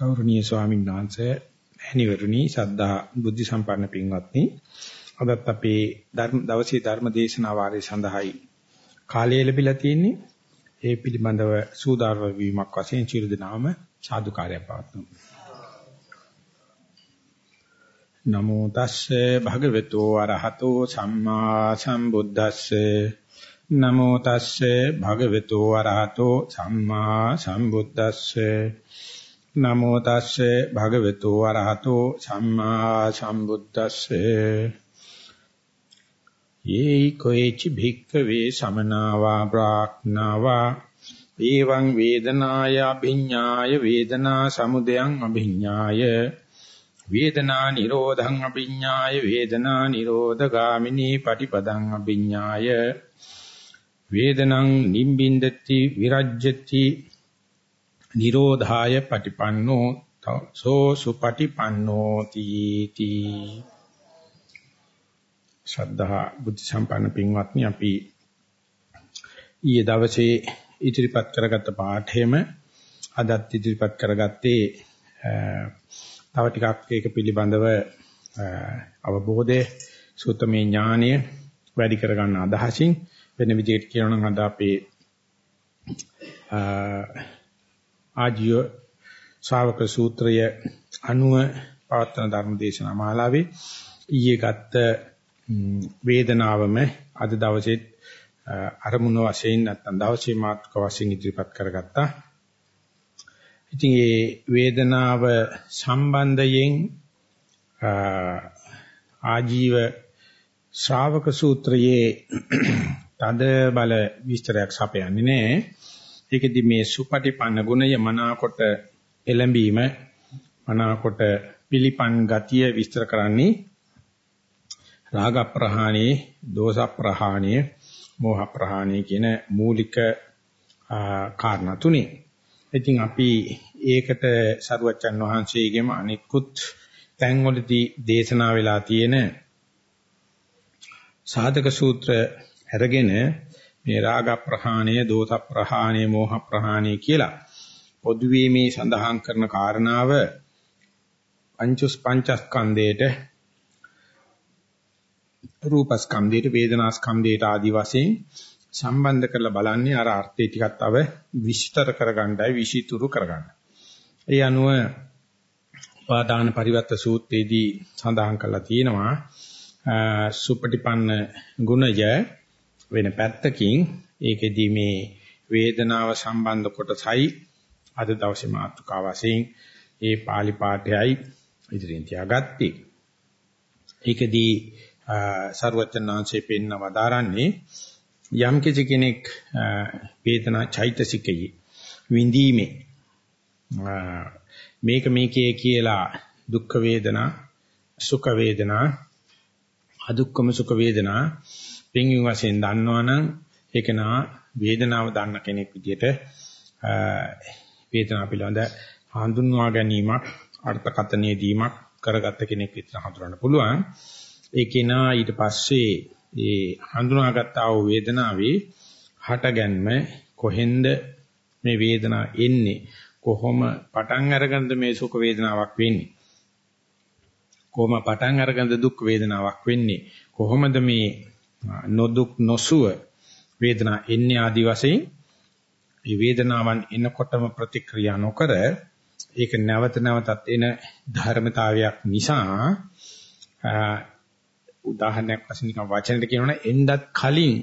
ගෞරවනීය ස්වාමීන් වහන්සේ ඇනිවරුනි සද්ධා බුද්ධ සම්පන්න පින්වත්නි. අදත් අපේ ධර්ම දවසේ ධර්ම දේශනා වාරය සඳහායි කාලය ලැබිලා තියෙන්නේ. ඒ පිළිබඳව සූදානම් වීමක් වශයෙන් චිර දනාම සාදුකාරයක් පවත්වමු. නමෝ තස්සේ භගවතු වරහතෝ සම්මා සම්බුද්දස්සේ. නමෝ තස්සේ භගවතු වරහතෝ සම්මා සම්බුද්දස්සේ. නමෝ තස්සේ භගවතු වරහතෝ සම්මා සම්බුද්දස්සේ. යේයි කොේචි භික්ඛවේ සමනාවා බ්‍රාහ්නාවා. එවං වේදනාය අභිඤ්ඤාය වේදනා සමුදයං අභිඤ්ඤාය. වේදනා නිරෝධං අභිඤ්ඤාය වේදනා නිරෝධගාමිනී පටිපදං අභිඤ්ඤාය. වේදනං නිම්බින්දති විරජ්‍යති නිරෝධාය පටිපන්නෝ සෝ සුපටිපන්නෝ තීති ශ්‍රද්ධා බුද්ධ සම්පන්න පින්වත්නි අපි ඊයේ දවසේ ඉදිරිපත් කරගත්ත පාඩේම අදත් ඉදිරිපත් කරගත්තේ තව ටිකක් ඒක පිළිබඳව අවබෝධය සූතමේ ඥානය වැඩි කරගන්න අදහසින් වෙන විදිහට කියනවා නම් අද අපේ ආජීව ශ්‍රාවක සූත්‍රය අනුව පවත්වන ධර්ම දේශනා මාලාවේ ඊයේ ගත්ත වේදනාවම අද දවසේ අරමුණ වශයෙන් නැත්නම් දවසේ මාතෘක වශයෙන් ඉදිරිපත් කරගත්තා. ඉතින් මේ වේදනාව සම්බන්ධයෙන් ආජීව ශ්‍රාවක සූත්‍රයේ තද බල විස්තරයක් සපයන්නේ නැහැ. ඒකෙදි මේ සුපටිපන්න ගුණය මනාකොට එළඹීම මනාකොට පිළිපන් ගතිය විස්තර කරන්නේ රාග ප්‍රහාණේ, දෝෂ ප්‍රහාණේ, මෝහ ප්‍රහාණේ කියන මූලික කාරණා තුනේ. ඉතින් අපි ඒකට සරුවච්චන් වහන්සේගෙම අනිකුත් තැන්වලදී දේශනා වෙලා තියෙන සාධක සූත්‍ර අරගෙන මේ රාග ප්‍රහාණය, දෝෂ ප්‍රහාණය, මෝහ ප්‍රහාණය කියලා පොදුවේ මේ සඳහන් කරන කාරණාව පංචස් පංචස්කන්ධයට රූපස්කන්ධයට වේදනාස්කන්ධයට ආදි වශයෙන් සම්බන්ධ කරලා බලන්නේ අර අර්ථය ටිකක් තව විස්තර කරගන්නයි විසිතුරු කරගන්න. ඒ අනුව උපාදාන පරිවර්ත සූත්‍රයේදී සඳහන් කරලා තියෙනවා සුපටිපන්න ගුණය වෙන පැත්තකින් ඒකෙදි මේ වේදනාව සම්බන්ධ කොටසයි අද දවසේ මාතෘකාව වශයෙන් ඒ pāli පාඨයයි ඉදිරියෙන් තියාගත්තේ. ඒකෙදී ਸਰවචනාංශේ පෙන්න වදාරන්නේ යම් කිසි කෙනෙක් වේදනා චෛතසිකයේ විඳීමේ මේක මේකේ කියලා දුක්ඛ වේදනා සුඛ වේදනා අදුක්කම සුඛ වේදනා පින්වින් වශයෙන් දන්නවනම් ඒක නා වේදනාව දන්න කෙනෙක් විදිහට වේදනාව පිළිබඳ හඳුන්වා ගැනීමක් අර්ථකථනය දීමක් කරගත්ත කෙනෙක් විතර හඳුනන්න පුළුවන්. ඒකේ නා ඊට පස්සේ ඒ හඳුනාගත්තා වූ වේදනාවේ හටගන්ම කොහෙන්ද මේ වේදනාව එන්නේ? කොහොම පටන් අරගන්නද මේ සුඛ වේදනාවක් වෙන්නේ? කොහොම පටන් අරගන්නද දුක් වේදනාවක් වෙන්නේ? කොහොමද මේ නොදුක් නොසුව වේදනා එන්නේ ආදි වශයෙන් මේ වේදනාවන් එනකොටම ප්‍රතික්‍රියා නොකර ඒක නැවත නැවතත් එන ධර්මතාවයක් නිසා උදාහරණයක් වශයෙන් නිකන් වචනෙට කියනවනේ එන්නත් කලින්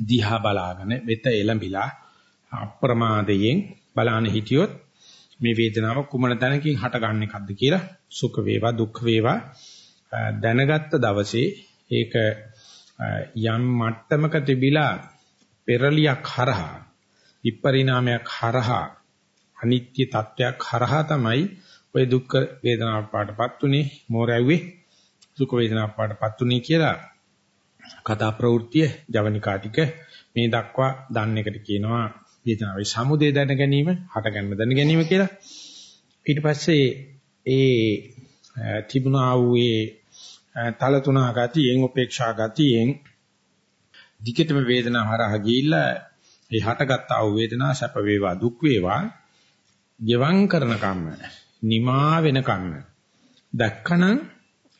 දිහා බලාගෙන මෙත එළඹිලා අප්‍රමාදයෙන් බලාන හිටියොත් මේ වේදනාව කුමන තැනකින් හටගන්න එකක්ද කියලා සුඛ වේවා දුක් වේවා දැනගත්ත දවසේ ඒක යම් මට්ටමක තිබිලා පෙරලියක් හරහා විපරිණාමයක් හරහා අනිත්‍ය තත්වයක් හරහා තමයි ඔය දුක් වේදනාව පාටපත් උනේ. මෝරැව්වේ සුඛ වේදනාව පාටපත් උනේ කියලා කතා ප්‍රවෘත්තිය ජවනිකා ටික මේ දක්වා දන්න එකට කියනවා. වේදනාවේ සමුදය දැන ගැනීම හට ගන්න දැන ගැනීම කියලා. ඊට පස්සේ ඒ තිබුණා වූ ඒ තල තුනා ගතියෙන් උපේක්ෂා ගතියෙන් දිගටම වේදනාව හරහා ගිහිල්ලා ඒ හටගත් ආ වූ වේදනාව සැප වේවා දුක් වේවා ගෙවම් කරන කම්ම, නිමා වෙන කම්ම දැක්කනම්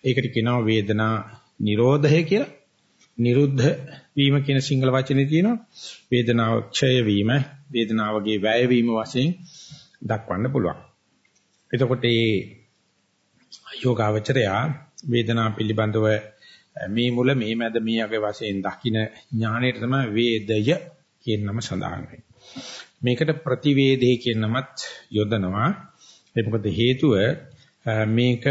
ඒකට කියනවා වේදනා නිරෝධය කියලා. නිරුද්ධ වීම කියන සිංහල වචනේ තියෙනවා. වේදනාව ක්ෂය වීම, වේදනාවගේ වැය වීම වශයෙන් දක්වන්න පුළුවන්. එතකොට මේ යෝගාවචරයා වේදනාව පිළිබඳව මේ මුල මේ මැද මේ අග වශයෙන් දකින්න ඥාණයට තමයි වේදය කියන නම සඳහන් වෙන්නේ. මේකට ප්‍රතිවේදේ කියන නමත් යොදනවා. ඒ මොකද හේතුව මේක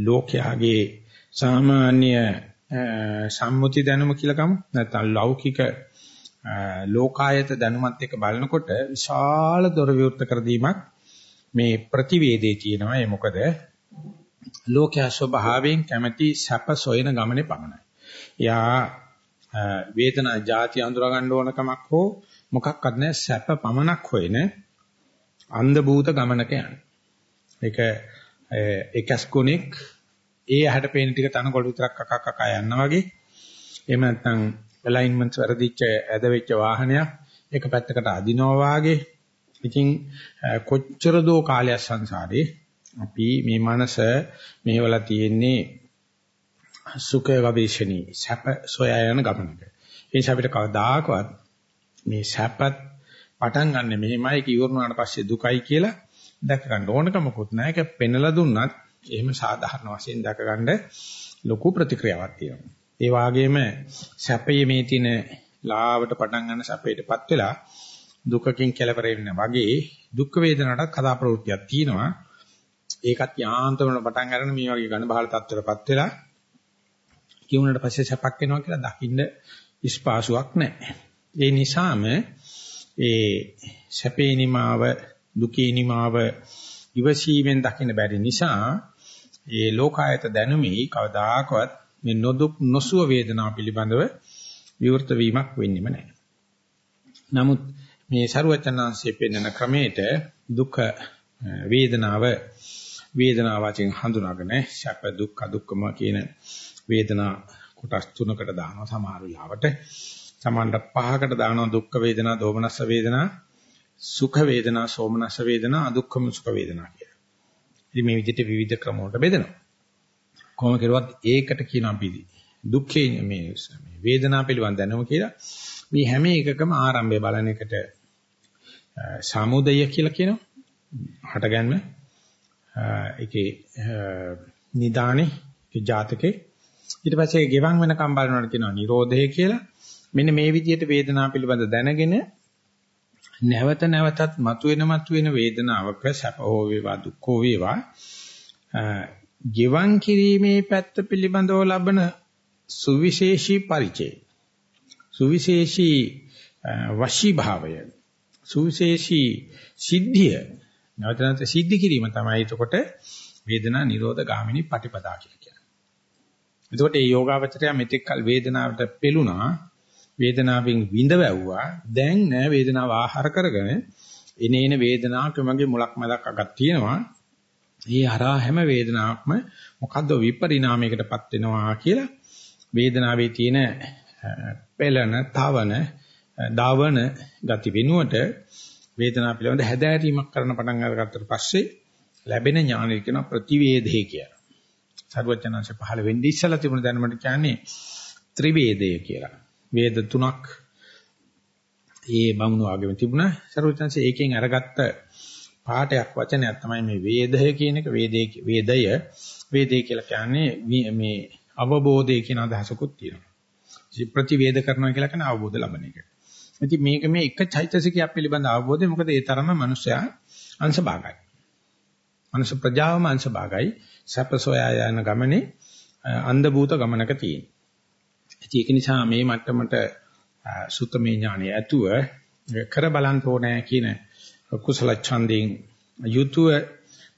ලෝකයාගේ සාමාන්‍ය සම්මුති දැනුම කියලා කමු නැත්නම් ලෞකික ලෝකායත දැනුමත් එක්ක බලනකොට විශාල දොර විවෘත කර දීමක් මේ ප්‍රතිවේදේ තියෙනවා ඒ මොකද ලෝකයා ස්වභාවයෙන් කැමැති සැප සොයන ගමනේ පමණයි. යා වේදනා ಜಾති අඳුරා ගන්න ඕන කමක් හෝ මොකක්වත් නැහැ සැප පමණක් හොයන අන්ධ භූත ගමනක යන. ඒක එකස් ගුණෙක් ඒ ඇහැට පේන ටික තනකොළ විතරක් කක කක යනවා වගේ. එහෙම නැත්නම් ඇලයින්මන්ට්ස් වැරදිච්ච ඇද වෙච්ච වාහනයක් එක පැත්තකට අදිනවා වාගේ. ඉතින් කොච්චර දෝ කාලයක් සංසාරේ අපි මේ මනස මේවලා තියෙන්නේ සුඛ ගවේෂණී සැප සොයා යන ගමනක. ඒ නිසා අපිට කවදාකවත් මේ සැපත් පටන් ගන්න මෙහෙමයි කිවුරුනාට පස්සේ දුකයි කියලා දැක ගන්න ඕනකමකුත් නැහැ. ඒක පෙන්ලා දුන්නත් එහෙම සාධාරණ වශයෙන් දැක ගන්න ලොකු ප්‍රතික්‍රියාවක් තියෙනවා. ඒ වගේම සැපයේ මේ තියෙන ලාවට පටන් ගන්න සැපයටපත් වෙලා දුකකින් කෙලවර වෙන වගේ දුක් වේදනාවට කතා ප්‍රවෘත්තියක් තියෙනවා. ඒකත් යාන්ත්‍රණ පටන් ගන්න මේ වගේ ඝන බහල තත්ත්වයටපත් වෙලා කියුණාට පස්සේ සැපක් වෙනවා කියලා දකින්න ස්පාසුවක් නැහැ. ඒ නිසාම ඒ සැපේ නිමාව දුකේ නිමාව ඉවසීමෙන් දකින්න බැරි නිසා ඒ ලෝකායත දැනුමේ කවදාකවත් මේ නොදුක් නොසුව වේදනාව පිළිබඳව විවෘත වීමක් වෙන්නෙම නැහැ. නමුත් මේ ਸਰුවචනාංශයේ පෙන්වන ක්‍රමයට දුක වේදනාව වේදනාව වශයෙන් හඳුනාගෙන සැප දුක් අදුක්කම කියන වේදනා කොටස් තුනකට දානවා සමහර වෙලාවට සමහරට පහකට දානවා දුක්ඛ වේදනා දෝමනස්ස වේදනා සුඛ වේදනා සෝමනස්ස වේදනා අදුක්ඛම සුඛ වේදනා කියලා. ඉතින් මේ විදිහට විවිධ ක්‍රම වලට බෙදෙනවා. කොහොම කෙරුවත් ඒකට කියන අපි දුක්ඛේ මේ වේදනා පිළිබඳ දැනුම කියලා මේ හැම එකකම ආරම්භය බලන එකට සමුදය කියලා කියනවා. හටගන්න ඒකේ නිදානේ ඒ ජාතකේ. ඊට පස්සේ ගෙවන් වෙනකම් බලනවාට කියනවා නිරෝධය කියලා. මෙන්න මේ විදිහට වේදනාව පිළිබඳ දැනගෙන නැවත නැවතත් මතුවෙන මතුවෙන වේදනාවක සැප හෝ වේවා දුක් හෝ වේවා ගෙවන් කිරීමේ පැත්ත පිළිබඳව ලබන සුවිශේෂී පරිචය. සුවිශේෂී වශී භාවය. සුවිශේෂී සිද්ධිය. නැවත නැවත සිද්ධ කිරීම තමයි එතකොට වේදනා නිරෝධ ගාමිනී පටිපදා කියලා කියන්නේ. එතකොට මේ යෝගාවචරය මෙතෙක් කල වේදනාවට පෙළුණා වේදනාවෙන් විඳ වැව්වා දැන් නෑ වේදනාව ආහාර කරගෙන එනේන වේදනාවක මගේ මුලක් මලක් අගක් තියෙනවා ඒ හරහා හැම වේදනාවක්ම මොකද්ද විපරිණාමයකටපත් වෙනවා කියලා වේදනාවේ තියෙන පෙළන, තවන, දවන ගති වෙනුවට වේදනාව පිළිබඳ හැදෑරීමක් කරන පටන් අරගත්තට පස්සේ ලැබෙන ඥානය කියන ප්‍රතිවේදේ කියලා. සර්වඥාන්සේ පහළ වෙන්නේ ඉස්සලා තිබුණ දැනුමට කියන්නේ ත්‍රිවේදය කියලා. වේද තුනක් ඒ බමුණු ආගෙම තිබුණා. සර්වඥාන්සේ ඒකෙන් අරගත්ත පාඩයක් වචනයක් තමයි මේ වේදය කියන එක. වේදේ වේදය වේදේ කියලා කියන්නේ මේ අවබෝධය කියන අදහසකුත් තියෙනවා. ප්‍රතිවේද කරනවා කියලා කියන අවබෝධ ලබන එක. ඉතින් මේක මේ එක චෛතසිකයක් පිළිබඳ අවබෝධය මොකද ඒ තරම මනුස්සයා අංශ භාගයි. මනුස්ස ප්‍රජාවම අංශ භාගයි. සැපසෝයා යන ගමනේ අන්ධ භූත ගමනක තියෙන. ඒක නිසා මේ මට්ටමට සුත්තමේ ඥානය ඇතුව කර බලන්න ඕනේ කියන කුසල ඡන්දයෙන් යුතුව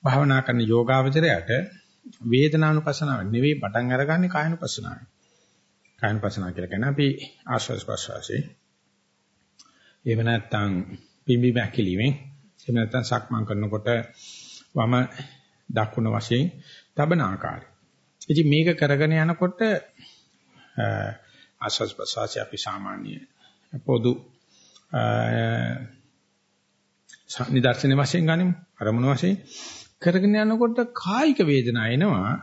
භාවනා කරන යෝගාවචරයට වේදනානුපසනාව නෙවෙයි පටන් අරගන්නේ කායනුපසනාවයි. කායනුපසනාව කියලා කියන්නේ අපි ආශ්වාස ප්‍රශ්වාසයේ එහෙම නැත්නම් පිම්බි බැකිලිමෙන් එහෙම නැත්නම් සක්මන් කරනකොට වම දකුණ වශයෙන් තබන ආකාරය. ඉතින් මේක කරගෙන යනකොට ආස්වාස් ප්‍රසවාසය අපි සාමාන්‍ය පොදු නිදර්ශන වශයෙන් ගනිමු. අරමුණු වශයෙන් කරගෙන යනකොට කායික වේදනා එනවා.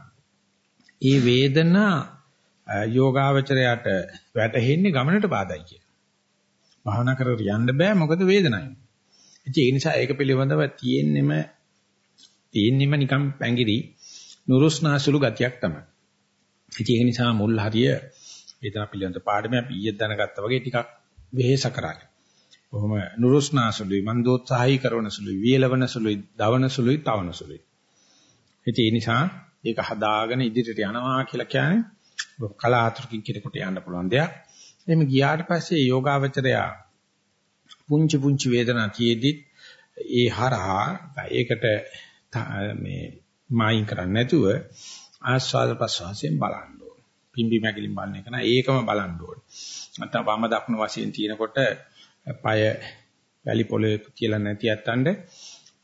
ඒ වේදනා යෝගාවචරයට වැටෙන්නේ ගමනට බාධායි කියලා. භාවනා කරලා යන්න බෑ මොකද වේදනায়. ඉතින් ඒ නිසා ඒක පිළිබඳව තියෙන්නෙම තියෙන්නෙම නිකම් පැංගිරි නුරුස්නාසුළු ගතියක් තමයි. ඉතින් ඒ නිසා මුල් හරිය වේදනා පිළිබඳ පාඩම අපි ඊයේ දැනගත්තා වගේ ටිකක් වෙහෙස කරාගෙන. කොහොම නුරුස්නාසුළුයි මන්දෝත්සාහී කරන සුළුයි වියලවන සුළුයි දවන සුළුයි තවන සුළුයි. ඉතින් ඒ නිසා ඒක හදාගෙන ඉදිරියට යනවා කියලා කියන්නේ කලාතුරකින් කෙනෙකුට යන්න පුළුවන් දෙයක්. එහෙම ගියාට පස්සේ යෝගාවචරයා පුංචි පුංචි වේදනා තියේදී ඒ හරහා ඒකට මේ මායින් කරන්නේ නැතුව ආස්වාද ප්‍රසවාසයෙන් බලන්න ඕන. පිම්බි මැකිලින් බලන එක නෑ ඒකම බලන්න ඕන. නැත්නම් වම දකුණු වශයෙන් තියෙනකොට পায় වැලි පොළවේ කියලා නැති යත්තන්ට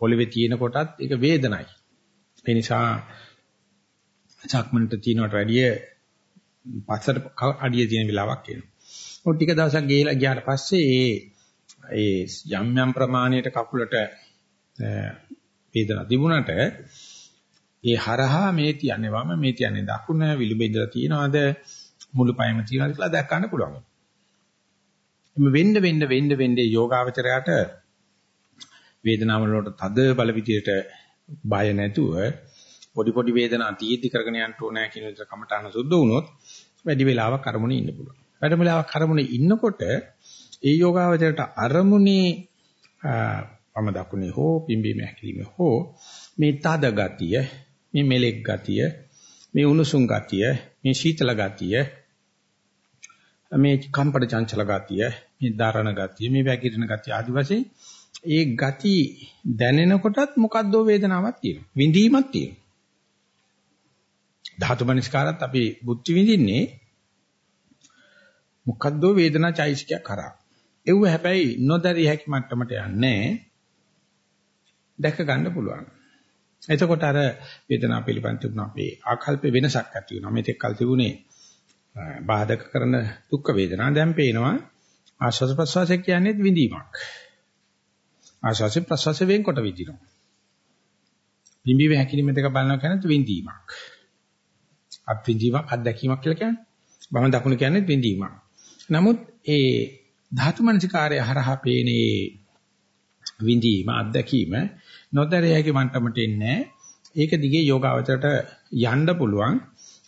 පොළවේ තියෙන කොටත් ඒක වේදනයි. ඒ නිසා චක්මන්ට තියෙනවට වැඩිය පස්සට අඩිය තියෙන වෙලාවක් එනවා. ඔය ටික දවසක් ගිහලා ගියාට පස්සේ ඒ ඒ යම් යම් ප්‍රමාණයට කකුලට වේදනා තිබුණට ඒ හරහා මේ තියන්නේ වම මේ තියන්නේ දකුණ විලුඹ ඉඳලා තියනවාද මුළු පයම තියනවාද කියලා දැක් ගන්න පුළුවන්. එමෙ වෙන්න වෙන්න වෙන්න වෙන්න යෝගාවචරයට වේදනාව වලට තද බල විදියට බය නැතුව පොඩි පොඩි වේදනා තීදි කරගෙන යන්න ඕනෑ කියන විදිහට කමටහන සුද්ධ වුණොත් වැඩි වෙලාවක් අරමුණේ ඉන්න පුළුවන්. වැඩි වෙලාවක් අරමුණේ ඉන්නකොට ඒ යෝගාවචරයට අරමුණේ වම දකුණේ හෝ පිම්බීම හැකිලිමේ හෝ මේ තද ගතිය මේ මෙලෙක් ගතිය මේ උණුසුම් ගතිය මේ සීතල ගතිය මේ කම්පට චංචල ගතිය මේ දරණ ගතිය මේ වැగిරෙන ගතිය ආදි වශයෙන් ඒ ගති දැනෙනකොටත් මොකද්ද වේදනාවක් තියෙනවා. විඳීමක් තියෙනවා. ධාතු මනස්කාරත් අපි බුද්ධි විඳින්නේ මොකද්ද වේදනා චෛසිකයක් කරා එව්ව හැබැයි නොදැරිය හැකි මට්ටමට යන්නේ දැක ගන්න පුළුවන්. එතකොට අර වේදනාව පිළිබඳ තිබුණ අපේ ආකල්ප වෙනසක් ඇති වෙනවා. මේක කල් තිබුණේ බාධක කරන දුක් වේදනා දැන් පේනවා ආශ්වාස ප්‍රශ්වාසය කියන්නේ විඳීමක්. ආශ්වාස ප්‍රශ්වාස වෙන්කොට විඳිනවා. පිම්බි වැකිලිම දෙක බලනවා කියන්නේ විඳීමක්. අත්විඳීමක් අත්දැකීමක් කියලා කියන්නේ. වම දකුණ කියන්නේ විඳීමක්. නමුත් ඒ ධාතු මනසිකාරය හරහා පේනේ විඳීම අත්දැකීම නොදැරියගේ මට්ටමට එන්නේ ඒක දිගේ යෝගාවචරයට යන්න පුළුවන්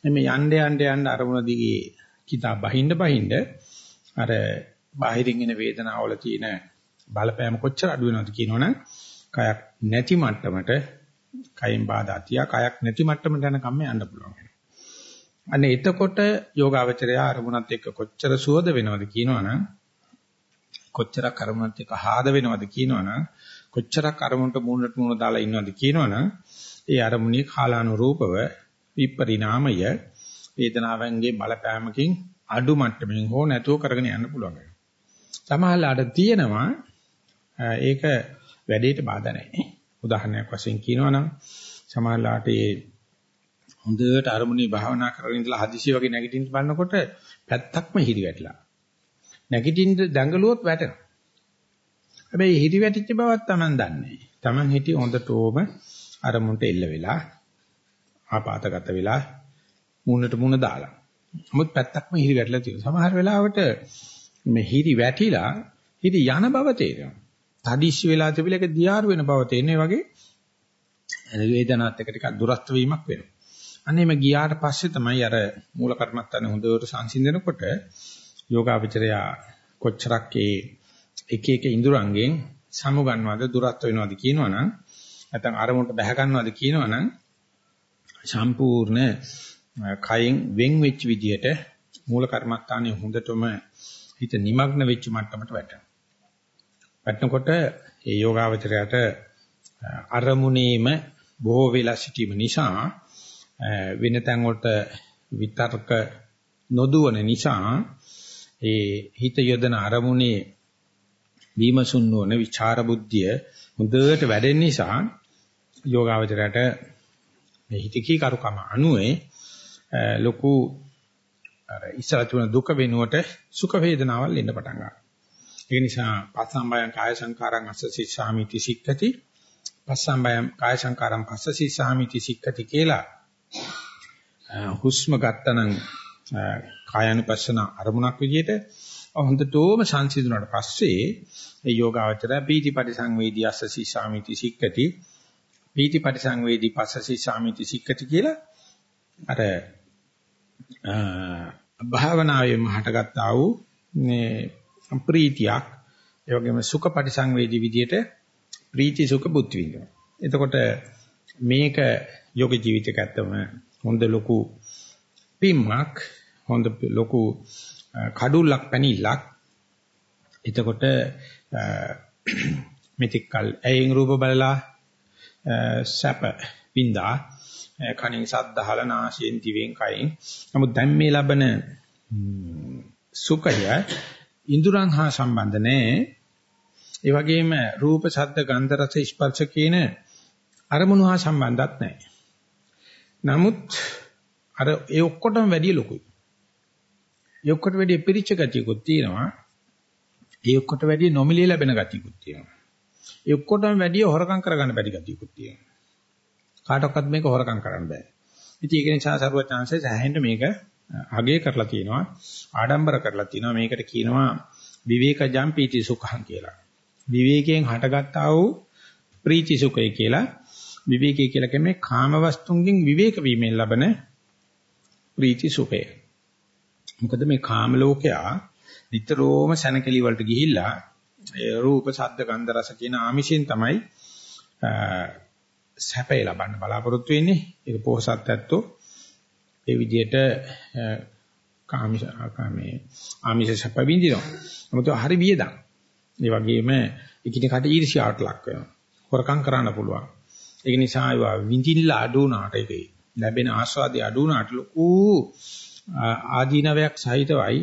එමේ යන්න යන්න යන්න අරමුණ දිගේ කිතා බහින්න බහින්න අර බාහිරින් එන වේදනාවල තියෙන බලපෑම කොච්චර අඩු වෙනවද කියනවනම් කයක් නැති මට්ටමට කයින් බාධා තියා කයක් නැති මට්ටමට යනකම් යන්න පුළුවන්. අනේ එතකොට යෝගාවචරය අරමුණත් එක්ක කොච්චර සුවද වෙනවද කියනවනම් කොච්චරක් අරමුණත් එක්ක ආද වෙනවද කියනවනම් කොච්චරක් අරමුණට මූණට මූණ දාලා ඉන්නවද කියනවනම් ඒ අරමුණේ කාලානුරූපව විපරිණාමය වේදනාවන්ගේ බලපෑමකින් අඩු මට්ටමින් හෝ නැතුව කරගෙන යන්න පුළුවන්. සමහරලාට තියෙනවා ඒක වැඩේට බාධා නැහැ. උදාහරණයක් වශයෙන් කියනවනම් සමහරලාට ඒ හොඳට අරමුණේ භාවනා කරගෙන ඉඳලා හදිසිය වගේ නැගිටින්න බලනකොට පැත්තක්ම හිරි වැටලා. නැගිටින්න දඟලුවොත් වැටෙනවා. හැබැයි හිරි වැටිච්ච බවක් Taman දන්නේ. Taman හිටිය හොඳටම අරමුණට එල්ල වෙලා ආපాతගත වෙලා මූණට මූණ දාලා. නමුත් පැත්තක්ම හිරි වැටලා තියෙනවා. සමහර වෙලාවට මේ හිරි වැටිලා හිරි යන බව තේරෙනවා. තදිස්සි වෙලා තිබිලා ඒක දියාරු වෙන බව තේරෙන්නේ වගේ වේදනාත් එක ටිකක් දුරස්ත වීමක් වෙනවා. අන්නේම ගියාට පස්සේ තමයි අර මූල කර්මත්තන හොඳට සංසිඳනකොට යෝගාවචරය කොච්චරක් ඒ එක එක ඉඳුරංගෙන් සමු ගන්නවද දුරස්ත වෙනවද කියනවනම් නැත්නම් අරමුණට බැහැ ගන්නවද කියනවනම් සම්පූර්ණ කයෙන් වෙන් වෙච්ච විදියට මූල කර්මස්ථානයේ හොඳටම හිත নিমগ্ন වෙච්ච මට්ටමට වැටෙනවා. වැටෙනකොට ඒ යෝගාවචරයට අරමුණේම බොහෝ වෙලා සිටීම නිසා වෙන තැන් වලට විතර්ක නොදුවන නිසා ඒ හිත යොදන අරමුණේ විමසුන් නොවන විචාර බුද්ධිය හොඳට වැඩෙන නිසා යෝගාවචරයට මේ හිතකී කරුකම අනුවේ ලොකු අර ඉස්සර තුන දුක වෙනුවට සුඛ වේදනාවල් එන්න පටන් ගන්නවා. ඒ නිසා පස්සම්බයං කාය සංකාරං අස්සසි සාමිති සික්කති පස්සම්බයං කාය සංකාරං පස්සසි සාමිති සික්කති කියලා හුස්ම ගත්තනම් කායानुපස්සන අරමුණක් විදිහට හොඳටම සංසිඳුණාට පස්සේ ඒ යෝගාවචර පීති පරිසංවේදී අස්සසි සාමිති සික්කති පීති පරිසංවේදී පස්සසි සාමිති සික්කති කියලා අර භාවනාවේ මහටගත් ආ වූ මේ ප්‍රීතියක් ඒ වගේම සුඛ පරිසංවේදී විදියට ප්‍රීති සුඛ බුද්ධ විඳිනවා. එතකොට මේක යෝග ජීවිතයක ඇත්තම හොඳ ලොකු පිම්මක් හොඳ ලොකු කඩුල්ලක් පැනිල්ලක්. එතකොට මෙතිකල් ඇයෙන් රූප බලලා සැප වින්දා කණින් සද්ද අහලා නාසයෙන් දිවෙන් කයින්. නමුත් දැන් මේ ලබන සුඛය ඉන්ද්‍රයන් හා සම්බන්ධ නැහැ ඒ වගේම රූප ශබ්ද ගන්ධ රස ස්පර්ශ කියන අරමුණු හා සම්බන්ධත් නැහැ නමුත් අර ඒ ඔක්කොටම වැඩිය ලොකුයි. ඒ ඔක්කොට වැඩිය පිරිච්ච ගතියකුත් තියෙනවා. ඒ ඔක්කොට වැඩිය නොමිලේ ලැබෙන ගතියකුත් තියෙනවා. ඒ ඔක්කොටම වැඩිය හොරකම් කරගන්න බැරි ගතියකුත් තියෙනවා. කාටවත් මේක හොරකම් කරන්න බෑ. ඉතින් ඒක නිසා සරුවත් chance සෑහෙන්න මේක අගය කරලා තියෙනවා ආඩම්බර කරලා තියෙනවා. මේකට කියනවා විවේකජම් පීති සුඛං කියලා. විවේකයෙන් හටගත්තා වූ ප්‍රීති සුඛය කියලා විවේකය කියලා කියන්නේ කාම වස්තුන්ගෙන් විවේක වීමෙන් ලබන ප්‍රීති සුඛය. මොකද මේ කාම ලෝකයා නිතරම සැනකෙලි වලට ගිහිල්ලා ඒ රූප, ශබ්ද, ගන්ධ, රස කියන ආමිෂෙන් තමයි සැපය ලබන්න බලාපොරොත්තු වෙන්නේ. ඒක පොහසත් ඇත්තෝ ඒ විදිහට කාමිස ආකාමේ ආමිෂ සැප විඳිනවා. නමුත් හරි වියදම්. ඒ වගේම එකිනෙකට ඊර්ෂ්‍යාවට ලක් වෙනවා. හොරකම් කරන්න පුළුවන්. ඒක නිසා ඒවා විඳින්න අඩු වුණාට ඒකේ ලැබෙන ආස්වාදය අඩු වුණාට ලොකු ආදීනවයක් සහිතවයි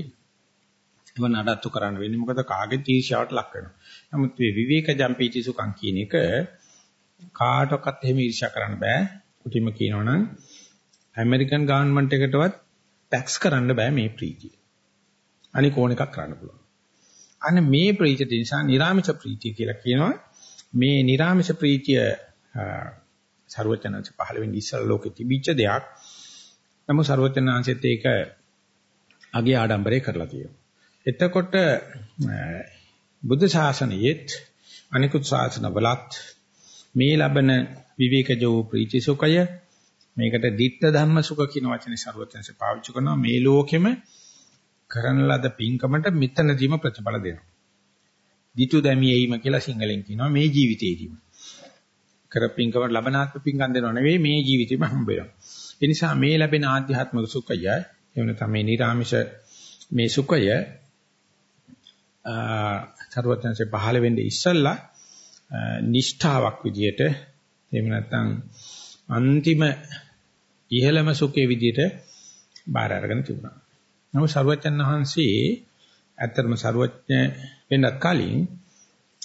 ඒව නඩත්තු කරන්න වෙන්නේ. මොකද කාගේ ඊර්ෂ්‍යාවට ලක් වෙනවා. නමුත් මේ විවේක ජම්පීති සුඛං කියන එක කාටවත් එහෙම ඊර්ෂ්‍යා කරන්න බෑ. කුටිම කියනවනම් ඇමරිකන් ගවර්න්මන්ට් එකටවත් ටැක්ස් කරන්න බෑ මේ ප්‍රීතිය. අනික ඕන එකක් කරන්න පුළුවන්. අන්න මේ ප්‍රීතිය නිසා නිර්ාමිෂ ප්‍රීතිය කියලා කියනවා. මේ නිර්ාමිෂ ප්‍රීතිය ਸਰවචනංශ 15 වෙනි ඉස්සර ලෝකෙ තිබිච්ච දෙයක්. නමුත් ਸਰවචනංශෙත් ඒක අගේ ආඩම්බරේ කරලා තියෙනවා. එතකොට බුද්ධ ශාසනයේත් අනිකුත් ශාසනවලත් මේ ලබන විවේකජෝ ප්‍රීති සුඛය මේකට ditta ධම්ම සුඛ කියන වචනේ ਸਰවඥයන්ස පාවිච්චි කරනවා මේ ලෝකෙම කරන ලද පින්කමට මෙතනදීම ප්‍රතිඵල දෙනවා. ditu damiyeima කියලා සිංහලෙන් කියනවා මේ ජීවිතේදීම. කර පින්කමට ලබනාත්ම පින්කම් දෙනව නෙවෙයි මේ ජීවිතේම හම්බ වෙනවා. ඒ නිසා මේ ලැබෙන ආධ්‍යාත්මික සුඛය එවන තමයි නිර්ාමිෂ මේ සුඛය අ ਸਰවඥන්සේ පහළ වෙන්නේ ඉස්සල්ලා නිෂ්ඨාවක් විදියට එහෙම නැත්නම් අන්තිම ඉහළම සුඛයේ විදියට බාර අරගෙන තිබුණා. නමුත් සරුවච්චන් වහන්සේ ඇත්තටම සරුවච්ඥ වෙන්නත් කලින්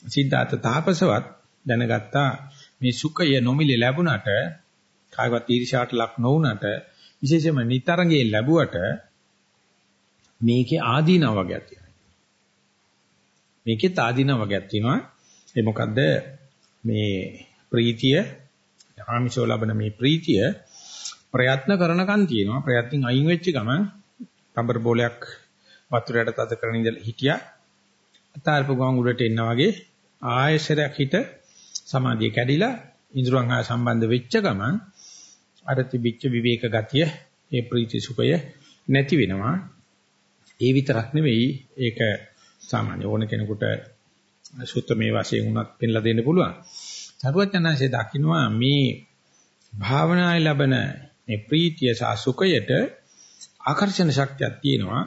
සිද්ධාර්ථ තාපසවත් දැනගත්තා මේ සුඛය නොමිලේ ලැබුණට කායවත් ඊර්ෂාට ලක් නොවුණට විශේෂයෙන්ම නිතරංගේ ලැබුවට මේකේ ආදීනව වගේක් තියෙනවා. මේකේ ආදීනව වගේක් තියෙනවා. ඒ මොකද්ද මේ ප්‍රීතිය ආමිෂෝ ලබන මේ ප්‍රීතිය ප්‍රයත්න කරනකන් තියෙනවා ප්‍රයත්නින් අයින් වෙච්ච ගමන් රබර් බෝලයක් වතුරයට තද කරන ඉඳලා හිටියා අතාරපු ගමන් උඩට එන්න වගේ ආයශරයක් හිට සමාධිය කැඩිලා ඉන්ද්‍රයන් හා සම්බන්ධ වෙච්ච ගමන් අර තිබිච්ච විවේක ගතිය ඒ ප්‍රීති සුඛය නැති වෙනවා ඒ විතරක් නෙවෙයි ඒක සාමාන්‍ය ඕන කෙනෙකුට සුත්තමේ වශයෙන් උනත් පෙන්ලා දෙන්න පුළුවන්. සරුවචනanse දකින්නවා මේ භාවනාවේ ලබන මේ ප්‍රීතිය සහ සුඛයට ආකර්ෂණ ශක්තියක් තියෙනවා.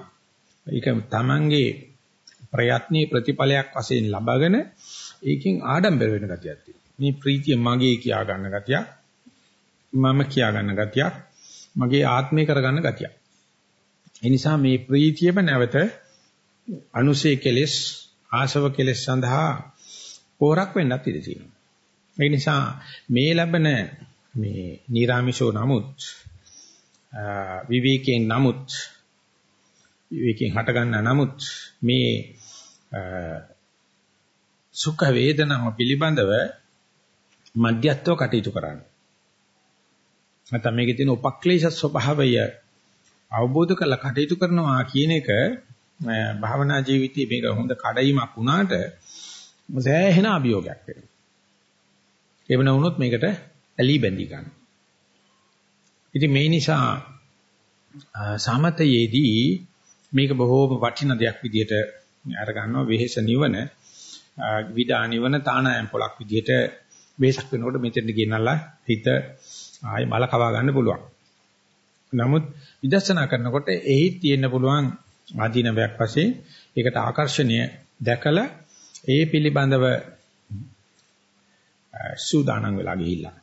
ඒක තමන්ගේ ප්‍රයත්නයේ ප්‍රතිඵලයක් වශයෙන් ලබාගෙන ඒකෙන් ආඩම්බර වෙන ගතියක් තියෙනවා. මේ ප්‍රීතිය මගේ කියා ගන්න ගතියක්. මම කියා ගන්න ගතියක්. මගේ ආත්මය කරගන්න ගතියක්. ඒ නිසා මේ ප්‍රීතියම නැවත අනුසේ කෙලෙස් ආශව කෙලෙස් සඳහා පෝරක් වෙන්නත් ඉඩ තියෙනවා. ඒ නිසා මේ ලැබෙන මේ නිර්ාමිෂෝ නමුත් විවේකයෙන් නමුත් විවේකයෙන් හට ගන්න නමුත් මේ සුඛ වේදනාව පිළිබඳව මධ්‍යස්ථව කටයුතු කරන්න. නැත්නම් මේකේ තියෙන උපක්ලේශ ස්වභාවය අවබෝධ කරලා කටයුතු කරනවා කියන එක භාවනා ජීවිතයේ මේක හොඳ කඩයිමක් වුණාට සෑහෙන අභියෝගයක් වෙනවා. ඒ වෙන වුණොත් මේකට ඇලී බැඳී ගන්න. ඉතින් මේ නිසා සමතයේදී මේක බොහෝම වටින දෙයක් විදිහට අර ගන්නවා වෙහෙස නිවන විදා නිවන තානායම් පොලක් විදිහට වෙහසක් වෙනකොට මෙතෙන්ට ගෙනල්ලා හිත ආයෙ බල කවා ගන්න පුළුවන්. නමුත් විදර්ශනා කරනකොට එහි තියෙන්න පුළුවන් ආධිනවයක් වශයෙන් ඒකට ආකර්ෂණය දැකලා ඒ පිළිබඳව සූදානම් වෙලා ගිහිල්ලා.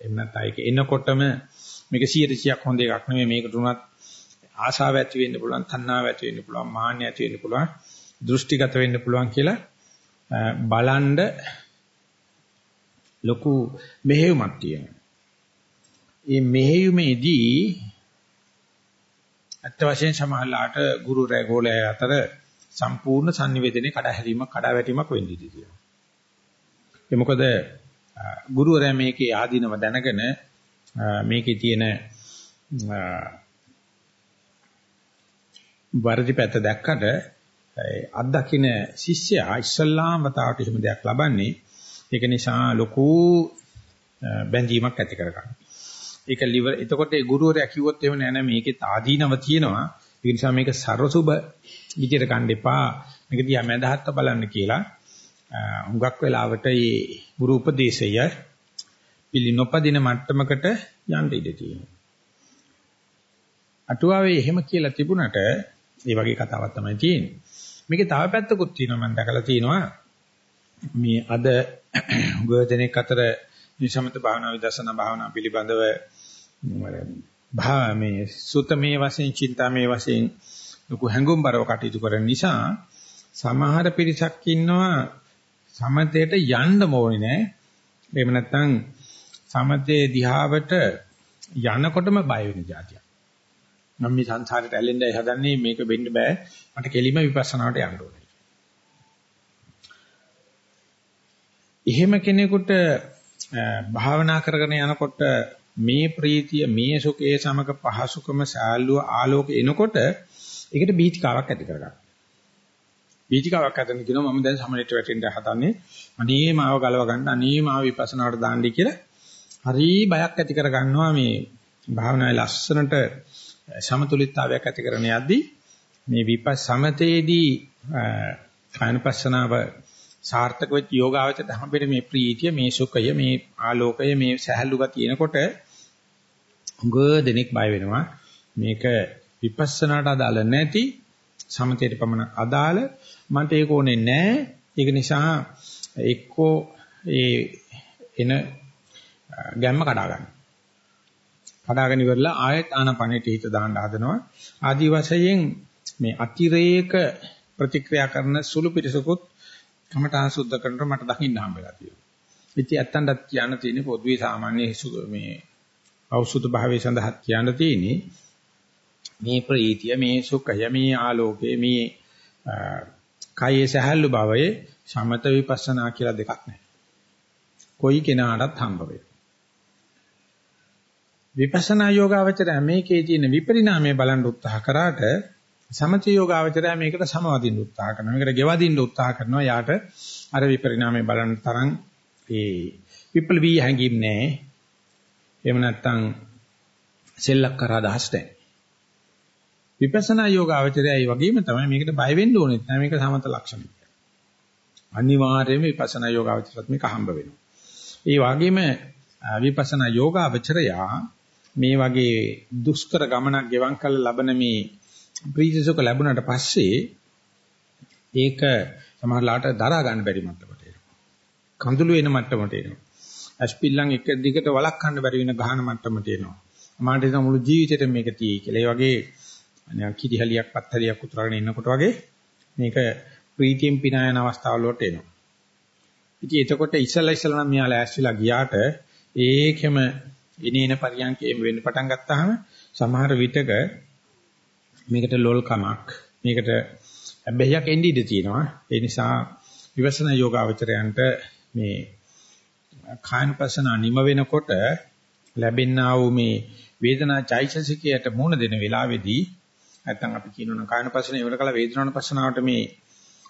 එහෙම නැත්නම් ඒක එනකොටම මේක 100ක් හොඳ එකක් නෙමෙයි මේකට උනත් ආශාව ඇති වෙන්න පුළුවන්, තණ්හාව ඇති වෙන්න පුළුවන්, මාන්නය ඇති වෙන්න පුළුවන්, දෘෂ්ටිගත වෙන්න පුළුවන් කියලා බලන්ඩ ලොකු මෙහෙයුමක් තියෙනවා. මේ මෙහෙයුමේදී අත්ත වශයෙන් සමහරලාට ගුරු රැගෝලය අතර සම්පූර්ණ sannivedanaye කඩහැරීමක් කඩාවැටීමක් වෙන්න ඉඩ තියෙනවා. ඒ මොකද ගුරුවරයා මේකේ ආධිනව දැනගෙන මේකේ තියෙන වර්ධි පැත්ත දැක්කට අත්දකින්න ශිෂ්‍යයා ඉස්සල්ලාම වතාවට එහෙම දෙයක් ලබන්නේ ඒක නිසා ලොකු බැඳීමක් ඇති කරගන්න. ඒක liver එතකොට ඒ ගුරුවරයා කිව්වොත් එහෙම නෑ නෑ මේකේ ආදීනව තියෙනවා. ඒ නිසා මේක ਸਰසුබ විදියට ගන්න එපා. මේක දිහා මඳහත්ත බලන්න කියලා හුඟක් වෙලාවට මේ ගුරු උපදේශය පිළි නොපදින මට්ටමකට යන්න ඉඩ තියෙනවා. අටුවාවේ එහෙම කියලා තිබුණට ඒ වගේ කතාවක් තමයි තියෙන්නේ. මේකේ තව පැත්තකුත් තියෙනවා මම දැකලා තියෙනවා. මේ අද ගොඩනෙක් අතර නිසමත භාවනා විදර්ශනා භාවනා පිළිබඳව භා මේ සුතමේ වශයෙන් චින්තාමේ වශයෙන් ලොකු හැඟුම්overline කටයුතු කරන නිසා සමහර පිරිසක් ඉන්නවා සමතේට යන්න ඕනේ නෑ. එහෙම නැත්නම් සමතේ දිහාවට යනකොටම බය වෙන જાතියක්. මම මේ සංසාරයට ඇලෙන්නයි හදන්නේ මේක වෙන්න බෑ. මට කෙලිම විපස්සනාවට යන්න ඕනේ. එහෙම කෙනෙකුට භාවනා කරගෙන යනකොට මේ ප්‍රීතිය මේ සුඛයේ සමග පහසුකම සාල්ලුව ආලෝක එනකොට ඒකට බීතිකාවක් ඇති කරගන්න. බීතිකාවක් හදන්න කියනවා මම දැන් සමනෙට වැටෙන්න හදන්නේ. අනේ මාව ගලව ගන්න අනේ මාව විපස්සනාවට දාන්නයි කියලා හරි බයක් ඇති කරගන්නවා මේ භාවනාවේ ලස්සනට සමතුලිතතාවයක් ඇති කරන යද්දී මේ විපස් සමතේදී කායනපස්සනාව සාර්ථක වෙච්ච යෝගාවචර හැමෙට මේ ප්‍රීතිය මේ සුඛය මේ ආලෝකය මේ සහැල්ලු ගතියනකොට උග දෙනෙක් බය වෙනවා. මේක විපස්සනාට අදාළ නැති සමතේට පමණ අදාළ මන්ට ඒක ඕනේ නැහැ. ඒක නිසා එක්කෝ ඒ එන ගැම්ම කඩා ගන්න. කඩාගෙන ඉවරලා ආයෙත් ආනපනෙට හිත දාන්න හදනවා. ආදි වශයෙන් මේ අතිරේක ප්‍රතික්‍රියා කරන සුළු පිටසකුත් කමඨා සුද්ධ කරනකොට මට දකින්න හම්බෙලා තියෙනවා. ඉතින් ඇත්තටත් කියන්න තියෙන්නේ පොදුවේ සාමාන්‍ය මේ ඖෂධ භාවයේ සඳහා කියන්න තියෙන්නේ මේ ප්‍රීතිය මේ සුඛය මේ ආලෝකය මේ කයේ සහැල්ලු භාවයේ සමත විපස්සනා කියලා දෙකක් නැහැ. කොයි කෙනාටත් හම්බ වෙයි. විපස්සනා යෝගාවචරය මේකේ තියෙන විපරිණාමය බලන්න උත්සාහ කරාට සමථ යෝගාවචරය මේකට සමවදින්න උත්සාහ කරනවා. මේකට ගෙවදින්න උත්සාහ කරනවා. යාට අර විපරිණාමය බලන්න තරම් ඒ විප්ලවීය හැඟීම් නැහැ. එහෙම නැත්නම් සෙල්ලක් කරා දහස් නැහැ. විපස්සනා යෝගාවචරය ඒ වගේම තමයි මේකට බය වෙන්න ඕනෙත් නැහැ. මේක සමත ලක්ෂණය. අනිවාර්යයෙන්ම විපස්සනා යෝගාවචරත් මේක හම්බ වෙනවා. ඒ වගේම විපස්සනා යෝගාවචරයා මේ වගේ දුෂ්කර ගමනක් ගෙවම් කළ ලබන මේ ප්‍රීතිසුඛ ලැබුණාට පස්සේ ඒක සමහරලාට දරා ගන්න බැරි මට්ටමට එනවා. කඳුළු වෙන මට්ටමට එනවා. ඇස්පිල්ලන් එක දිගට වළක්වන්න බැරි වෙන ගහන මට්ටමට එනවා. අමාට එන මුළු ජීවිතේට මේක තියෙයි කියලා. ඒ වගේ කිරිහලියක් පත්තරියක් උතුරගෙන ඉන්නකොට වගේ මේක ප්‍රීතියෙන් පිනා යන අවස්ථාවල වලට එනවා. ඉතින් එතකොට ඉස්සලා ඉස්සලා නම් මෙයා ලෑස්තිලා ගියාට ඒකෙම ඉනේන පරියන්කේම වෙන්න පටන් ගත්තාම සමහර විටක මේකට ලොල් කමක් මේකට හැබැයික් එන්න ඉඩ තියෙනවා. ඒ නිසා විවසන යෝගාවචරයන්ට මේ කායනපසන නිම වෙනකොට ලැබෙනා වූ මේ වේදනා චෛතසිකයට මුහුණ දෙන වෙලාවේදී නැත්නම් අපි කියනවා කායනපසන ඉවර කළ වේදනානුපසනාවට මේ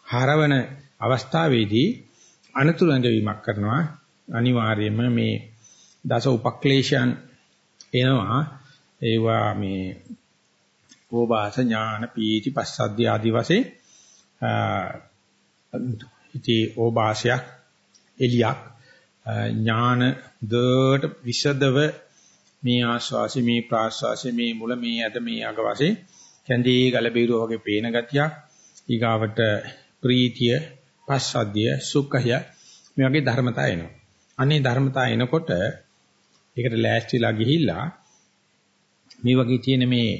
හරවන අවස්ථාවේදී අනතුරු ඇඟවීමක් කරනවා. අනිවාර්යයෙන්ම මේ දස උපක්ලේශයන් එනවා. ඒවා මේ ඕබාස ඥාන පීති පස්සද්ධිය ආදි වශයෙන් ඉති ඕබාසයක් එලියක් ඥාන දට විසදව මේ ආස්වාසි මේ ප්‍රාස්වාසි මේ මුල මේ ඇද මේ අග වශයෙන් කැඳේ ගල බීරුව වගේ පේන ගතියක් ඊගාවට ප්‍රීතිය පස්සද්ධිය සුඛය මේ වගේ ධර්මතා එනවා. අනේ ධර්මතා එනකොට ඒකට ලෑස්තිලා ගිහිල්ලා මේ වගේ තියෙන මේ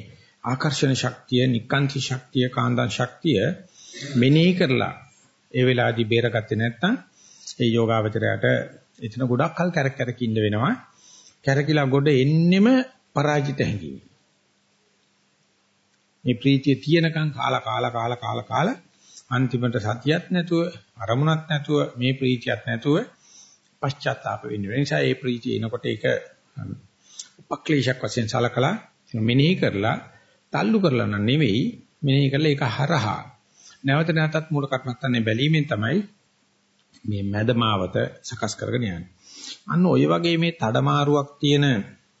ආකර්ෂණ ශක්තිය, නිකාන්ති ශක්තිය, කාන්දන් ශක්තිය මෙනෙහි කරලා ඒ වෙලාවේදී බේරගත්තේ නැත්නම් ඒ යෝගාවචරයට එතන ගොඩක් කල් කැරක් කැරක ඉන්න වෙනවා. කැරකිලා ගොඩ එන්නෙම පරාජිත හැඟීම. මේ ප්‍රීතිය තියෙනකන් කාලා කාලා කාලා කාලා කාලා අන්තිමට සතියක් නැතුව අරමුණක් නැතුව මේ ප්‍රීතියක් නැතුව පශ්චාත්තාප වෙන්න වෙන නිසා ඒ ප්‍රීතිය එනකොට ඒක උපක්ලේශයක් වශයෙන් සලකලා මෙනෙහි කරලා තල්ලු කරලා නම් නෙවෙයි මෙනෙහි කරලා ඒක හරහා නැවත නැවතත් මූල කර්මත්තන්නේ බැලීමෙන් තමයි මේ මැදමාවත සකස් කරගෙන යන්නේ. අන්න ওই වගේ මේ තඩමාරුවක් තියෙන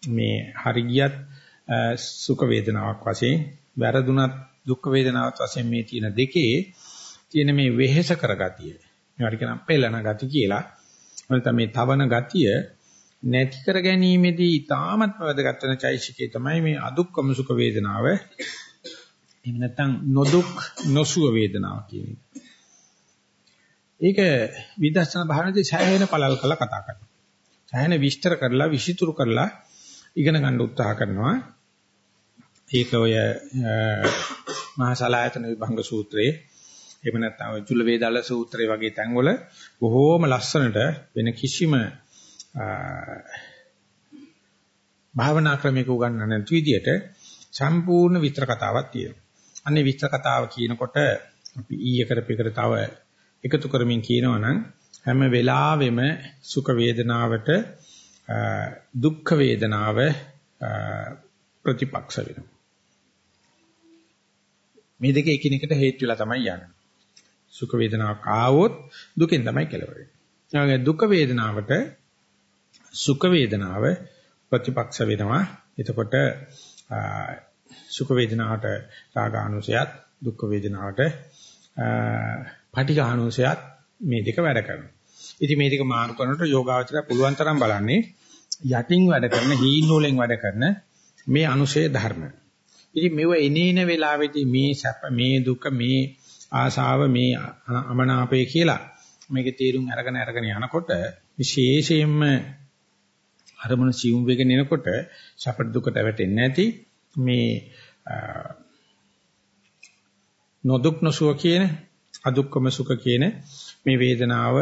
මේ හරියට සුඛ වේදනාවක් වශයෙන් වැරදුනත් දුක් වේදනාවක් වශයෙන් මේ තියෙන දෙකේ තියෙන මේ වෙහෙස කරගතිය. මේවට කියන පෙළන ගති කියලා. නැත්නම් මේ තවන ගතිය නැති කර ගැනීමේදී ඊටාමත් වැදගත් වෙන චෛසිකේ තමයි මේ අදුක්කම සුඛ වේදනාව. එහෙම නැත්නම් නොදුක් නොසුව වේදනාව කියන එක. ඒක විදර්ශනා භාවනාවේ සෑහෙන පළල් කරලා කතා කරනවා. සෑහෙන විස්තර කරලා විසිතුරු කරලා ඉගෙන ගන්න උත්සාහ කරනවා. ඒක ඔය මහා සලායතන විභංග සූත්‍රයේ එහෙම නැත්නම් චුල්ල වේදාල සූත්‍රය වගේ තැන්වල බොහෝම ලස්සනට වෙන කිසිම භාවනා ක්‍රමයක උගන්වන්න නැති විදිහට සම්පූර්ණ විතර කතාවක් තියෙනවා. අන්නේ විතර කතාව කියනකොට අපි ඊයේ කරපේකට තව එකතු කරමින් කියනවා නම් හැම වෙලාවෙම සුඛ වේදනාවට දුක්ඛ වේදනාව ප්‍රතිපක්ෂ වෙනවා. මේ දෙක එකිනෙකට හේතු වෙලා තමයි යන්නේ. සුඛ වේදනාවක් ආවොත් දුකෙන් තමයි කෙලවර වෙන්නේ. දුක් වේදනාවට සුඛ වේදනාව ප්‍රතිපක්ෂ වෙනවා. එතකොට සුඛ වේදනාවට රාගානුසයත් දුක්ඛ වේදනාවට පටිඝානුසයත් මේ දෙක වැඩ කරනවා. ඉතින් මේ දෙක මාරු කරනකොට යෝගාවචරය පුළුවන් තරම් බලන්නේ යටින් වැඩ කරන හීන නූලෙන් වැඩ කරන මේ අනුශය ධර්ම. ඉතින් මෙව එනේන වෙලාවෙදී මේ සැප මේ දුක මේ ආශාව මේ අමනාපය කියලා මේකේ තේරුම් අරගෙන අරගෙන යනකොට විශේෂයෙන්ම අරමුණ සිවුම් වෙගෙන එනකොට සැප දුකට වැටෙන්නේ නැති මේ නොදුක් නොසුව කියන අදුක්කම සුඛ කියන මේ වේදනාව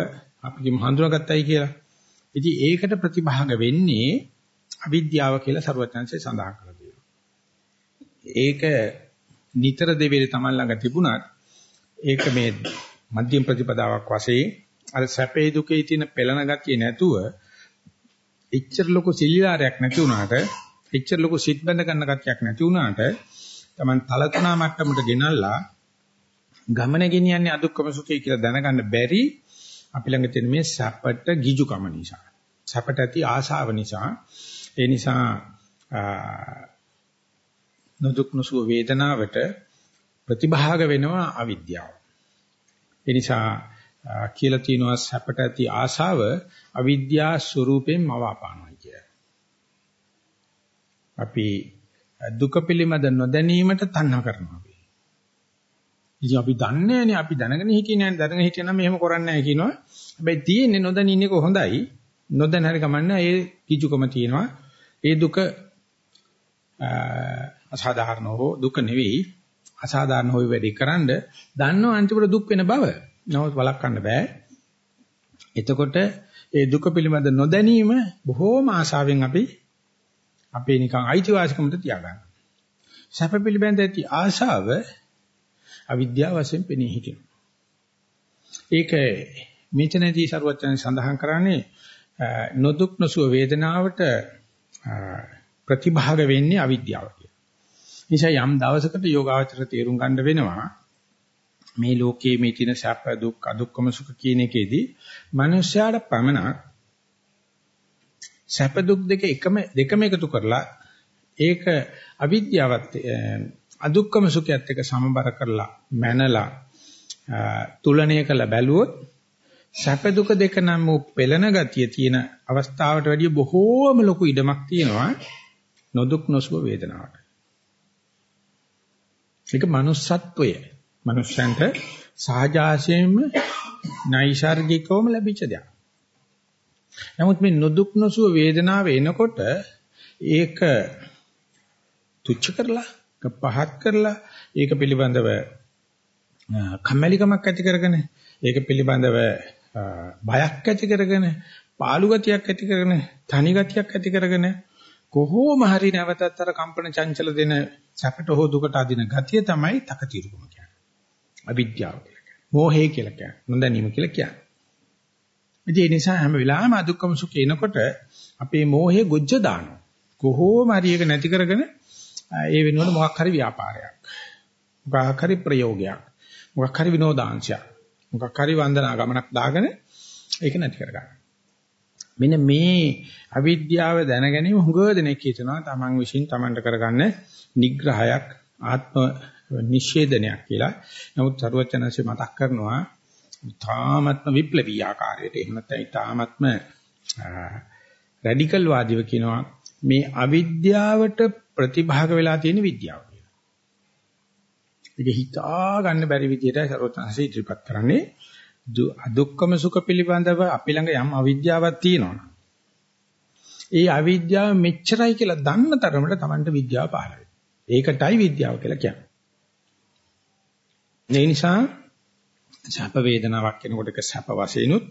අපි කිමු හඳුනාගත්තයි කියලා. ඉතින් ඒකට ප්‍රතිභාග වෙන්නේ අවිද්‍යාව කියලා ਸਰවඥාන්සේ සඳහන් කරලා තියෙනවා. ඒක නිතර දෙවිලේ Taman ළඟ තිබුණත් ඒක මේ මධ්‍යම ප්‍රතිපදාවක් වශයෙන් අර සැපේ දුකේ තියෙන පෙළන ගතිය නැතුව එච්චර ලොකු සිලිලාරයක් නැති වුණාට එච්චර ලොකු සිත් බඳ ගන්න කතියක් නැති වුණාට Taman තලතුණා මට්ටමට ගෙනල්ලා ගමන ගෙනියන්නේ අදුක්කම සුඛය කියලා දැනගන්න බැරි අපි ළඟ තියෙන මේ සැපට ගිජුකම නිසා. සැපට ඇති ආශාව නිසා. ඒ නිසා නොදුක් නොසුව වේදනාවට ප්‍රතිභාග වෙනවා අවිද්‍යාව. ඒ නිසා කියලා තියෙනවා සැපට ඇති ආශාව අවිද්‍යා ස්වરૂපයෙන් මවාපානවා කිය. අපි දුක පිළිමද නොදැනීමට තණ්හා කරනවා අපි. ඉතින් අපි දන්නේ නැහැ අපි දැනගෙන හිටියේ නැහැ දැනගෙන හිටියනම් මෙහෙම කරන්නේ නැහැ කියනවා. හැබැයි තියෙන්නේ නොදැනින්න එක හොඳයි. නොදැන හරි කමන්නේ ඒ කිචුකම තියෙනවා. ඒ දුක අසාධාරණ හෝ දුක නෙවෙයි අසාධාරණ හොයි වැඩි කරන්න දන්නව අන්තිමට දුක් වෙන බව. නමුත් වළක්වන්න බෑ. එතකොට ඒ දුක පිළිබඳ නොදැනීම බොහෝම ආශාවෙන් අපි අපේ නිකන් අයිතිවාසිකමට තියාගන්න. සැප පිළිබඳ ඇති ආශාව අවිද්‍යාව වශයෙන් පෙනී හිටිනවා. ඒක මෙතනදී සරුවචන සඳහන් කරන්නේ නොදුක් නොසුව වේදනාවට ප්‍රතිභාග වෙන්නේ අවිද්‍යාව කියලා. නිසා යම් දවසකට යෝගාවචර තේරුම් ගන්න වෙනවා මේ ලෝකයේ මේ තියෙන සැප දුක් අදුක්කම සුඛ කියන එකේදී මනුෂ්‍යයාට පමණක් සැප දුක් දෙක එකම දෙකම එකතු කරලා ඒක අවිද්‍යාවත් අදුක්කම සුඛයත් එක්ක සමබර කරලා මැනලා තුලණය කළ බැලුවොත් සැප දුක දෙක නම් වූ පෙළෙන ගතිය තියෙන අවස්ථාවට වැඩිය බොහෝම ලොකු ඉඩමක් තියෙනවා නොදුක් නොසුව වේදනාවට. ඒක manussත්වය. මනුෂ්‍යන්ට සහජාසයෙන්ම නයිසાર્ගිකවම ලැබිච්ච දෙයක්. නමුත් මේ නොදුක් නොසුව වේදනාව එනකොට ඒක තුච්ච කරලා, පහත් කරලා, ඒක පිළිබඳව කම්මැලිකමක් ඇති කරගෙන, ඒක පිළිබඳව බයක් ඇති කරගෙන, පාළු ගතියක් ඇති කරගෙන, තනි ගතියක් ඇති කරගෙන කොහොම හරි නැවතත් අර කම්පන චංචල දෙන සැපට හෝ දුකට අදින ගතිය තමයි තකතිරුකම කියන්නේ. අවිද්‍යාව කියලා කියන්නේ. මෝහය කියලා කියන්නේ. නොදැනීම කියලා කියන්නේ. ඒ නිසා හැම වෙලාවෙම අදුක්කම සුඛ එනකොට අපේ මෝහය ගොජ්ජ දානවා. කොහොම හරි එක නැති කරගෙන ඒ වෙනුවට මොකක් හරි ව්‍යාපාරයක්. මොකක් හරි ප්‍රයෝගයක්. මොකක් හරි විනෝදාංශයක්. මොකක් හරි වන්දනා ගමනක් දාගෙන ඒක නැති කරගන්න. මෙන්න මේ අවිද්‍යාව දැන ගැනීම හුඟ දෙනෙක් හිතනවා තමන් විශ්ින් තමන්ට කරගන්න නිග්‍රහයක් ආත්ම නිෂේධනයක් කියලා. නමුත් සරුවචනanse මතක් කරනවා තාමත්ම විප්ලවීය ආකාරයට එහෙම නැත්නම් තාමත්ම රැඩිකල් වාදීව කියනවා මේ අවිද්‍යාවට ප්‍රතිභාග වෙලා තියෙන විද්‍යාව කියලා. ඒක හිතා ගන්න බැරි විදිහට සරුවචනanse ඉදිරිපත් කරන්නේ අදුක්කම සුඛ පිළිබඳව අපි ළඟ යම් අවිද්‍යාවක් තියෙනවා. ඒ අවිද්‍යාව මෙච්චරයි කියලා දන්න තරමට Tamanට විද්‍යාව පහළ වෙනවා. ඒකටයි විද්‍යාව කියලා කියන්නේ. ඒ නිසා සැප වේදනාවක් කෙනකොට ඒක සැප වශයෙන්ුත්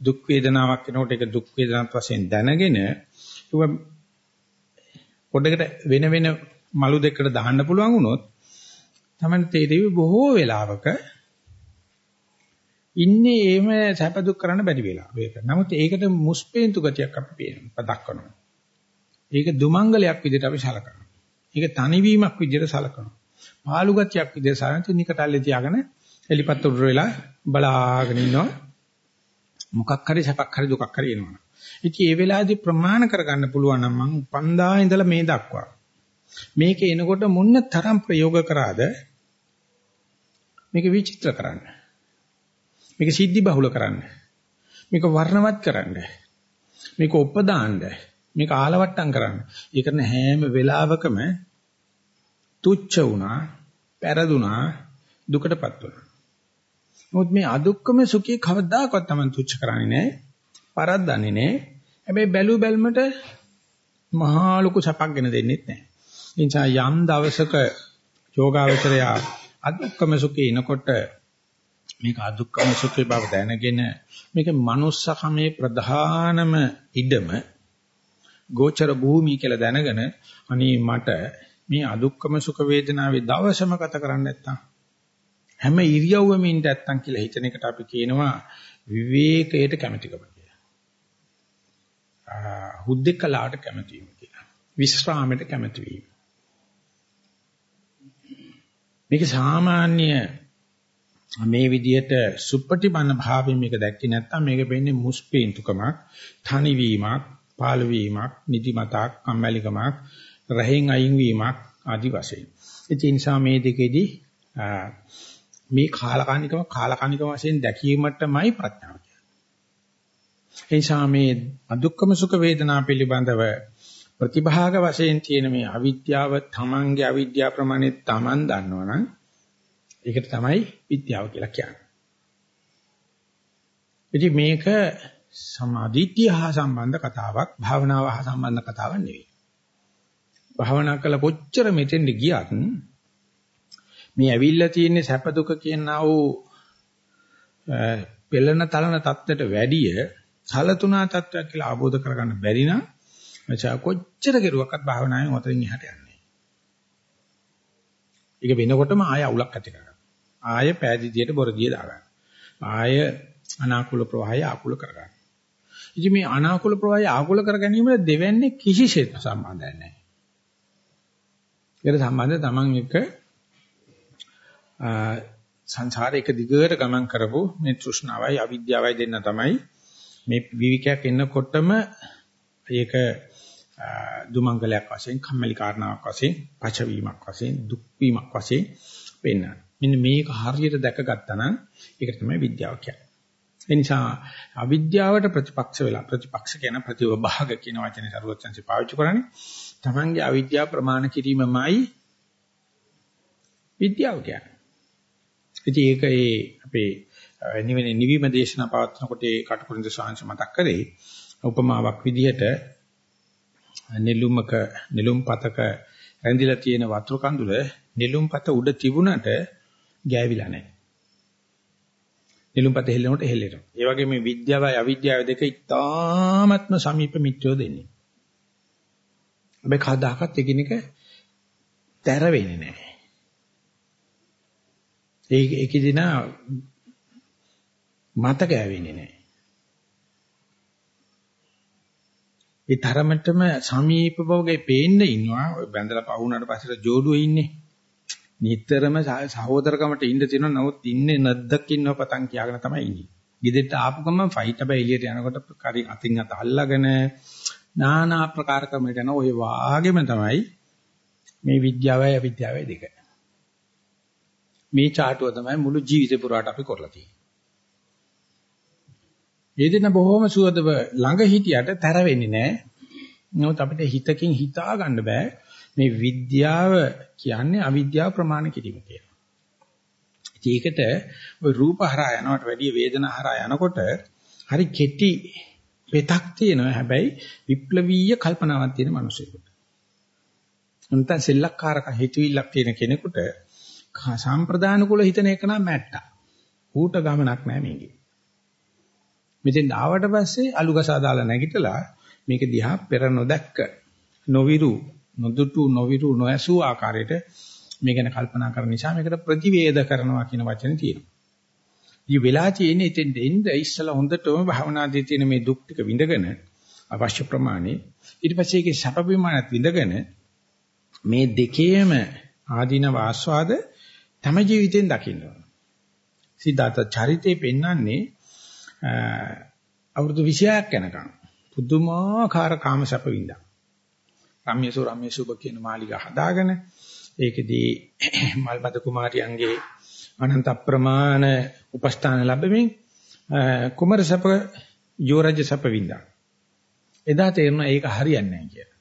දුක් වේදනාවක් කෙනකොට ඒක දුක් වේදනාවක් වශයෙන් දැනගෙන ඒක පොඩකට වෙන වෙන මලු දෙකකට දාන්න පුළුවන් වුණොත් තමයි තේරෙවි බොහෝ වෙලාවක ඉන්නේ එහෙම සැප දුක් කරන්න බැරි වෙලා. ඒක. නමුත් ඒකට මුස්පේන්තු ගතියක් අපි පේනවා. දක්වනවා. ඒක දුමංගලයක් විදිහට අපි සලකනවා. ඒක තනිවීමක් විදිහට සලකනවා. පාළු ගතියක් විදිහට සාරන්ති නිකටල්ලේ තියාගෙන එලිපත් උඩ වෙලා බලාගෙන ඉන්නවා. මොකක් හරි සැපක් හරි දුකක් හරි එනවා. ඉතින් ඒ වෙලාවේදී ප්‍රමාණ කරගන්න පුළුවන් නම් මං පන්දා ඉඳලා මේ දක්වා මේක එනකොට මුන්න තරම් ප්‍රයෝග කරාද මේක විචිත්‍ර කරන්න. මේක සිද්ධි බහුල කරන්න. මේක වර්ණවත් කරන්න. මේක උපදාන්න. මේක ආලවට්ටම් කරන්න. ඒ කරන හැම වෙලාවකම තුච්ච වුණා, පෙරදුනා, දුකටපත් වුණා. මොකද මේ අදුක්කම සුඛී කවදාකවත් Taman තුච්ච කරන්නේ නැහැ. පරද්දන්නේ නැහැ. හැබැයි බැලු බැල්මට මහා ලොකු සපක් ගෙන දෙන්නෙත් නැහැ. ඒ නිසා යම් දවසක යෝගාවචරය අදුක්කම සුඛේ එනකොට මේක අදුක්කම සුඛේ බව දැනගෙන මේක manussකමේ ප්‍රධානම ඉඩම ගෝචර භූමිය කියලා දැනගෙන අනේ මට මේ අදුක්කම සුඛ වේදනාවේ දවසම ගත කරන්න නැත්තම් හැම ඉරියව්වෙම ඉන්න නැත්තම් කියලා හිතන එකට අපි කියනවා විවේකයට කැමැතිකම කියලා. හුද්දකලාට කැමැති වීම කියලා. විශ්‍රාමයට කැමැති වීම. මේක සාමාන්‍ය මේ විදිහට සුප්පටිපන්න භාවයෙන් මේක දැක්කේ නැත්නම් මේක වෙන්නේ මුස්පීන්තුකමක්, තනිවීමක්, පාළු වීමක්, නිදිමතක්, කම්මැලිකමක්, රහෙන් අයින් වීමක් ආදි වශයෙන්. ඒ නිසා මේ දෙකෙදි මේ කාලකණිකම කාලකණික වශයෙන් දැකීමටමයි ප්‍රඥාව කියන්නේ. ඒ නිසා මේ අදුක්කම සුඛ වේදනා පිළිබඳව ප්‍රතිභාග වශයෙන් තියෙන මේ අවිද්‍යාව තමන්ගේ අවිද්‍යාව ප්‍රමාණය තමන් දන්නවනම් ඒකට තමයි විද්‍යාව කියලා කියන්නේ. ඉතින් මේක සමාධිත්‍ය හා සම්බන්ධ කතාවක්, භාවනාව හා සම්බන්ධ කතාවක් නෙවෙයි. භාවනා කළ කොච්චර මෙතෙන්ද ගියත් මේ ඇවිල්ලා තියෙන සැප දුක කියනා වූ පෙළන තලන தත්තට වැඩිය සලතුණා தත්වයක් කියලා ආબોධ කරගන්න බැරි නම් මචං කොච්චර කෙරුවක්වත් භාවනාවෙන් උතරින් එහාට යන්නේ. ඒක වෙනකොටම ආය අවුලක් ඇති කරගන්නවා. ආය පෑදීදියට බොරදිය දාගන්න. ආය අනාකූල ප්‍රවාහය ආකූල කරගන්න. ඉතින් මේ අනාකූල ප්‍රවාහය ආකූල කර ගැනීම දෙවන්නේ කිසිසේත් සම්බන්ධයක් නැහැ. ඒකට සම්බන්ධ තමන් එක සංසාරේ එක දිගට ගමන් කරපු මේ තෘෂ්ණාවයි අවිද්‍යාවයි දෙන්න තමයි මේ විවිකයක් එන්නකොටම ඒක දුමංගලයක් වශයෙන් කම්මැලි කාරණාවක් වශයෙන් පචවීමක් වශයෙන් දුක් වීමක් වශයෙන් පෙන්වනවා. මෙන්න මේක හරියට දැකගත්තා නම් ඒක තමයි විද්‍යාව කියන්නේ. ඒ නිසා අවිද්‍යාවට ප්‍රතිපක්ෂ වෙලා ප්‍රතිපක්ෂ කියන ප්‍රතිවභාග කියන වචනේ සරුවචන්සේ පාවිච්චි කරන්නේ තමන්ගේ අවිද්‍යාව ප්‍රමාණ කිරීමමයි විද්‍යාව කියන්නේ. ඉතින් ඒක ඒ අපේ නිවෙන නිවිම දේශනා පවත්වනකොට ඒ කටුකුරුන්ද ශාංශ මතක් කරේ උපමාවක් විදිහට නෙළුමක නෙළුම් පතක රැඳිලා තියෙන වතුර කඳුල නෙළුම් පත උඩ තිබුණට ගෑවිලා නැහැ. නෙළුම් පත හෙල්ලනකොට හෙල්ලෙනවා. ඒ වගේ මේ විද්‍යාවයි අවිද්‍යාවයි දෙක ඉතාමත්ම සමීප මිත්‍රයෝ දෙන්නේ. හැබැයි කවදාකවත් එකිනෙක තැර වෙන්නේ නැහැ. ඒක ඒකෙදින මත ගෑවෙන්නේ නැහැ. ඒ තරමටම සමීප භෝගේ පේන්න ඉන්නවා. ඔය බැඳලා පවුනට පස්සේ ජෝඩුවේ ඉන්නේ. නිතරම සහෝදරකමට ඉන්න තියෙනවා. නමුත් ඉන්නේ නැද්දක් ඉන්නව පතන් කියාගෙන තමයි ඉන්නේ. ගෙදරට ආපු ගමන් ෆයිට් හැබැයි එළියට යනකොට කරි අතින් අත අල්ලගෙන নানা ආකාර ක්‍රමයකට යන ඔය වාගෙම තමයි මේ විද්‍යාවයි අවිද්‍යාවයි දෙක. මේ චාටුව තමයි මුළු ජීවිතේ පුරාට අපි කරලා තියෙන්නේ. මේ දින බොහොම සුවදව ළඟ හිටියට තැර වෙන්නේ නැහැ. නමුත් අපිට හිතකින් හිතා ගන්න බෑ මේ විද්‍යාව කියන්නේ අවිද්‍යාව ප්‍රමාණ කිරීම කියලා. ඒකට ওই රූප හරහා යනවට වැඩිය වේදනා හරහා යනකොට හරි කෙටි පෙතක් තියෙනවා හැබැයි විප්ලවීය කල්පනාවක් තියෙන මිනිසෙකුට. නැත්නම් සෙල්ලක්කාරක හිතවිල්ලක් තියෙන කෙනෙකුට සම්ප්‍රදාන කුල හිතන එක නම් මැට්ටා. ඌට ගමනක් නැහැ මේකේ. මෙතෙන් ආවට පස්සේ අලුගසා දාලා නැගිටලා මේක දිහා පෙර නොදැක්ක නොවිරු නොදුටු නොවිරු නොඇසූ ආකාරයට මේ ගැන කල්පනා කරන නිසා මේකට ප්‍රතිවේද කරනවා කියන වචනේ තියෙනවා. ඊ වෙලා තියෙන්නේ එතෙන් දෙන්න ඉස්සලා හොඳටම භවනාදී තියෙන මේ දුක් ටික විඳගෙන අවශ්‍ය ප්‍රමාණය ඊට පස්සේ ඒකේ සැප විමානත් විඳගෙන මේ දෙකේම ආදීන වාස්වාද තම ජීවිතෙන් දකින්න ඕන. සිද්ධාර්ථ චරිතේ පෙන්වන්නේ අවුරුදු 26ක් යනකම් පුදුමාකාර කාමසප වින්දා. රම්‍යසු රම්‍යසුබ කියන මාලිගා හදාගෙන ඒකෙදී මල්බද කුමාරියන්ගේ අනන්ත අප්‍රමාණ උපස්ථාන ලැබෙමින් කුමරසප යෝරජ සප වින්දා. එදා තේරුණා ඒක හරියන්නේ නැහැ කියලා.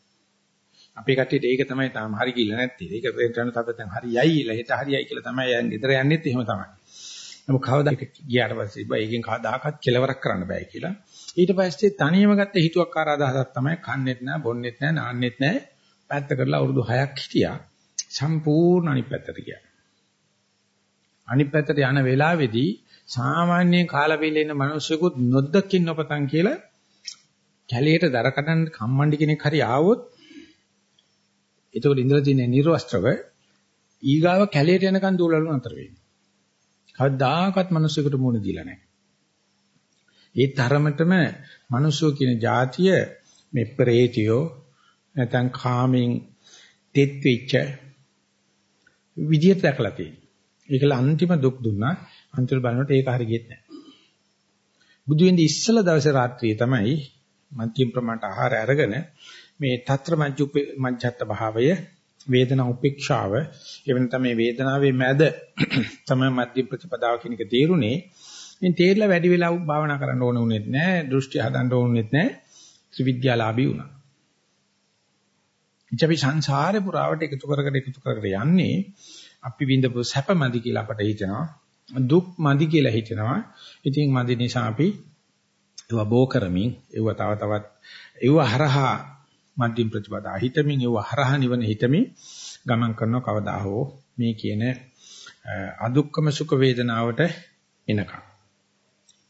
අපේ කට්ටියට ඒක තමයි තාම හරි කියලා නැත්තේ. ඒක වෙනතන තද දැන් හරියයි කියලා හෙට හරියයි කියලා තමයි යන් ගෙදර යන්නෙත් එහෙම තමයි. නමුත් කවදා ගියාට පස්සේ බෑ ඒකෙන් කවදාකවත් කෙලවරක් කරන්න බෑ කියලා. ඊට පස්සේ තනියම ගත්ත හිතුවක්කාර අදහසක් තමයි කන්නේත් නෑ බොන්නේත් නෑ නාන්නෙත් නෑ පැත්ත කරලා අවුරුදු 6ක් හිටියා. සම්පූර්ණ අනිත් පැත්තට ගියා. අනිත් පැත්තට යන වෙලාවේදී සාමාන්‍යයෙන් කාලා බීලා ඉන්න මිනිස්සුකුත් නොදකින් නොපතන් කියලා කැලේට දර කඩන්න කම්මණ්ඩි කෙනෙක් හරි ආවොත් එතකොට ඉඳලා තියෙන නිර්වස්ත්‍රව ඊගාව කැලේට යනකන් දූලලු නතර වෙන්නේ. කවදාකවත් මිනිස්සුෙකුට මුණ දීලා නැහැ. ඒ තරමටම මිනිස්සු කියන જાතිය මේ ප්‍රේතියෝ නැත්නම් කාමෙන් තෙත් වෙච්ච විදියට දැකලා තියෙනවා. ඒකල අන්තිම දුක් දුන්නා. අන්තිම බලනකොට ඒක හරියෙත් නැහැ. බුදු වෙන්නේ ඉස්සල දවසේ රාත්‍රියේ තමයි මධ්‍යම ප්‍රමාණයට ආහාර අරගෙන මේ తත්‍ර මජ්ජත් භාවය වේදනා උපේක්ෂාව එවන තමයි වේදනාවේ මැද තමයි මධ්‍ය ප්‍රතිපදාව කියන එක තේරුනේ ඉතින් තේරලා වැඩි වෙලා භාවනා කරන්න ඕන උනේත් නැහැ දෘෂ්ටි හදන්න ඕනෙත් නැහැ ත්‍රිවිද්‍යාලාභී වුණා ඉතින් සංසාරේ පුරාවට එකතු කරගෙන එකතු කරගෙන යන්නේ අපි විඳපු සැප මදි කියලා අපට හිතෙනවා දුක් මදි කියලා හිතෙනවා ඉතින් මදි නිසා අපි ඒව බෝ කරමින් ඒව තව තවත් ඒව හරහා මධ්‍යම ප්‍රතිපදා හිතමින් ඒව හරහා නිවන හිතමින් ගමන් කරන කවදා හෝ මේ කියන අදුක්කම සුඛ වේදනාවට එනකම්.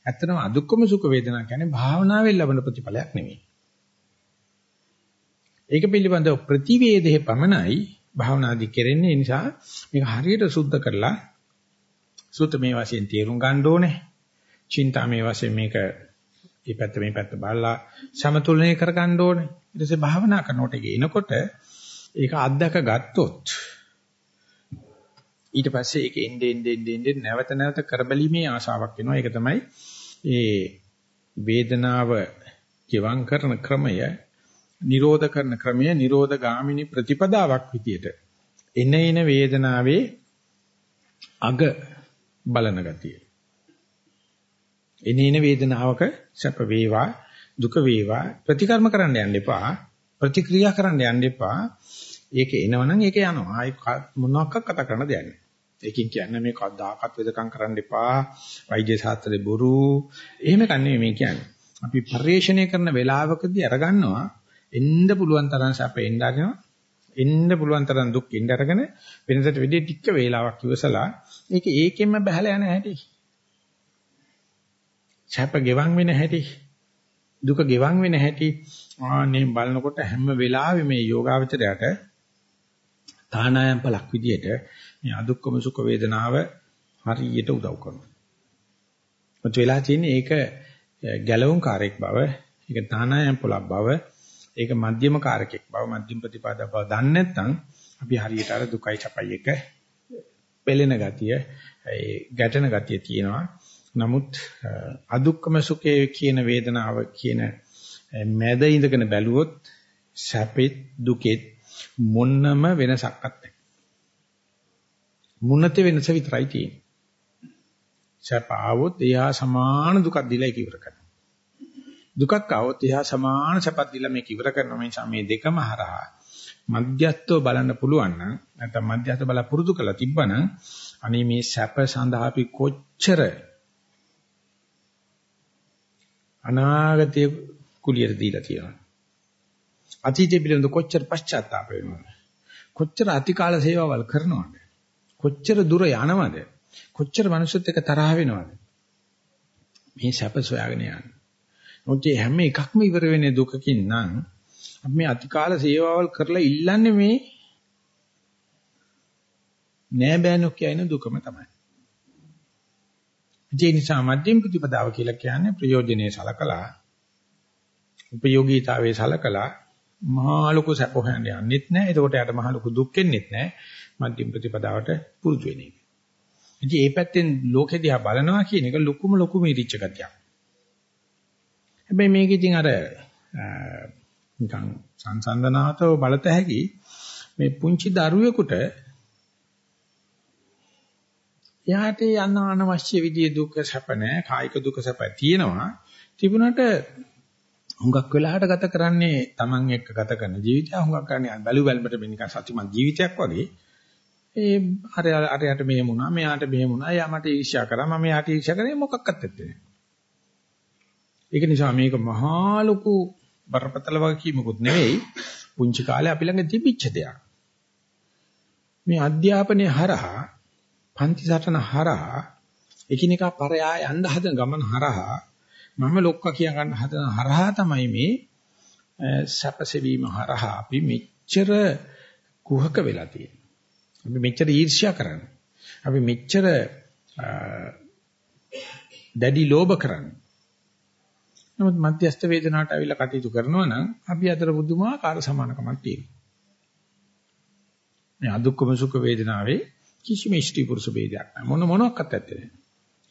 ඇත්තටම අදුක්කම සුඛ වේදනා කියන්නේ භාවනාවෙන් ලබන ප්‍රතිඵලයක් නෙමෙයි. ඒක පිළිබඳව ප්‍රතිවේදයේ පමණයි භාවනාදි කෙරෙන්නේ නිසා මේක හරියට සුද්ධ කරලා සුත්ත මේ වශයෙන් තේරුම් ගන්න ඕනේ. චින්තාමේ වශයෙන් මේක මේ පැත්ත මේ පැත්ත බලලා සමතුලනය කරගන්න ඕනේ. ඊට පස්සේ භාවනා කරනකොට ඒක එනකොට ඒක අත්දක ගත්තොත් ඊට පස්සේ ඒක එන්නේ එන්නේ එන්නේ නැවත නැවත කරබැලීමේ ආශාවක් එනවා. ඒක තමයි ඒ වේදනාව ජීවම් කරන ක්‍රමය, නිරෝධ කරන ක්‍රමය, නිරෝධ ගාමිනී ප්‍රතිපදාවක් විදියට එන එන වේදනාවේ අග බලන ගතිය. එනේන වේදනාවක සැප වේවා දුක වේවා ප්‍රතිකර්ම කරන්න යන්න එපා ප්‍රතික්‍රියා කරන්න යන්න එපා. ඒක එනවනම් ඒක යනවා. ආයි මොනවාක් කතා කරන්න දෙයක් නැහැ. ඒකෙන් කියන්නේ මේ කවදාකවත් වෙදකම් කරන්න එපා. වෛද්‍ය ශාස්ත්‍රේ බොරු. එහෙම කන්නේ මේ කියන්නේ. අපි පරිශ්‍රණය කරන වෙලාවකදී අරගන්නවා. එන්න පුළුවන් තරම් සැප එන්න අරගෙන එන්න පුළුවන් තරම් දුක් එන්න අරගෙන වෙනසට වෙදී ටික වේලාවක් ඉවසලා ඒක ඒකෙන්ම බහලා යන හැටි. සැප ගෙවන් වෙන හැටි. දුක ගෙවන් වෙන හැටි. ආනේ බලනකොට හැම වෙලාවෙම මේ යෝගාවචරයට තානායම් පලක් විදියට මේ අදුක්කම සුඛ වේදනාව හරියට උදව් කරනවා. මොකද වෙලා තියෙන්නේ ඒක ගැලවුම් කාර්යයක් බව, ඒක තානායම් පලක් බව, ඒක මධ්‍යම කාර්යයක් බව, මධ්‍යම ප්‍රතිපාදක බව දන්නේ නැත්නම් අපි හරියට අර දුකයි සපයි එක පෙළෙන ගතිය, ඒ ගැටෙන ගතිය තියෙනවා. නමුත් අදුක්කම සුඛයේ කියන වේදනාව කියන මැද ඉඳගෙන බැලුවොත් සැපෙත් දුකෙත් මොන්නම වෙනසක් නැහැ. මුණත වෙනස විතරයි තියෙන්නේ. සැප ආවොත් එයා සමාන දුකක් දීලා ඒක ඉවර කරනවා. දුකක් ආවොත් එයා සමාන සැපක් දීලා මේක ඉවර කරනවා. මේ සමේ දෙකම හරහා මධ්‍යස්තව බලන්න පුළුවන් නම් නැත්නම් මධ්‍යස්ත බල පුරුදු කරලා තිබ්බනම් අනේ මේ සැප සඳහා අපි කොච්චර අනාගතයේ කුලියට දීලා තියෙනවා. අතීතය පිළිබඳ කොච්චර පශ්චාත්තාප වෙනවද? කොච්චර අතිකාල සේවාවල් කරනවද? කොච්චර දුර යනවද? කොච්චර මිනිස්සුත් එක්ක තරහ වෙනවද? මේ සැප සොයාගෙන යන්නේ. මොකද හැම එකක්ම ඉවර වෙන්නේ දුකකින් නම් අපි මේ අතිකාල සේවාවල් කරලා ඉල්ලන්නේ මේ නෑ බෑනොක් කියන දුකම තමයි. ඒ නිසා මධ්‍යම ප්‍රතිපදාව කියලා කියන්නේ ප්‍රයෝජනේ සලකලා උපයෝගීතාවයේ සලකලා මහා ලොකු සැප හොයන්න යන්නෙත් නැහැ. එතකොට යට මහා ලොකු දුක් වෙන්නෙත් නැහැ. මධ්‍යම ප්‍රතිපදාවට පුරුදු වෙන එක. ඉතින් මේ පැත්තෙන් ලෝකෙ දිහා බලනවා කියන එක ලොකුම ලොකු මිරිච්ච ගතියක්. හැබැයි මේක ඉතින් අර නිකන් සංසන්දනාතව බලත හැකි මේ පුංචි දරුවෙකුට එයාට යන්න අනවශ්‍ය විදිහේ දුක් සැප නැහැ කායික දුක සැප තියෙනවා තිබුණාට හුඟක් වෙලාවට ගත කරන්නේ Taman එක්ක ගත කරන ජීවිතය හුඟක් කරන්නේ බැලු බැලමට මේ නිකන් සතුටුමත් ජීවිතයක් වගේ ඒ අර අරයට මෙහෙම වුණා මෙයාට මෙහෙම වුණා එයා මට ඊර්ෂ්‍යා කරා. මම එයාට ඊර්ෂ්‍යා කරේ මොකක්වත් නැත්තේ ඒක නිසා මේක මහා ලොකු බරපතල වගකීමකුත් නෙවෙයි. පුංචි කාලේ අපි ළඟ තිබිච්ච දෙයක්. මේ අධ්‍යාපනයේ හරහා පන්ති සටන හරහා එකිනෙකා පරයා යන්න හදන ගමන හරහා මම ලොක්කා කියා ගන්න හදන හරහා තමයි මේ සැපසෙවීම හරහා අපි මෙච්චර කුහක වෙලා තියෙන්නේ. අපි මෙච්චර ඊර්ෂ්‍යා කරන්නේ. අපි මෙච්චර දැඩි ලෝභ කරන්නේ. නමුත් මධ්‍යස්ථ වේදනාවට අවිලා කටයුතු කරනවා නම් අපි අතර බුදුමාකාර සමානකමක් තියෙනවා. මේ අදුක්කම සුඛ වේදනාවේ කිසිම ස්ත්‍රී පුරුෂ ભેදයක් නැහැ. මොන මොනක්වත් ඇත්තේ නැහැ.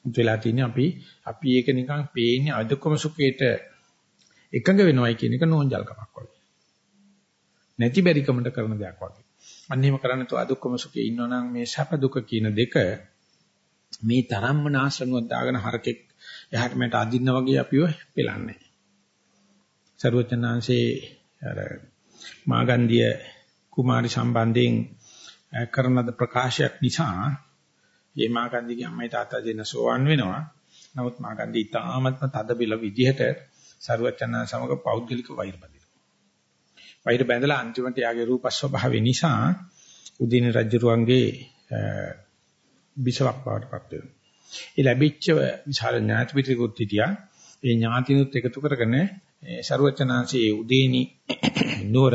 මුත් වෙලා තියෙන්නේ අපි අපි ඒක නිකන් පේන්නේ අදුක්කම සුඛේට එකඟ වෙනවයි කියන එක නෝන්ජල්කමක් වගේ. නැති බැරිකමට කරන දෙයක් වගේ. අන්න එහෙම කරන්නේ તો අදුක්කම සුඛේ ඉන්නවනම් මේ සැප දුක කියන දෙක මේ තරම්ම නාශනුවක් දාගෙන හරකෙක් එහාට මෙහාට අදින්න වගේ අපිව පෙලන්නේ. සරුවචනාංශේ අර මාගන්ධිය කුමාරි සම්බන්ධයෙන් කරන ප්‍රකාශයක් නිසා මේ මාගන්ධිගේ අම්මයි තාත්තා දෙන සෝවන් වෙනවා. නමුත් මාගන්ධි ඉතාමත්ම තද බිල විදිහට සරුවචන සමග පෞද්ගලික වෛර බඳිනවා. වෛර බැඳලා අන්තිමට යාගේ රූප ස්වභාවය නිසා උදින රජුරුවන්ගේ බිසවක් බවට පත් වෙනවා. ඒ ලැබිච්ච විශාල ඥාති පිටිකුත් හිටියා. ඒ ඥාතිනුත් එකතු කරගෙන සරුවචනාංශයේ උදේනි නෝර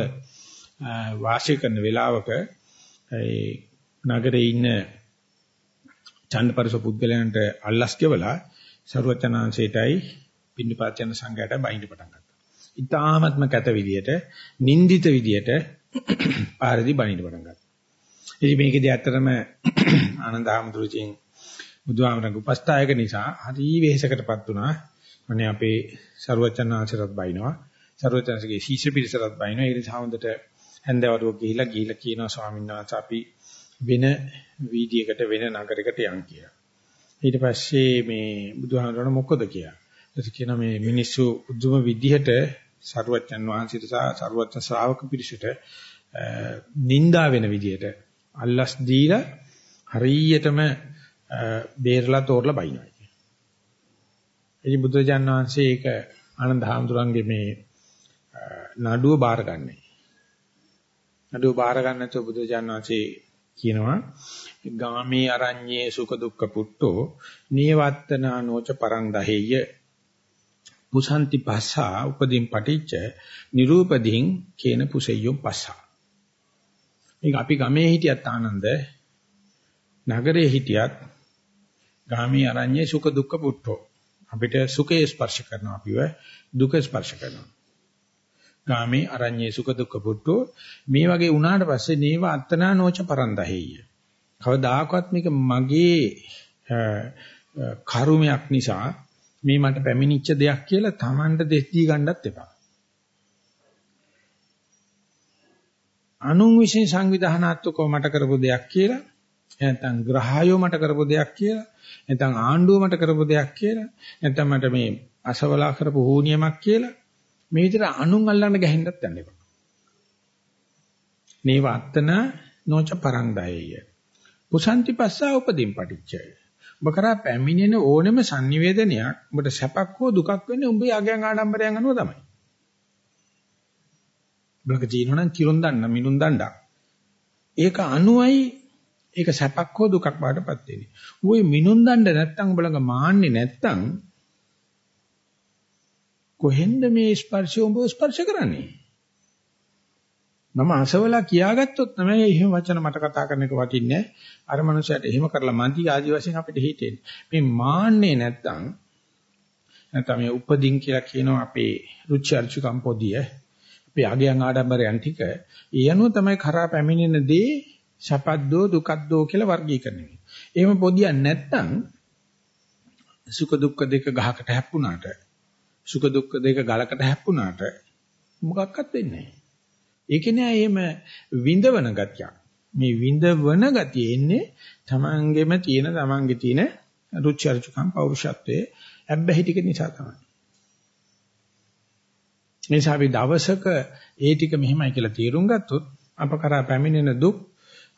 වාසය කරන වෙලාවක ඒ නගරේ ඉන්න ඡන්දපරස පුද්ගලයන්ට අල්ලස් කෙවලා සරුවචනාංශයටයි පින්නපාත යන සංඝයාට බයින්ඩ පටන් ගත්තා. ඊ타ත්ම කැත විදියට, නින්දිත විදියට පාරදී බයින්ඩ පටන් ගත්තා. ඉතින් මේකේදී ඇත්තටම ආනන්ද ආමතුරුචින් බුදුහාමරගේ උපස්ථායක නිසා හරි වෙහෙසකටපත් වුණා. අනේ අපේ සරුවචනාංශයට බයිනවා. සරුවචනාංශගේ ශීෂ්‍ය පිරිසටත් බයිනවා. ඒ නිසා හොඳට හැන්දවරුව ගිහිලා ගිහිලා කියනවා ස්වාමීන් වහන්සේ අපි වෙන වීදියේකට වෙන නගරයකට යන් කියලා. ඊට පස්සේ මේ බුදුහාමරණ මොකද කියලා. ඊට කියනවා මේ මිනිස්සු උතුම් විදිහට සරුවචන් වහන්සේට සහ සරුවචන් ශ්‍රාවක පිරිසට නිඳා වෙන විදිහට අල්ලස් දීලා හරියටම බේරලා තෝරලා බයිනවා. ඉතින් බුදුරජාණන් වහන්සේ ඒක ආනන්ද හාමුදුරන්ගේ මේ නඩුව බාරගන්නේ. නඩුව බාර ගන්න නැතුව බුදුරජාණන් වහන්සේ කියනවා ගාමේ අරඤ්ඤේ සුඛ දුක්ඛ පුට්ටෝ නීවත්තනා නොච පරං දහෙය්‍ය පුසන්ති පස්සා උපදීන් පටිච්ච නිරූපදීන් කේන පුසෙය්‍යෝ පස්සා. මේක අපි ගමේ හිටියත් ආනන්ද නගරේ හිටියත් ගාමී අරඤ්ඤේ සුඛ දුක්ඛ පුට්ටෝ අපිට සුඛේ ස්පර්ශ කරනවා අපිව දුක ස්පර්ශ කරනවා. ගාමී අරඤ්ඤේ සුඛ දුක්ඛ පුට්ටෝ මේ වගේ වුණාට පස්සේ නේව අත්තනා නොච පරන්දහෙය. කවදාකවත් මේක මගේ කර්මයක් නිසා මේ මට පැමිණිච්ච දෙයක් කියලා Tamanට දෙස් දී ගන්නත් එපා අනුන් විශ්ේ සංවිධානාත්මකව මට කරපු දෙයක් කියලා නැත්නම් ග්‍රහයෝ මට කරපු දෙයක් කියලා නැත්නම් ආණ්ඩුව මට කරපු දෙයක් කියලා නැත්නම් මට මේ අසවලා කරපු හෝනියමක් කියලා මේ විදිහට අනුන් අල්ලන්න ගහින්නත් යන්න එපා. මේ වත්තන නොච පරංගයය. පුසන්ති පස්සා උපදීන් පටිච්චය. ඔබ කරා පැමිණෙන ඕනෙම sannivedanayak ඔබට සැපක් හෝ දුකක් වෙන්නේ උඹේ අගයන් ආඩම්බරයන් අනුව තමයි. බලක තියෙනවනම් කිරුන් දන්න මිනුන් දණ්ඩක්. ඒක අනුවයි ඒක සැපක් හෝ දුකක් බාටපත් වෙන්නේ. ඌේ මිනුන් දණ්ඩ නැත්තම් උඹලඟ මාන්නේ නැත්තම් කොහෙන්ද මේ ස්පර්ශය උඹ ස්පර්ශ කරන්නේ? මම අසවලා කියාගත්තොත් තමයි එහෙම වචන මට කතා කරන එක වටින්නේ. අර මනුස්සයාට එහෙම කරලා මන්ති ආදි වශයෙන් අපිට හිතෙන්නේ. මේ මාන්නේ නැත්තම් නැත්නම් මේ උපදින් කියලා කියනවා අපේ රුචි අරුචිකම් පොදිය. අපේ අගයන් ආඩම්බරයන් ටික. ඒ අනුව තමයි කරා පැමිණෙන දේ සපද්දෝ දුකද්දෝ කියලා වර්ගීකරණය වෙන්නේ. එහෙම පොදියක් නැත්තම් සුඛ දුක්ඛ දෙක ගහකට හැප්පුණාට සුඛ දුක්ඛ දෙක ගලකට හැප්පුණාට මොකක්වත් වෙන්නේ නැහැ. ඒකේ නෑ එහෙම විඳවන ගතියක්. මේ විඳවන ගතිය එන්නේ තමන්ගෙම තියෙන තමන්ගේ තියෙන රුචි අරුචිකම් පෞරුෂත්වයේ ඇබ්බැහි ටික නිසා තමයි. මේ නිසා අපි දවසක ඒ ටික මෙහෙමයි කියලා තීරුම් ගත්තොත් අප කරා පැමිණෙන දුක්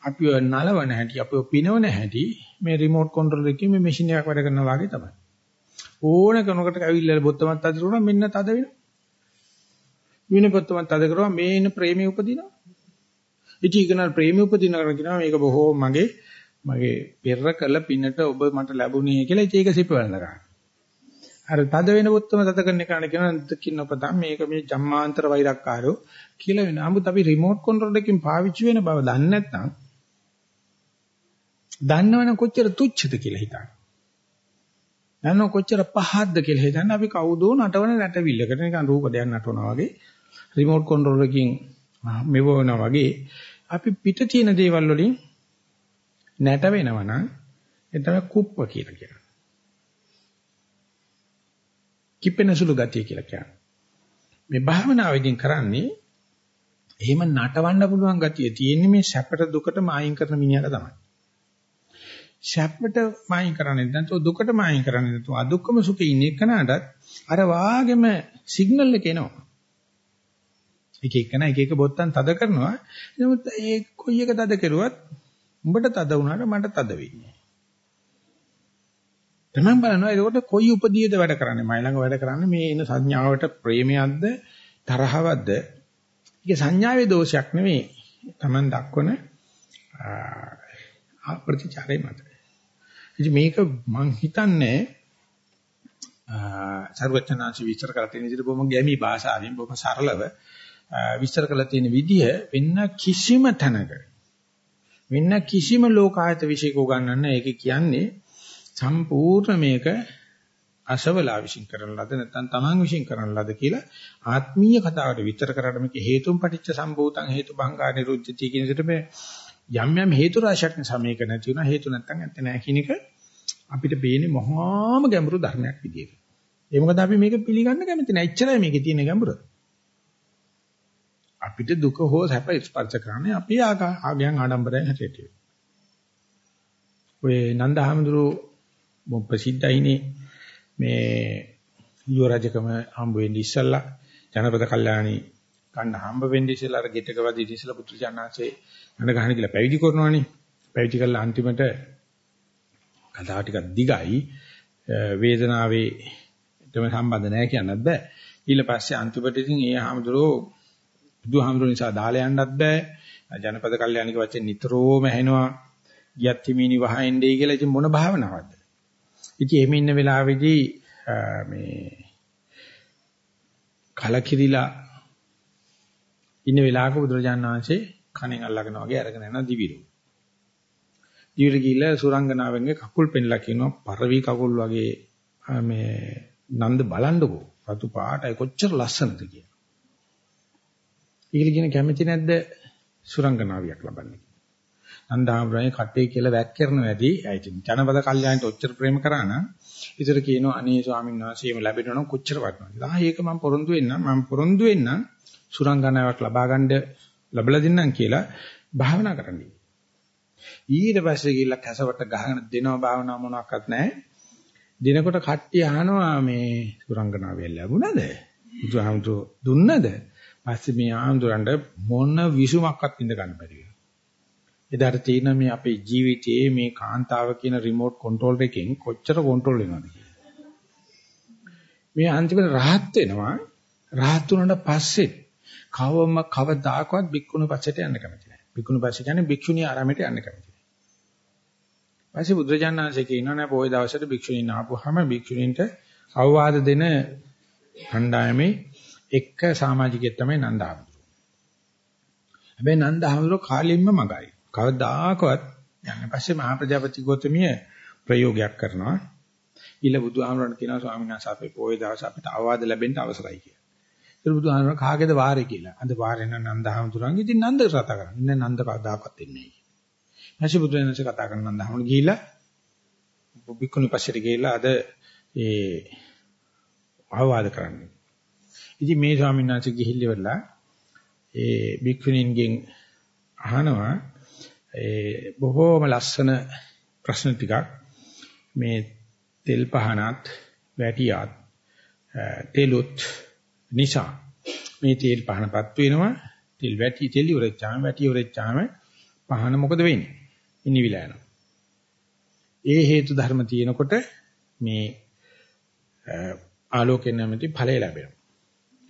අපිව නලවන හැටි අපිව පිනවන හැටි මේ රිමෝට් කන්ට්‍රෝල් එකකින් මේ මැෂින් එකක් වැඩ කරනවා වගේ තමයි. ඕන කෙනෙකුට ඇවිල්ලා බොත්තමත් අදින උනා මෙන්න තද වෙනවා. වින බොත්තමත් තද කරනවා මේ ඉන්න ප්‍රේමී උපදිනවා. ඉතින් ඉගෙන ප්‍රේමී උපදිනවා කියනවා මේක බොහෝ මගේ මගේ පෙර කළ පිනට ඔබ මට ලැබුණේ කියලා ඒක සිප වෙනවා. අර තද වෙන බොත්තම තද කරන එක කියනවා දකින්න ඔබ මේක මේ ජම්මාන්තර වෛරක්කාරෝ කියලා වෙනවා. 아무ත් අපි රිමෝට් කන්ට්‍රෝල් එකකින් පාවිච්චි වෙන බව දන්නේ නැත්නම් දන්නවනම් කොච්චර තුච්ඡද කියලා හිතන්න. නන්න කොච්චර පහක්ද කියලා හිතන්න අපි කවුදෝ නටවන නැටවිල්ලකට නිකන් රූප දෙයක් නටවනවා වගේ රිමෝට් කන්ට්‍රෝල් එකකින් මෙවනවා වගේ අපි පිට තියෙන දේවල් වලින් නැට වෙනවා නම් ඒ තමයි කුප්ප කියලා කියන්නේ. කිපෙන සුළු ගතිය කියලා කියන්නේ. මේ භාවනාවේදී කරන්නේ එහෙම නටවන්න පුළුවන් ගතිය තියෙන්නේ මේ සැපට දුකට මායින් කරන මිනිහට තමයි. සැපට මායින් කරන්නේ නැත්නම් දුකට මායින් කරන්නේ නැත්නම් අදුක්කම සුඛේ ඉන්න එකනටත් අර වාගෙම සිග්නල් එක එනවා. එක එකන එක එක බොත්තම් තද කරනවා. නමුත් ඒ කොයි එක තද කරුවත් උඹට තද වුණාට මට තද වෙන්නේ. තමන් බලනවා ඒකට කොයි උපදීයද වැඩ කරන්නේ මයි ළඟ වැඩ කරන්නේ මේ එන සංඥාවට ප්‍රේමයක්ද තරහවක්ද ඒක සංඥාවේ දෝෂයක් නෙමෙයි තමන් දක්වන ප්‍රතිචාරය මත ඉතින් මේක මං හිතන්නේ සර්වචනාංශ විස්තර කරලා තියෙන විදිහට බොහොම ගැමි භාෂාවෙන් බොහොම සරලව විස්තර කරලා තියෙන විදිහ වෙන්න කිසිම තැනක වෙන්න කිසිම ලෝකායත විශේෂක උගන්වන්න ඒක කියන්නේ සම්පූර්ණ මේක අසවලා විශ්ින් කරන ලද නැත්නම් තමන් විශ්ින් කරන ලද කියලා ආත්මීය කතාවට විතර කරලා මේක හේතුන් පටිච්ච සම්භූතං හේතු භංගා නිරුද්ධති කියන විදිහට මේ යම් යම් හේතු රාශියක් නිසා මේක නැති වුණා හේතු නැත්නම් නැත්te නෑ කියන එක අපිට පේන්නේ මහාම ගැඹුරු ධර්මයක් විදියට. ඒ මොකද අපි මේක පිළිගන්න කැමති නෑ. එච්චරයි මේකේ තියෙන ගැඹුර. අපිට දුක හෝ සැප ස්පර්ශ කරන්නේ අපි ආගයන් ආඩම්බරයෙන් හැටියට. ඔය නන්දහමඳුරු ප්‍රසිද්ධයිනේ. මේ යුව රජකම හම්බ වෙන්නේ ඉස්සල්ලා ජනපද කල්යාණි කන්න හම්බ වෙන්නේ ඉස්සල්ලා අර ගෙටක වදී ඉස්සල්ලා පුත්‍ර ජානනාසේ අඬ ගහන කියලා පැවිදි කරනවනේ. පැවිදි කරලා අන්තිමට කතාව ටිකක් දිගයි. වේදනාවේ ඊටම සම්බන්ධ නැහැ කියන්නත් බෑ. ඊළ පස්සේ අන්තිමට ඉතින් ඒ හාමුදුරුවෝ බුදුහාමුදුරුවෝ නිසා දාලා යන්නත් බෑ ජනපද කල්යාණික වචෙන් නිතරම ඇහෙනවා ගියත් හිමිනි වහින්නේ කියලා ඉතින් මොන භාවනාවක්ද ඉතින් එහෙම ඉන්න වෙලාවේදී මේ කලකිරිලා ඉන්න වෙලාවක බුදුරජාණන් වහන්සේ කණෙන් අල්ලගෙන වගේ අරගෙන යන දිවිරු. දිවිරු ගිහිල්ලා සුරංගනාවෙන්ගේ කකුල් පෙන්ලා කියනවා පරවි කකුල් වගේ මේ නන්ද බලන්නකෝ. රතු පාටයි කොච්චර ලස්සනද කියලා. ඊගල කියන කැමති නැද්ද සුරංගනාවියක් ලබන්නේ? නන්දාමරණේ කටේ කියලා වැක් කරන වැඩි ඇයි ජනපද කල්යාණිට ඔච්චර ප්‍රේම කරා නම් ඉතර කියනවා අනේ ස්වාමීන් වහන්සේ මේ ලැබෙනවා නම් කොච්චර වටිනවද? ආ ඒක මම පොරොන්දු වෙන්නම් මම පොරොන්දු වෙන්නම් සුරංගනාවක් ලබා ගන්න ලැබලා දෙන්නම් කියලා භාවනා කරන්න. ඊට පස්සේ ගිහිල්ලා කැසවට ගහගෙන දෙනව භාවනා මොනවත් නැහැ. දිනකොට කට්ටිය අහනවා මේ සුරංගනාවෙ ලැබුණද? බුදුහාමුදුරු දුන්නද? පස්සේ මේ ආඳුරන්ට මොන විසුමක්වත් ඉඳ ගන්න බැරි වෙනවා. එදාට තියෙන මේ අපේ ජීවිතයේ මේ කාන්තාව කියන රිමෝට් කන්ට්‍රෝල් එකෙන් කොච්චර කන්ට්‍රෝල් වෙනවද මේ අන්තිමට rahat වෙනවා. rahat වුණාට පස්සේ කවම කවදාකවත් බික්කුණු පස්සට යන්න කැමති නැහැ. බික්කුණු පස්සේ කියන්නේ භික්ෂුණී ආරාමයට යන්න කැමති නැහැ. පස්සේ බුදුරජාණන්සේ කියනවා නෑ පොයි දවසට භික්ෂුණීන් ආපුවාම භික්ෂුණීන්ට අවවාද දෙන කණ්ඩායමේ එක්ක සමාජිකයෙක් තමයි නන්දහමඳුර. හැබැයි නන්දහමඳුර කාලින්ම මගයි. කවදාකවත් යන්න පස්සේ මහා ප්‍රජාපති ගෞතමිය ප්‍රයෝගයක් කරනවා. ඊළ බුදුහාමරණ කියනවා ස්වාමීන් වහන්සේ අපේ පොයේ දවස් අපිට අවවාද ලැබෙන්න අවසරයි කියලා. ඒක බුදුහාමරණ කාගේද වාරේ කියලා. අද වාරේ නම් නන්දහමතුරුන්ගේ ඉතින් නන්ද කතා කරන්නේ. ඉන්න නන්ද කවදාකවත් එන්නේ නැහැ. ඊපස්සේ බුදුරජාණන්සේ කතා කරන නන්දහමතුරු ගිහිල්ලා බික්කුණි පස්සට ගිහිල්ලා අද ඒ අවවාද කරන්නේ. ඉතින් මේ ස්වාමීන් වහන්සේ ගිහිල්ලා ඒ බික්කුණින්ගෙන් අහනවා ඒ බොහෝම ලස්සන ප්‍රශ්න ටිකක්. මේ තෙල් පහනත් වැටියත් තෙලුත් නිසා මේ තෙල් පහනපත් වෙනවා. තෙල් වැටි තෙල් ඉවරච්චාම වැටි ඉවරච්චාම පහන මොකද වෙන්නේ? ඉනිවිලා යනවා. ඒ හේතු ධර්ම තියෙනකොට මේ ආලෝකයෙන් නැමැති ඵලය ලැබෙනවා.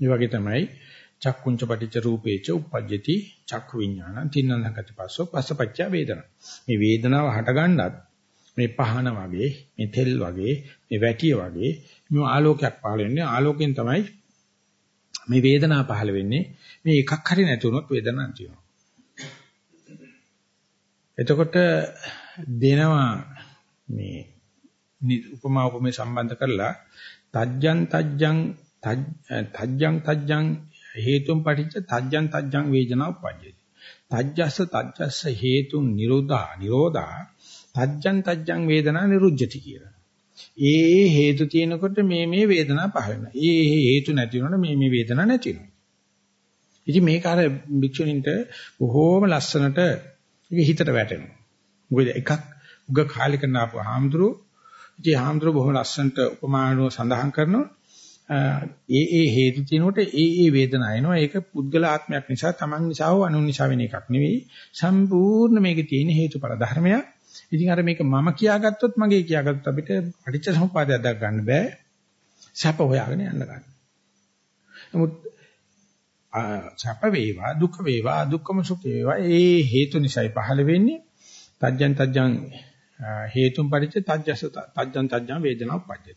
ඒ වගේ තමයි චක්කුංච පටිච්ච රූපේච උප්පජ්ජති චක්ඛු විඥානං තින්නංගති පස්සෝ පස්සපච්ච වේදනා. මේ වේදනාව හටගන්නත් මේ පහන වගේ, මේ තෙල් වගේ, මේ වැටිය වගේ මේ ආලෝකයක් පහළ වෙන්නේ. ආලෝකයෙන් තමයි මේ වේදනාව පහළ වෙන්නේ. මේ එකක් හරි නැති වුණොත් වේදනාවක් නැති වෙනවා. එතකොට දෙනවා මේ උපමා උපමේ සම්බන්ධ කරලා තජ්ජං තජ්ජං තජ්ජං තජ්ජං හේතුම් පටිච්ච තජ්ජං තජ්ජං වේදනා උපජ්ජති. තජ්ජස්ස තජ්ජස්ස හේතුන් නිරෝධා නිරෝධා තජ්ජං තජ්ජං වේදනා නිරුද්ධති කියලා. ඒ හේතු තියෙනකොට මේ මේ වේදනා පහළ වෙනවා. ඒ හේතු නැති වෙනකොට මේ මේ වේදනා නැති වෙනවා. ඉතින් මේක අර භික්ෂුණින්ට බොහෝම ලස්සනට ඒක හිතට වැටෙනවා. මොකද එකක් උග කාලේ කරන ආපු හාමුදුරුවෝ ඉතින් හාමුදුරුවෝ බොහොම ලස්සනට උපමානුව සඳහන් කරනවා. ඒ ඒ හේතු තියෙනකොට ඒ ඒ වේදනාව එනවා. ඒක පුද්ගල ආත්මයක් නිසා, Taman නිසා හෝ අනුන් නිසා වෙන එකක් නෙවෙයි. සම්පූර්ණ මේකේ තියෙන හේතුඵල ධර්මයක්. ඉතින් අර මේක මම කියාගත්තොත් මගේ කියාගත්තොත් අපිට පටිච්ච සමුප්පාදයක් දක් ගන්න බෑ. සැප හොයාගෙන යන්න ගන්න. නමුත් සැප වේවා, දුක් වේවා, දුක්ඛම සුඛ වේවා ඒ හේතු නිසායි පහළ වෙන්නේ. තජ්ජන් තජ්ජන් හේතුන් පරිච්ඡ තජ්ජස තජ්ජන් තජ්ජන් වේදනා උපජ්ජති.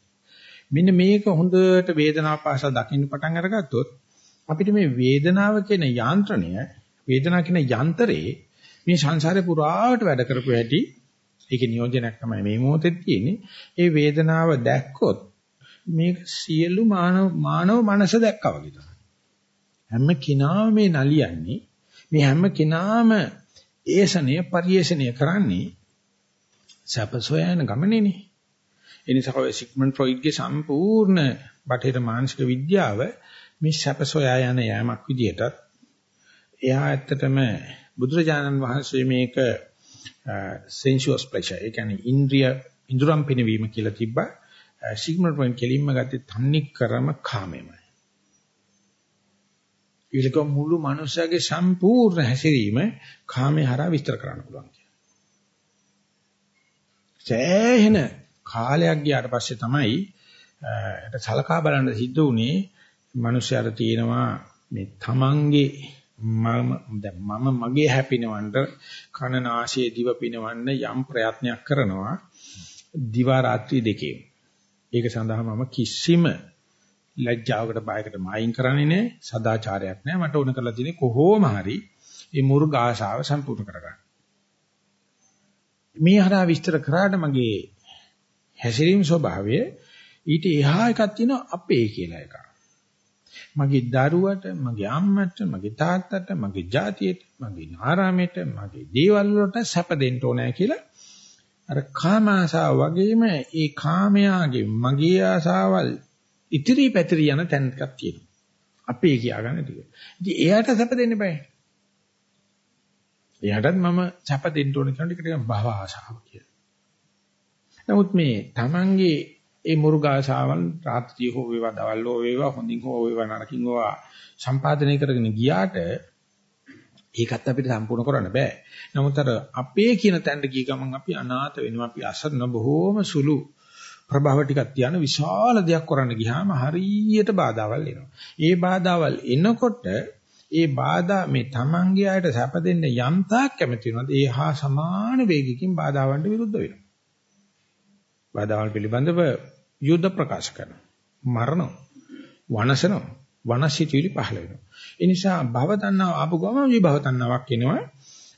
මෙන්න මේක හොඳට වේදනාව පාසා දකින්න පටන් අරගත්තොත් අපිට මේ වේදනාව කියන යාන්ත්‍රණය වේදනාව කියන යන්ත්‍රේ මේ සංසාරේ පුරාවට වැඩ කරපු හැටි ඒකේ නියෝජනයක් තමයි මේ මොහොතේ තියෙන්නේ ඒ වේදනාව දැක්කොත් මේක සියලු මානව මානව මනස දැක්කා වගේ තමයි. හැම කෙනාම මේ නලියන්නේ මේ හැම කෙනාම ඒසනය පරිේශණය කරන්නේ සැප සොයන ගමනේනේ. ඒ නිසා ඔය සිග්මන්ඩ් ෆ්‍රොයිඩ්ගේ සම්පූර්ණ බටහිර මානසික විද්‍යාව මේ සැප සොයා යන යෑමක් විදිහටත් එයා ඇත්තටම බුදුරජාණන් වහන්සේ මේක sensuous pleasure ඒ කියන්නේ ඉන්ද්‍රිය ඉඳුරම් පිනවීම කියලා තිබ්බා සිග්මන්ඩ් ෆ්‍රොයිඩ් කෙලින්ම ගත්තේ තන්නේ කරම කාමයමයි ඊළඟ මුළු මනුස්සයාගේ සම්පූර්ණ හැසිරීම කාමේ හරහා විස්තර කරන්න පුළුවන් කියලා. සෑහෙන කාලයක් ගියාට පස්සේ තමයි ඒට සලකා බලන්න සිද්ධ වුණේ මනුස්සයාට තියෙනවා මේ තමන්ගේ මම දැන් මම මගේ හැපිනවන්න කන නාසයේ දිව පිනවන්න යම් ප්‍රයත්නයක් කරනවා දිවා රාත්‍රී දෙකේ. ඒක සඳහා මම කිසිම ලැජ්ජාවකට බයකට මායින් කරන්නේ නැහැ සදාචාරයක් නැහැ මට ඕන කරලා තියෙන්නේ කොහොම හරි මේ මුර්ග ආශාව සම්පූර්ණ කරගන්න. මේ හරහා විස්තර කරාට මගේ හැසිරීම ස්වභාවය ඊට එහා එකක් තියෙනවා අපේ කියලා එකක්. මගේ දරුවට, මගේ අම්මට, මගේ තාත්තට, මගේ ජාතියට, මගේ ආරාමයට, මගේ දේවල් වලට සැප දෙන්න ඕනෑ කියලා අර කාම ආසාව වගේම ඒ කාමයාගේ මගේ ආසාවල් ඉතිරි පැතිරි යන තැන් ටිකක් තියෙනවා. අපේ කියාගන්න ටික. ඉතින් එයාට සැප දෙන්න බෑ. එයාටත් මම සැප දෙන්න ඕන කියන එකට භව ආශාව කියලා. නමුත් මේ Tamange ඒ මුර්ගාශාවල් රාත්‍රිය හෝ වේවා දවල් හෝ වේවා හොඳින් හෝ වේවා නරකින් හෝ සම්පාදනය කරගෙන ගියාට ඒකත් අපිට සම්පූර්ණ කරන්න බෑ. නමුත් අර අපේ කියන තැනට ගිය ගමන් අපි අනාථ වෙනවා. අපි අසරණ බොහෝම සුළු ප්‍රභාව ටිකක් තියන විශාල දෙයක් කරන්න ගියාම හරියට බාධාවල් එනවා. ඒ බාධාවල් එනකොට ඒ බාධා මේ Tamange අයට සැප දෙන්න යම් තාක් කැමති වෙනවද ඒ හා සමාන වේගකින් බාධාවන්ට විරුද්ධ වෙනවා. බාධාවල් පිළිබඳව යුද්ධ ප්‍රකාශ කරනවා. මරනවා. වනසනවා. වනසිතවිලි පහළ වෙනවා. ඒ නිසා භව තණ්හාව ආපු ගමන් විභව තණ්හාවක් එනවා.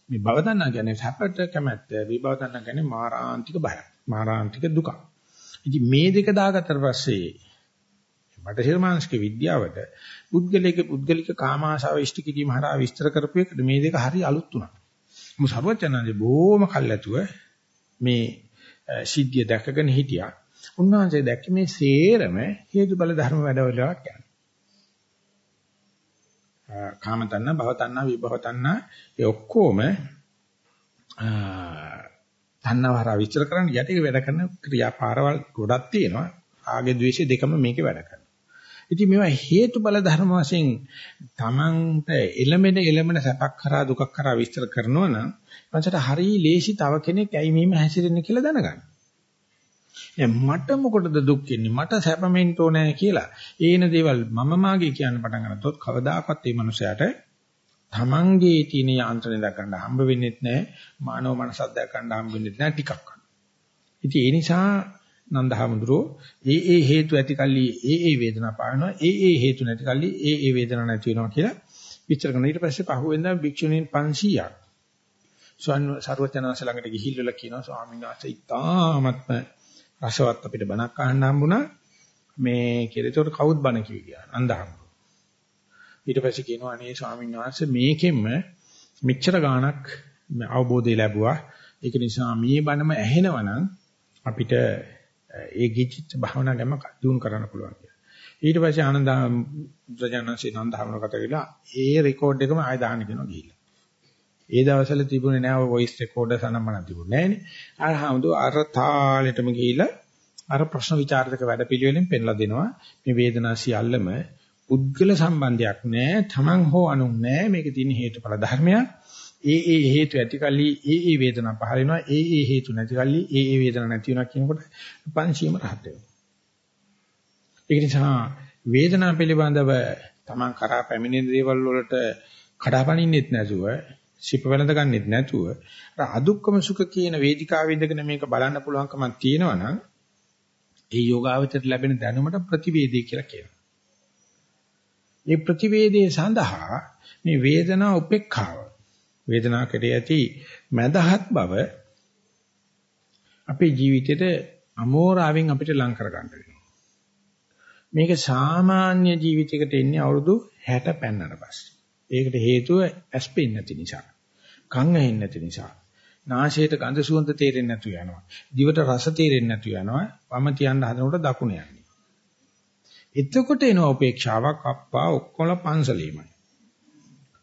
මේ භව තණ්හා කියන්නේ සැපට කැමැත්ත, විභව තණ්හා කියන්නේ මාරාන්තික බයක්, මාරාන්තික දුකක්. ඉතින් මේ දෙක දාගත්තට පස්සේ බටහිර මානසික විද්‍යාවට පුද්ගලික පුද්ගලික කාමාශාව ඉෂ්ට කිරීම හරහා විස්තර කරපු එකට මේ දෙක හරි අලුත් වුණා. මොකද සර්වඥාන්සේ බොහොම කල්ැතුව මේ සිද්ධිය දැකගෙන හිටියා. උන්වහන්සේ දැක්ක මේ සේරම හේතු බල ධර්ම වැඩවලක් යනවා. කාම තණ්හා, භව තණ්හා, විභව තණ්හා ඒ ඔක්කොම තණ්හාව හරහා විස්තර කරන්න යටි වැඩ කරන ක්‍රියාපාරවල් ගොඩක් තියෙනවා. ආගේ ද්වේෂය දෙකම මේකේ වැඩ කරනවා. ඉතින් මේවා හේතු බල ධර්ම වශයෙන් තමන්ට එළමෙන එළමෙන සැපක් කරා දුකක් කරා විස්තර කරනවා නම් මන්ට හරි ලේසි තව කෙනෙක් ඇයි මෙහෙම හැසිරෙන්නේ කියලා දැනගන්න. දැන් මට මොකටද දුක් වෙන්නේ මට සැපෙන්න ඕනේ කියලා ඒන දේවල් මම මාගේ කියන්න පටන් ගන්නතොත් කවදාකවත් මේ මනුස්සයාට තමන්ගේ තියෙන යාන්ත්‍රණය දක් ගන්න හම්බ වෙන්නේ නැහැ මානව මනසක් දක් ගන්න හම්බ වෙන්නේ නැහැ ටිකක්. ඉතින් ඒ නිසා නන්දහමඳුරෝ ඒ ඒ හේතු ඇති කල්ලි ඒ ඒ වේදනා පානවා ඒ ඒ හේතු නැති කල්ලි ඒ ඒ වේදනා නැති වෙනවා කියලා විස්තර කරනවා ඊට පස්සේ පහුවෙන්දා භික්ෂුණීන් 500ක් ස්වන් සර්වචනanse ළඟට ගිහිල්ලා කියනවා ස්වාමීන් වහන්සේ ඉතාමත්ම රසවත් අපිට බණක් අහන්න හම්බුණා. මේ කියලා. ඒකට කවුද බණ කිව්වේ කියලා? නන්දහමඳුරෝ ඊට පස්සේ කියනවා අනේ ස්වාමීන් වහන්සේ මේකෙන්ම මෙච්චර ගාණක් අවබෝධය ලැබුවා. ඒක නිසා මේ බණම ඇහෙනවනම් අපිට ඒ ගිචිත් භාවනා ගැම දිනු කරන්න පුළුවන් කියලා. ඊට පස්සේ ආනන්ද බුදුජානන්සේ නන්දහමන කතා කළා ඒ රෙකෝඩ් එකම ආය දාන්න කියනවා ගිහිල්ලා. ඒ දවස්වල තිබුණේ නෑ ඔය වොයිස් රෙකෝඩර් සනම්මන තිබුණේ නෑනේ. අර හමුදු අර තාලෙටම ගිහිල්ලා අර ප්‍රශ්න විචාරක වැඩපිළිවෙලෙන් පෙන්ලා දෙනවා. මේ වේදනා සියල්ලම පුද්ගල සම්බන්ධයක් නෑ තමන් හෝ අනුන් නෑ. මේකේ තියෙන හේතුඵල ධර්මයක්. ඒ ඒ හේතු ඇතිකල්ලි ඒ ඒ වේදනා පහල වෙනවා. ඒ ඒ හේතු නැතිකල්ලි ඒ ඒ වේදනා නැති වෙනවා කියනකොට පංචීම රහත් වෙනවා. ඒක නිසා වේදනා පිළිබඳව තමන් කරා පැමිණෙන දේවල් වලට කඩාපනින්නෙත් නැතුව සිප වෙනද ගන්නෙත් නැතුව අර අදුක්කම සුඛ කියන වේදිකාවෙ ඉඳගෙන මේක බලන්න පුළුවන්කමක් තියෙනවා නම් ඒ යෝගාවචරයට ලැබෙන දැනුමට ප්‍රතිවේදී කියලා කියනවා. මේ ප්‍රතිවේදයේ සඳහා මේ වේදනා උපේක්ඛාව වේදනාව කෙරේ ඇති මදහත් බව අපේ ජීවිතේට අමෝරාවෙන් අපිට ලං කර ගන්න වෙනවා. මේක සාමාන්‍ය ජීවිතයකට එන්නේ අවුරුදු 60 පෙන්නට පස්සේ. ඒකට හේතුව ඇස් පෙන්නේ නැති නිසා. කන් ඇහෙන්නේ නැති නිසා. නාසයට ගඳ සුවඳ තේරෙන්නේ නැතු යනවා. දිවට රස තේරෙන්නේ නැතු යනවා. වම තියන්න හදනකොට දකුණ යන්නේ. එතකොට එන උපේක්ෂාවක් අප්පා ඔක්කොම පන්සලීමයි.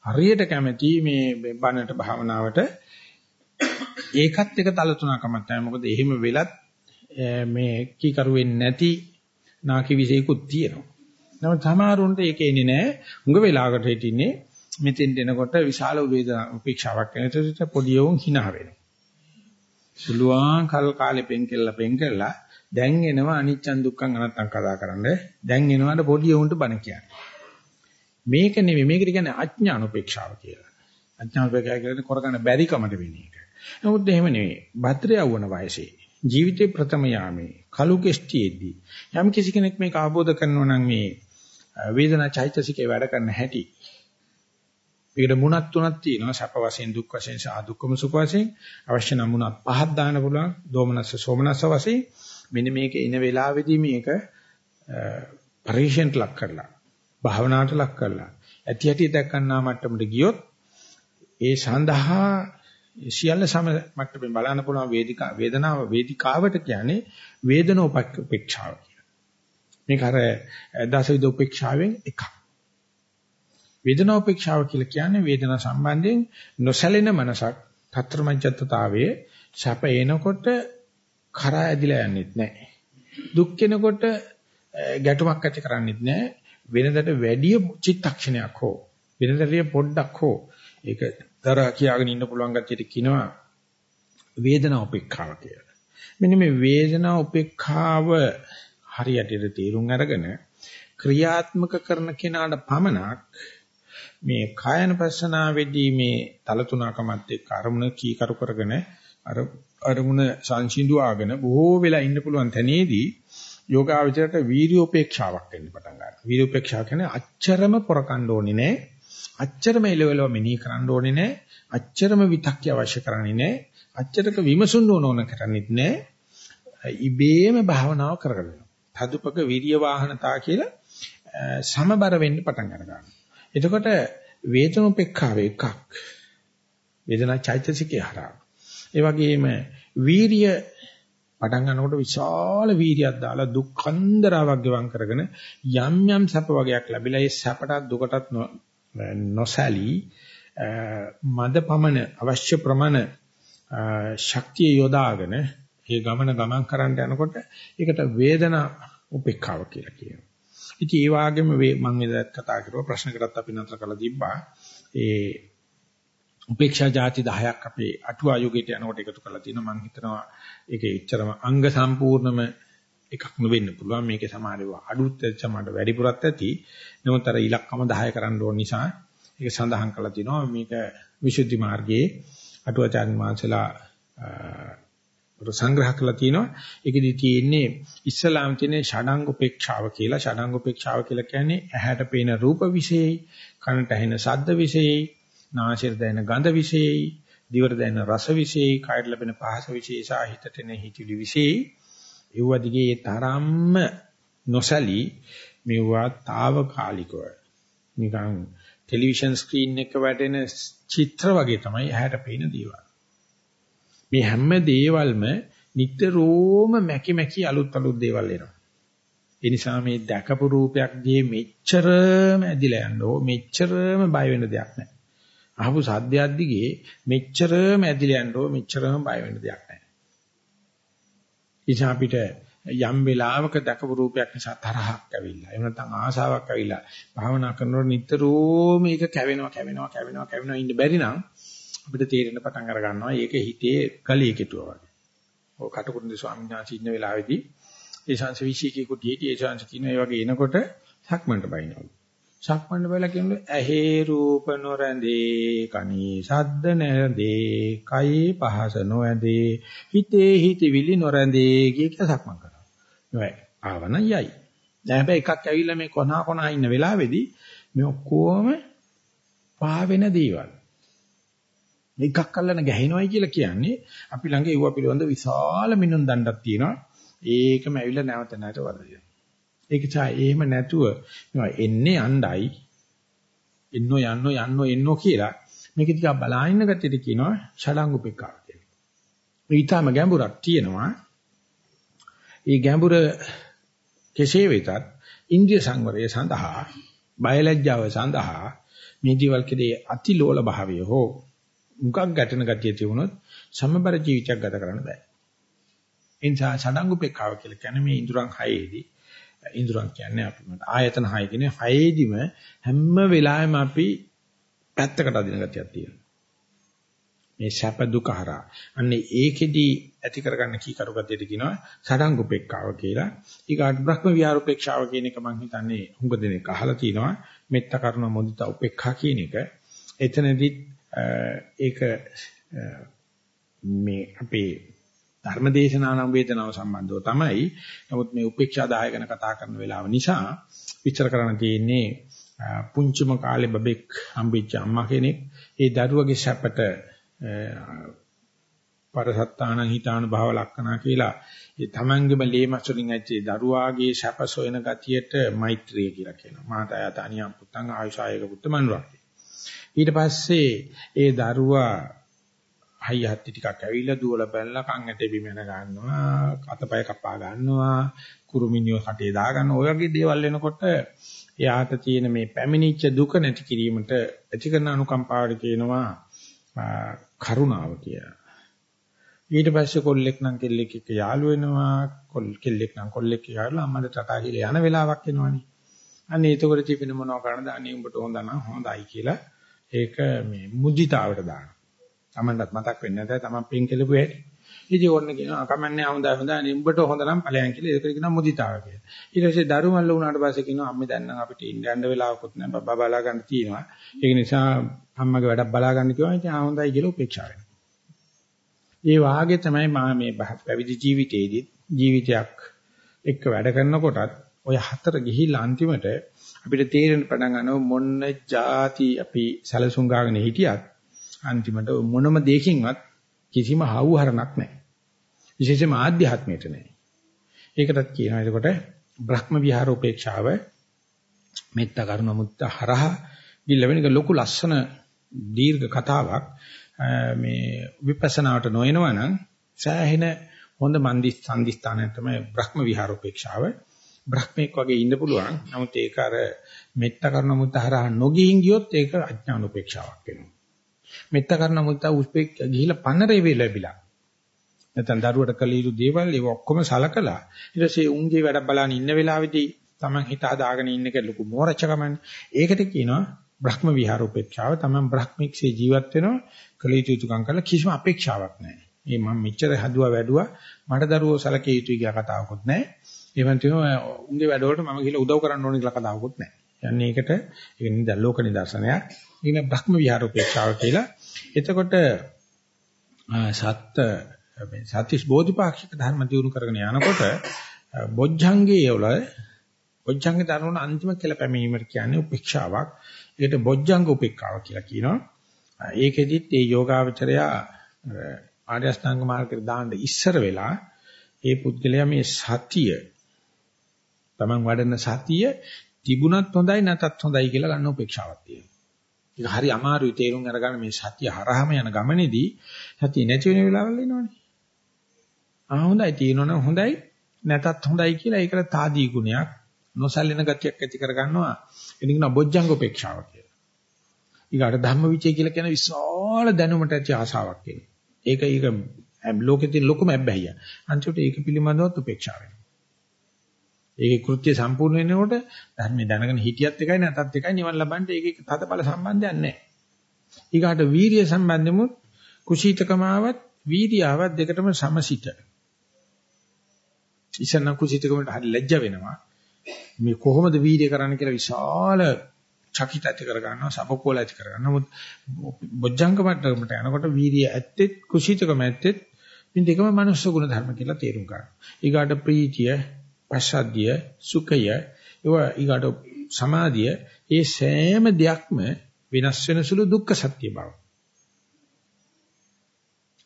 හරියට කැමැති මේ බණට භාවනාවට ඒකත් එක තල තුනකමක් තමයි. මොකද එහෙම වෙලත් මේ කීකරු වෙන්නේ නැති නාකි විශේෂිකුත් තියෙනවා. නමුත් සමහරුන්ට ඒක එන්නේ නැහැ. උඟ වෙලාවකට හිටින්නේ මෙතෙන් දෙනකොට විශාල වේදනා උපේක්ෂාවක් එනකොට පොඩි යෝන් hina වෙනවා. සුළුවාන් කල් කාලේ පෙන් කෙල්ල පෙන් කෙල්ලා දැන් එනවා අනිච්චන් දුක්ඛං අනත්තං කතා කරන්න. දැන් එනවාට පොඩි යෝන්ට බණ කියන්නේ. මේක නෙමෙයි මේකට කියන්නේ අඥාන උපේක්ෂාව කියලා. අඥාන උපේක්ෂාව කියන්නේ කරගන්න බැරි කමට වෙන එක. නමුත් එහෙම නෙමෙයි. භද්‍ර යවුණ වයසේ ජීවිතේ ප්‍රථම යාමේ කලු කෙස්ටියේදී යම් කිසි කෙනෙක් මේක අවබෝධ කරනවා නම් මේ වේදනා චෛතසිකේ වැඩ කරන හැටි ඒකට මුණක් තුනක් තියෙනවා සැප වශයෙන් දුක් වශයෙන් සහ දුක්ඛම සුඛ වශයෙන් අවශ්‍ය නම් මුණක් පහක් දාන්න පුළුවන් දෝමනස්ස සෝමනස්ස වශයෙන් මෙන්න මේක එන වෙලාවේදී මේක පරිශෙන්ට ලක් කරලා භාවනාවට ලක් කරලා ඇති ඇති දැක්කන්නා මට්ටමට ගියොත් ඒ සඳහා සියල්ල සම මට්ටමින් බලන්න පුළුවන් වේදිකා වේදනාව වේදිකාවට කියන්නේ වේදනෝපේක්ෂාව කියලා. මේක අර දසවිද උපේක්ෂාවෙන් එකක්. වේදනෝපේක්ෂාව කියලා කියන්නේ වේදනා සම්බන්ධයෙන් නොසැලෙන මනසක් తත්‍රමජ්ජත්තාවයේ සැප එනකොට කරා ඇදිලා යන්නෙත් නැහැ. දුක් කෙනකොට ගැටුමක් ඇති කරන්නෙත් නැහැ. වෙනදට වැඩිය චිත්තක්ෂණයක් හෝ වෙනදට පොඩ්ඩක් හෝ ඒක දරා කියාගෙන ඉන්න පුළුවන් ගැතියට කියනවා වේදනා උපේක්ඛාව කියලා. මෙන්න මේ වේදනා උපේක්ඛාව හරියට තේරුම් අරගෙන ක්‍රියාත්මක කරන කෙනාට පමණක් මේ කායන පස්සනාවේදී මේ තලතුණකමත් එක්ක අරමුණ කීකරු කරගෙන අර අරමුණ සංසිඳුවාගෙන බොහෝ වෙලා ඉන්න පුළුවන් තැනේදී යෝගාවචරයට වීර්යෝපේක්ෂාවක් වෙන්න පටන් ගන්නවා. වීර්යෝපේක්ෂාව කියන්නේ අච්චරම පොරකණ්ඩ ඕනේ නෑ. අච්චරම එලෙවලව මෙනෙහි කරන්න ඕනේ නෑ. අච්චරම විතක්්‍ය අවශ්‍ය කරන්නේ නෑ. අච්චරක විමසුන්න ඕන කරන්නේත් නෑ. ඉබේම භාවනාව කරගෙන යනවා. තදුපක විරිය වාහනතා කියලා සමබර වෙන්න පටන් ගන්නවා. එතකොට වේදනෝපේක්ඛාව එකක්. වේදනා චෛතසිකේ හරහා. ඒ වගේම වීරිය පටන් ගන්නකොට විශාල වීර්යයක් දාලා දුක් කන්දරාවක් ගෙවම් කරගෙන යම් යම් සැප වගේක් ලැබිලා ඒ සැපටත් දුකටත් නොසැලී මද පමණ අවශ්‍ය ප්‍රමාණ ශක්තිය යොදාගෙන ඒ ගමන ගමන් කරන්න යනකොට ඒකට වේදනා උපේක්ඛාව කියලා කියනවා. ඉතින් ඒ වගේම මම එදත් කතා කරුවා ප්‍රශ්නකටත් අපි නතර කරලා තිබ්බා. ඒ උපේක්ෂා જાති 10ක් අපේ අටුවා යෝගයට යනකොට එකතු කරලා තියෙනවා. මම හිතනවා ඒකේ ඉච්චරම අංග සම්පූර්ණම එකක් නෙවෙන්න පුළුවන්. මේකේ සමහරව අඩුත් සමහරට වැඩිපුරත් ඇති. නමුත් අර ඉලක්කම 10 කරන්න ඕන නිසා ඒක සඳහන් කරලා තිනවා. මේක විසුද්ධි මාර්ගයේ අටුවාචාර්ය මාංශලා සංග්‍රහ කරලා තිනවා ඒකෙදි තියෙන්නේ ඉස්ලාම් තියෙන ෂඩංග උපේක්ෂාව කියලා ෂඩංග උපේක්ෂාව කියලා කියන්නේ ඇහැට පේන රූප විශේෂයි කනට ඇහෙන ශබ්ද විශේෂයි නාසයට දැනෙන ගඳ විශේෂයි, දිවට දැනෙන රස විශේෂයි, කයට ලැබෙන පහස විශේෂයි, හිතට එන හිතිලි විශේෂයි. ඒව දිගේ ඒ තරම්ම නොසලී මෙවුවා తాවකාලිකව නිකන් ටෙලිවිෂන් ස්ක්‍රීන් එක වැටෙන චිත්‍ර වගේ තමයි ඇහැට පේන දේවල්. මේ හැම දේවල්ම නිට්ටරෝම මැකි මැකි අලුත් අලුත් දේවල් එනවා. ඒ නිසා මේ දැකපු රූපයක් දිහේ මෙච්චරම ඇදිලා යන්න ඕ මෙච්චරම බය වෙන දෙයක් නැහැ. අහපු සද්දයක් දිගේ මෙච්චරම ඇදිලා යන්න ඕ මෙච්චරම බය වෙන්න දෙයක් නැහැ. ඉතින් අපිට යම් වෙලාවක දැකපු රූපයක් නිසා තරහක් ඇවිල්ලා එහෙම නැත්නම් ආසාවක් ඇවිල්ලා භාවනා කරනකොට නිතරම මේක කැවෙනවා කැවෙනවා කැවෙනවා කැවෙනවා ඉන්න බැරි නම් අපිට තේරෙන පටන් අර ගන්නවා ඒක හිතේ ගලිය කෙටුවා වගේ. ඔය කටුකුරුන්දේ ස්වාමීන් වහන්සේ ඉන්න වෙලාවේදී ඒ ශාංශ විශේෂිකී කුටියේදී ඒ ශාංශ කියන ඒ වගේ එනකොට සක්මන්ට බයිනවලු. සක්මන් වෙලා කියන්නේ ඇහි රූප නොරැඳේ කනී සද්ද නැරඳේ කයි පහස නොඇඳේ හිතේ හිතවිලි නොරැඳේ කිය කියලා සක්මන් කරනවා. නෑ ආවන යයි. දැන් හැබැයි එකක් ඇවිල්ලා මේ කොනා කොනා ඉන්න වෙලාවේදී මේ ඔක්කොම පාවෙන දේවල්. එකක් අල්ලන ගැහිනවයි කියලා කියන්නේ අපි ළඟ ඒව පිළිබඳ විශාල මිනුම් දණ්ඩක් තියෙනවා. ඒකම ඇවිල්ලා නැවත නැවත වදිනවා. ඒක තා එහෙම නැතුව එන්නේ අණ්ඩයි එන්නෝ යන්නෝ යන්නෝ එන්නෝ කියලා මේක දිහා බලාගෙන ගත්තට කියනවා ෂඩංගුපෙක්කාව කියලා. මේ ඊටම ගැඹුරක් තියෙනවා. ඒ ගැඹුර කෙසේ වෙතත් ඉන්ද්‍රිය සංවරය සඳහා බයලජ්ජාව සඳහා මේ ජීවල් කෙරේ අතිලෝල භාවය හෝ මුගක් ගැටෙන ගතිය තිබුණොත් සමබර ජීවිතයක් ගත කරන්න බෑ. ඒ නිසා ෂඩංගුපෙක්කාව කියලා කියන්නේ මේ ඉඳුරන් හයේදී ඉඳුරන් කියන්නේ අපි ආයතන හය කියන්නේ හයේදිම හැම වෙලාවෙම අපි පැත්තකට අදින ගතියක් තියෙනවා. මේ සැප දුක හරහා. අන්නේ ඒකෙදි ඇති කරගන්න කී කරුගතියට කියනවා සඩංගුපෙක්කාව කියලා. ඊගාට බ්‍රහ්ම විහාරෝපේක්ෂාව කියන එක මම හිතන්නේ හුඟ දෙනෙක් අහලා තිනවා. මෙත්ත කරුණ මොදිත උපේක්ඛා කියන එක. එතනදි ඒක මේ අපේ ධර්මදේශනා නම් වේදනාව සම්බන්ධව තමයි. නමුත් මේ උපේක්ෂා දාය ගැන කතා කරන වෙලාව නිසා විචාර කරන්න තියෙන්නේ පුංචිම කාලේ බබෙක් හම්බෙච්ච අම්මා කෙනෙක් ඒ දරුවගේ සැපට පරසත්තාන හිතාන භාව ලක්කනා කියලා ඒ තමන්ගේම ලේමස් වලින් ඇච්චේ දරුවාගේ සැප සොයන ගතියට මෛත්‍රිය කියලා කියනවා. මාතය තනියම් පුත්තන් ආයුෂායක පුත්ත මනුරා. ඊට පස්සේ ඒ දරුවා හයියහත්ටි ටිකක් ඇවිල්ලා දුවලා බැලලා කන් ඇටේ බිම යන ගන්නවා, අතපය කපා ගන්නවා, කුරුමිනියෝ කටේ දා ගන්නවා. ඔය වගේ දේවල් වෙනකොට එයාට තියෙන මේ පැමිණිච්ච දුක නැති කිරීමට ඇති කරන අනුකම්පාවට කියනවා කරුණාව කියලා. ඊට පස්සේ කොල්ලෙක් නම් කෙල්ලෙක් එක්ක යාළු වෙනවා කොල් කෙල්ලෙක් නම් කොල්ලෙක් යාළුවා අම්මට ටටා කියලා යන වෙලාවක් එනවනේ. අන්න ඒතකොට තිබෙන මොනව කරනද අනේ උඹට හොඳ නම් හොඳයි කියලා ඒක මේ මුදිතාවට දානවා. Tamanටත් මතක් වෙන්නේ නැතයි Taman පින් කෙලපු හැටි. ඉතින් ඕන්න කියනවා කමන්නේ හොඳයි හොඳයි අනේ උඹට හොඳ නම් ඵලයන් කියලා ඒක කියනවා මුදිතාව කියලා. ඊට පස්සේ දරුමල්ල වුණාට පස්සේ කියනවා අම්මේ දැන් නම් අපිට ඉන්න යන්න වෙලාවකුත් නැහැ බබා බලා ගන්න තියෙනවා. ඒක නිසා අම්මගේ වැඩක් බලා ගන්න කිව්වා ඉතින් ආ හොඳයි කියලා උපේක්ෂා වෙනවා. ඒ වාගේ තමයි මම මේ පැවිදි ජීවිතයේදී ජීවිතයක් එක්ක වැඩ කරනකොටත් ඔය හතර ගිහිල්ලා අන්තිමට අපිට තේරෙන පටන් ගන්නවා මොන જાති අපි සැලසුම් ගාගෙන හිටියත් අන්තිමට මොනම දෙයකින්වත් කිසිම හවුහරණක් නැහැ. විශේෂයෙන්ම ආධ්‍යාත්මයට නැහැ. ඒකටත් කියනවා එතකොට බ්‍රහ්ම විහාර උපේක්ෂාව මෙත්ත කරුණ මුත්ත හරහ ගිල්ල වෙනක ලොකු ලස්සන දීර්ඝ කතාවක් මේ විපස්සනාවට නොයනවනම් සෑහෙන හොඳ මන්දි සංදිස්ථානය තමයි බ්‍රහ්ම විහාර උපේක්ෂාව. බ්‍රහ්මෙක් වගේ ඉන්න පුළුවන්. නමුත් ඒක අර මෙත්ත කරුණ මුත්ත හරහ නොගින් ගියොත් ඒක අඥාන උපේක්ෂාවක් වෙනවා. මෙත්ත කරන මුත්ත උස්පෙක් ගිහිලා පන්නරේ වෙලබිලා. නැත්නම් දරුවට කළ යුතු දේවල් ඒ ඔක්කොම සලකලා ඊට පස්සේ උන්ගේ වැඩ බලන ඉන්න වෙලාවේදී Taman හිත හදාගෙන ඉන්න එක ලොකු මෝරච්චකමන්නේ. ඒකට කියනවා බ්‍රහ්ම විහාර උපේක්ෂාව. Taman බ්‍රහ්මික්සේ ජීවත් වෙනවා කළ යුතු යුතුකම් කරලා කිසිම අපේක්ෂාවක් නැහැ. මේ මම මෙච්චර හදුවා වැඩුවා මට දරුවෝ සලකේ යුතුයි කියලා කතාවකුත් නැහැ. ඒ වන්තිම උන්ගේ වැඩවලට මම ගිහලා උදව් කරන්න ඕනේ කියලා කතාවකුත් නැහැ. යන්නේ ඒකට ඒක නිද ලෝක නිදර්ශනයක්. ඊගෙන බ්‍රහ්ම විහාර උපේක්ෂාව කියලා. එතකොට සත්ත මේ සත්‍විස් බෝධිපාක්ෂික ධර්ම දියුණු කරගෙන යනකොට බොජ්ජංගේ වල බොජ්ජංග ධර්මන අන්තිම කියලා පැමිණීමට කියන්නේ උපේක්ෂාවක්. ඒකට බොජ්ජංග උපේක්ඛාව කියලා කියනවා. ඒකෙදිත් මේ යෝගාවචරය ආර්ය අෂ්ටාංග මාර්ගයට දාන්න ඉස්සර වෙලා ඒ පුද්ගලයා මේ සතිය තමන් වඩන සතිය තිබුණත් හොඳයි නැතත් හොඳයි කියලා ගන්න උපේක්ෂාවක් තියෙනවා. ඒක හරි අමාරුයි තේරුම් අරගන්න මේ සතිය හරහාම යන ගමනේදී සතිය නැති වෙන වෙලාවල් එනවනේ. ආ හොඳයි තියෙනවනම් හොඳයි නැතත් හොඳයි කියලා ඒකට తాදී ගුණයක් නොසැලෙන ගතියක් ඇති කරගන්නවා. එනික න බොජ්ජංග උපේක්ෂාව කියලා. ඊගාට ධම්මවිචය කියලා කියන විශාල දැනුමට ඇති ආසාවක් කියන්නේ. ඒක ඒක ලෝකෙදී ලොකුම අබ්බැහිය. අන්තිමට ඒක පිළිබඳවත් උපේක්ෂාව වෙනවා. ඒකේ කෘත්‍ය සම්පූර්ණ වෙනකොට ධර්මයේ දැනගෙන හිටියත් එකයි නැතත් එකයි නිවන් ලබන්න ඒකේ තදබල සම්බන්ධයක් නැහැ. ඊගාට වීරිය සම්බන්ධෙමුත් කුසීතකමාවත් වීර්යාවත් දෙකටම සමසිත. ඉස්සන කුසීතකමට හරි ලැජ්ජ වෙනවා. මේ කොහොමද වීර්ය කරන්න කියලා විශාල චකිත ඇති කර ගන්නවා සබකෝල ඇති කර ගන්නවා. නමුත් බොජ්ජංග මට්ටමට යනකොට වීර්ය ඇත්තෙත් කුසීතකම ඇත්තෙත් මේ දෙකම මනුස්ස ගුණ ධර්ම කියලා තේරුම් ගන්න. ඊගාට ප්‍රීතිය පස්සද්ධිය, සුඛය, ඒවා ඊගාට සමාධිය, ඒ සෑම දෙයක්ම වෙනස් වෙන සුළු දුක්ඛ සත්‍ය බව.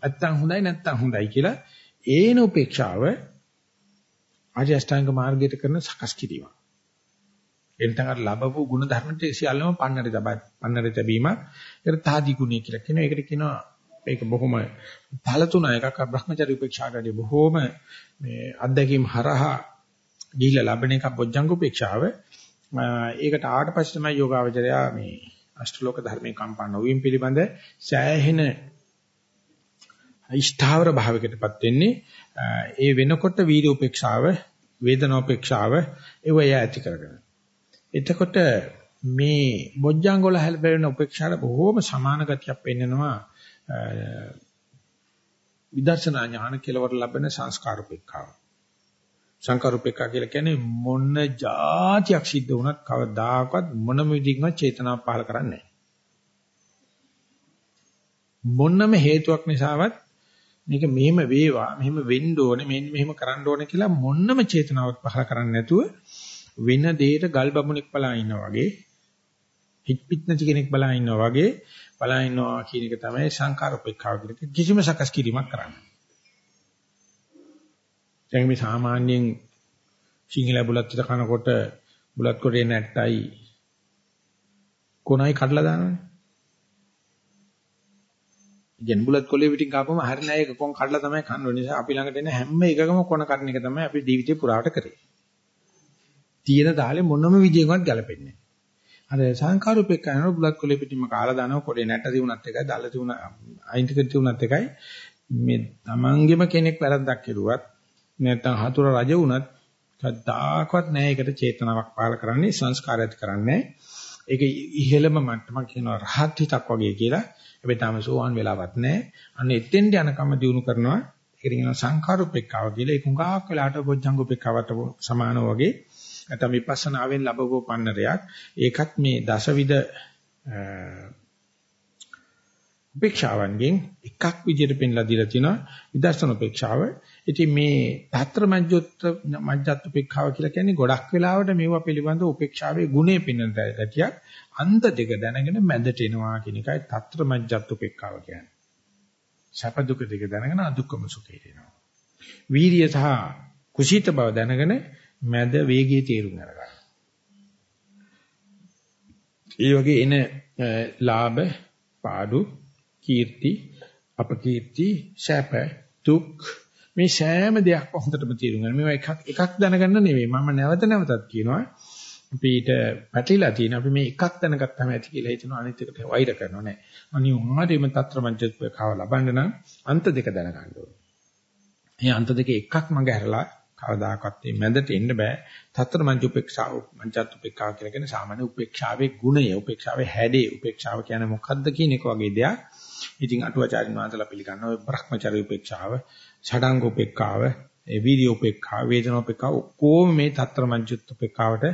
නැත්තම් හොඳයි නැත්තම් හොඳයි කියලා ඒන උපේක්ෂාව ආර්ය අෂ්ටාංග මාර්ගයට කරන සකස් කිරීමක්. එතන අර ලැබපු ගුණ ධර්මට සියල්ලම පන්නරේ තබා පන්නරේ තැබීම ඒකට තාදි ගුණය කියලා කියනවා. ඒකට කියනවා ඒක බොහොම ඵල තුන එකක් බ්‍රහ්මචර්ය උපේක්ෂාටදී බොහොම මේ අත්දැකීම් හරහා ගිහිල්ලා ලැබෙන එක බොජ්ජංග උපේක්ෂාව. ඒකට ආවට පස්සේ තමයි යෝගාවචරයා මේ අෂ්ටලෝක ධර්මයේ කම්පා නොවීම පිළිබඳ සෑහෙන ඉෂ්ඨාවර භාවයකටපත් වෙන්නේ. ඒ වෙනකොට වීර්ය උපේක්ෂාව, වේදනා උපේක්ෂාව ඒව එය ඇති කරගෙන. එතකොට මේ බොජ්ජංග වල හැලපෙන උපේක්ෂාට බොහෝම සමාන ගතියක් පෙන්නනවා විදර්ශනා ඥාන කෙලවර ලැබෙන සංස්කාර උපේක්ෂාව. සංස්කාර උපේක්ෂා කියලා කියන්නේ මොන જાතියක් සිද්ධ වුණත් කවදාකවත් මොනම විදිහකින්වත් චේතනාව පහල කරන්නේ නැහැ. මොනම හේතුවක් නිසාවත් මේක මෙහෙම වේවා මෙහෙම වෙන්න ඕනේ මෙන්න මෙහෙම කරන්න ඕනේ කියලා මොනම චේතනාවක් පහල කරන්නේ නැතුව වෙන දෙයකට ගල් බමුණෙක් බලා ඉන්නා වගේ හිට පිට නැති කෙනෙක් බලා ඉන්නා වගේ බලා ඉන්නවා කියන එක තමයි සංකාර උපේක්ෂාව කියන කිසිම සකස් කිරීමක් කරන්නේ. දැන් මේ සාමාන්‍යයෙන් සිංහල බුලත් විතර කනකොට බුලත් කොටේ නැට්ටයි කොනයි කඩලා දානවනේ. ඉතින් බුලත් කොලේ පිටින් කාපම හරින අය කොන් කඩලා තමයි කන්න ඕනේ. නිසා අපි ළඟට එන හැම එකකම කොන කඩන එක තමයි අපි ජීවිතේ පුරාවට කරේ. තියෙන තාලේ මොනම විදියකවත් ගැලපෙන්නේ නැහැ. අර සංඛාරූපෙක කරන බුලත් කොලේ පිටින්ම කාලා දානවා කොලේ නැට තිබුණත් එකයි දල තිබුණ අයින්ටික තිබුණත් එකයි මේ තමන්ගෙම කෙනෙක් වැරද්දක් කෙරුවත් නැත්නම් හතුර රජ වුණත් කද්දාකවත් නැහැ ඒකට චේතනාවක් පාල කරන්නේ සංස්කාරයත් කරන්නේ ඒක ඉහෙළම මට්ටමක් කියනවා රහත් හිතක් වගේ කියලා. හැබැයි තාම සෝවන් වෙලාවක් නැහැ. අන්න එතෙන්ට යනකම දිනු කරනවා. ඒකට කියනවා සංඛාරූපෙක්කාව කියලා. ඒක හුඟක් වෙලාට බොජ්ජංගුපෙක්කාවට සමානව වගේ. නැත්නම් විපස්සනාවෙන් ලැබවෝ පන්නරයක්. ඒකත් මේ දසවිධ උපේක්ෂාවන්ගෙන් එකක් විදිහට පෙන්ලා දීලා තිනවා විදර්ශන උපේක්ෂාව. ඉතින් මේ తත්‍ර මජ්ජොත් මජ්ජත් උපේක්ෂාව කියලා කියන්නේ ගොඩක් වෙලාවට මේවා පිළිබඳ උපේක්ෂාවේ ගුණය පෙන්වන ගැටියක් අන්ත දෙක දැනගෙන මැදට එනවා කියන එකයි తත්‍ර මජ්ජත් උපේක්ෂාව කියන්නේ. සැප දුක දෙක දැනගෙන අදුක්කම සුඛේ එනවා. වීරිය සහ කුසීත බව දැනගෙන මැද වේගයේ තේරුම් අරගන්න. ඒ වගේ එන ලාභ, පාඩු, කීර්ති, අපකීර්ති, ශාප, දුක් මේ සෑම දෙයක්ම හොඳටම තේරුම් ගන්න. මේවා එකක් එකක් දැනගන්න නෙවෙයි. මම නැවත නැවතත් කියනවා අපිට පැටලිලා තියෙන අපි මේ එකක් දැනගත්තාම ඇති කියලා හිතනවා අනිත් එකට වෛර කරනවා නෑ. අනිවාර්යයෙන්ම తත්‍ර මජ්ජත්වය කාව ලබන්න නම් අන්ත දෙක දැනගන්න ඕනේ. මේ අන්ත දෙක එකක් මඟ ඇරලා කවදාකවත් මේ මැදට එන්න බෑ. තතර මංජ උපේක්ෂාව මංජත් උපේක්ෂාව කියලා කියන්නේ සාමාන්‍ය උපේක්ෂාවේ ගුණය, උපේක්ෂාවේ හැඩේ, උපේක්ෂාව කියන්නේ මොකද්ද කියන එක වගේ දෙයක්. ඉතින් අටුවාචාරින් වහන්සේලා පිළිගන්න ඔය බ්‍රහ්මචර්ය උපේක්ෂාව, ෂඩාංග උපේක්ෂාව, ඒ වීර්ය උපේක්ෂාව, වේදනා උපේක්ෂාව ඔක්කොම මේ තතර මංජුත් උපේක්ෂාවට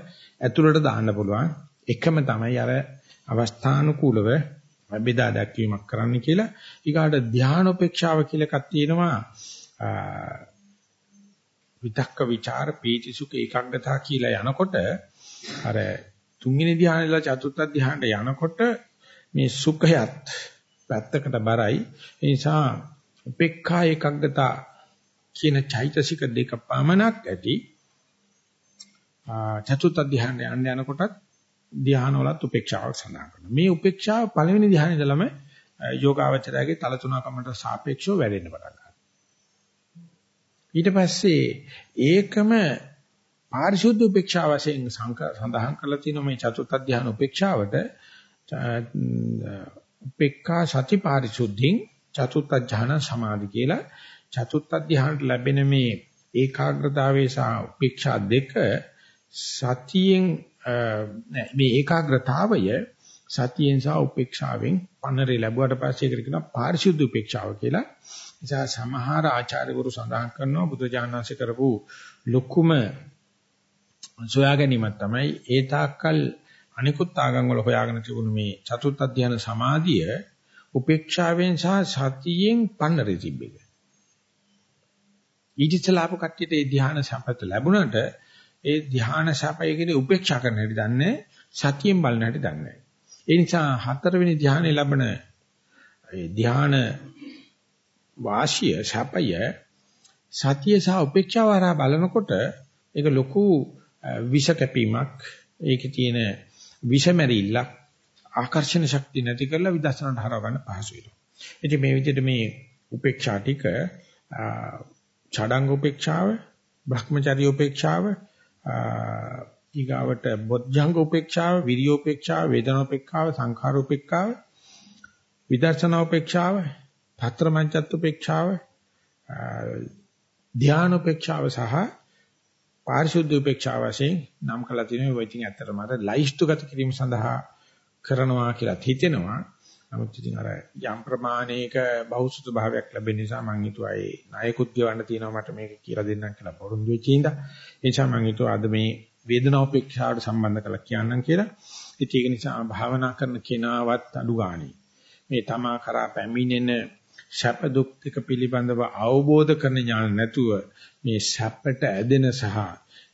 ඇතුළට දාන්න පුළුවන්. එකම තමයි අර අවස්ථානුකූලව බෙදා දැක්වීමක් කරන්න කියලා. ඊගාට ධානය උපේක්ෂාව කියලා එකක් තියෙනවා. විතක්ක ਵਿਚාර පීති සුඛ ඒකාග්‍රතාව කියලා යනකොට අර තුන්වෙනි ධ්‍යානෙලා චතුර්ථ ධ්‍යානට යනකොට මේ සුඛයත් පැත්තකට බරයි. ඒ නිසා උපේක්ඛා ඒකාග්‍රතාව කියන චෛතසික දෙක පමණක් ඇති චතුර්ථ ධ්‍යානට යන්න යනකොටත් ධ්‍යානවලත් උපේක්ෂාවක් සඳහන් කරනවා. මේ උපේක්ෂාව පළවෙනි ධ්‍යානෙ ඉඳලම යෝගාවචරයේ තල තුනකමට සාපේක්ෂව වැඩෙන්න පටන් ඊට පස්සේ ඒකම පාරිශුද්ධ උපේක්ෂා වශයෙන් සඳහන් කරලා තියෙනවා මේ චතුත් අධ්‍යාන උපේක්ෂාවට උපේක්ඛා සති පාරිශුද්ධින් චතුත් අධ්‍යාන සමාධි කියලා චතුත් අධ්‍යානට ලැබෙන මේ ඒකාග්‍රතාවයේ සහ උපේක්ෂා දෙක සතියෙන් මේ ඒකාග්‍රතාවය සතියෙන් සහ උපේක්ෂාවෙන් පන්නරේ ලැබුවට පස්සේ ඒකට කියනවා පාරිශුද්ධ උපේක්ෂාව කියලා. නිසා සමහර ආචාර්යවරු සඳහන් කරනවා බුදුජානනාංශ කරපු ලොකුම සොයා ගැනීමක් තමයි ඒ තාක්කල් අනිකුත් ආගම් වල හොයාගෙන තිබුණු මේ චතුත් අධ්‍යාන සමාධිය උපේක්ෂාවෙන් සහ සතියෙන් පන්නරේ තිබෙක. ඊටිචලාප කට්ටියට ඒ ධ්‍යාන සම්පත ලැබුණට ඒ ධ්‍යාන සපයකදී උපේක්ෂා කරන්න හැටි දන්නේ සතියෙන් බලන හැටි දන්නේ. ඒ නිසා හතරවෙනි ධ්‍යානෙ ලැබෙන ඒ ධ්‍යාන වාසිය සැපය සතිය සහ උපේක්ෂාව හරහා බලනකොට ඒක ලොකු විෂ කැපීමක්. ඒකේ තියෙන විෂ මැරිල්ලක් ආකර්ෂණ ශක්තිය නැති කරලා විදර්ශනට හරව ගන්න පහසු වෙනවා. ඉතින් මේ විදිහට මේ උපේක්ෂා ටික ඡඩංග උපේක්ෂාව, භ්‍රමචර්ය උපේක්ෂාව, ඊගාවට බොද්ධංග උපේක්ෂාව, විරිය උපේක්ෂාව, වේදනා උපේක්ෂාව, සංඛාර උපේක්ෂාව, විදර්ශනා උපේක්ෂාව, පත්‍ර මංචත් උපේක්ෂාව, ධ්‍යාන උපේක්ෂාව සහ පාරිශුද්ධ උපේක්ෂාව වශයෙන් නම් කළා තියෙනවා. ඒ ඉතින් ඇත්තටම අර ලයිස්තුගත කිරීම සඳහා කරනවා කියලා හිතෙනවා. නමුත් ඉතින් අර යම් ප්‍රමාණයක බහුසුත භාවයක් ලැබෙන නිසා මම හිතුවා ඒ ණයකුත් ගෙවන්න තියෙනවා මට මේක කියලා දෙන්නම් කියලා පොරොන්දු වෙච්ච ඉඳා. ඒ නිසා මම හිතුවා අද මේ වේදනා උපේක්ෂාවට සම්බන්ධ කරලා කියන්නම් කියලා. ඉතින් ඒක නිසා භාවනා කරන කෙනාවත් අඩු ගානේ. මේ තමා කරා පැමිණෙන සැප දුක් ටික පිළිබඳව අවබෝධ කරන ඥාන නැතුව මේ සැපට ඇදෙන සහ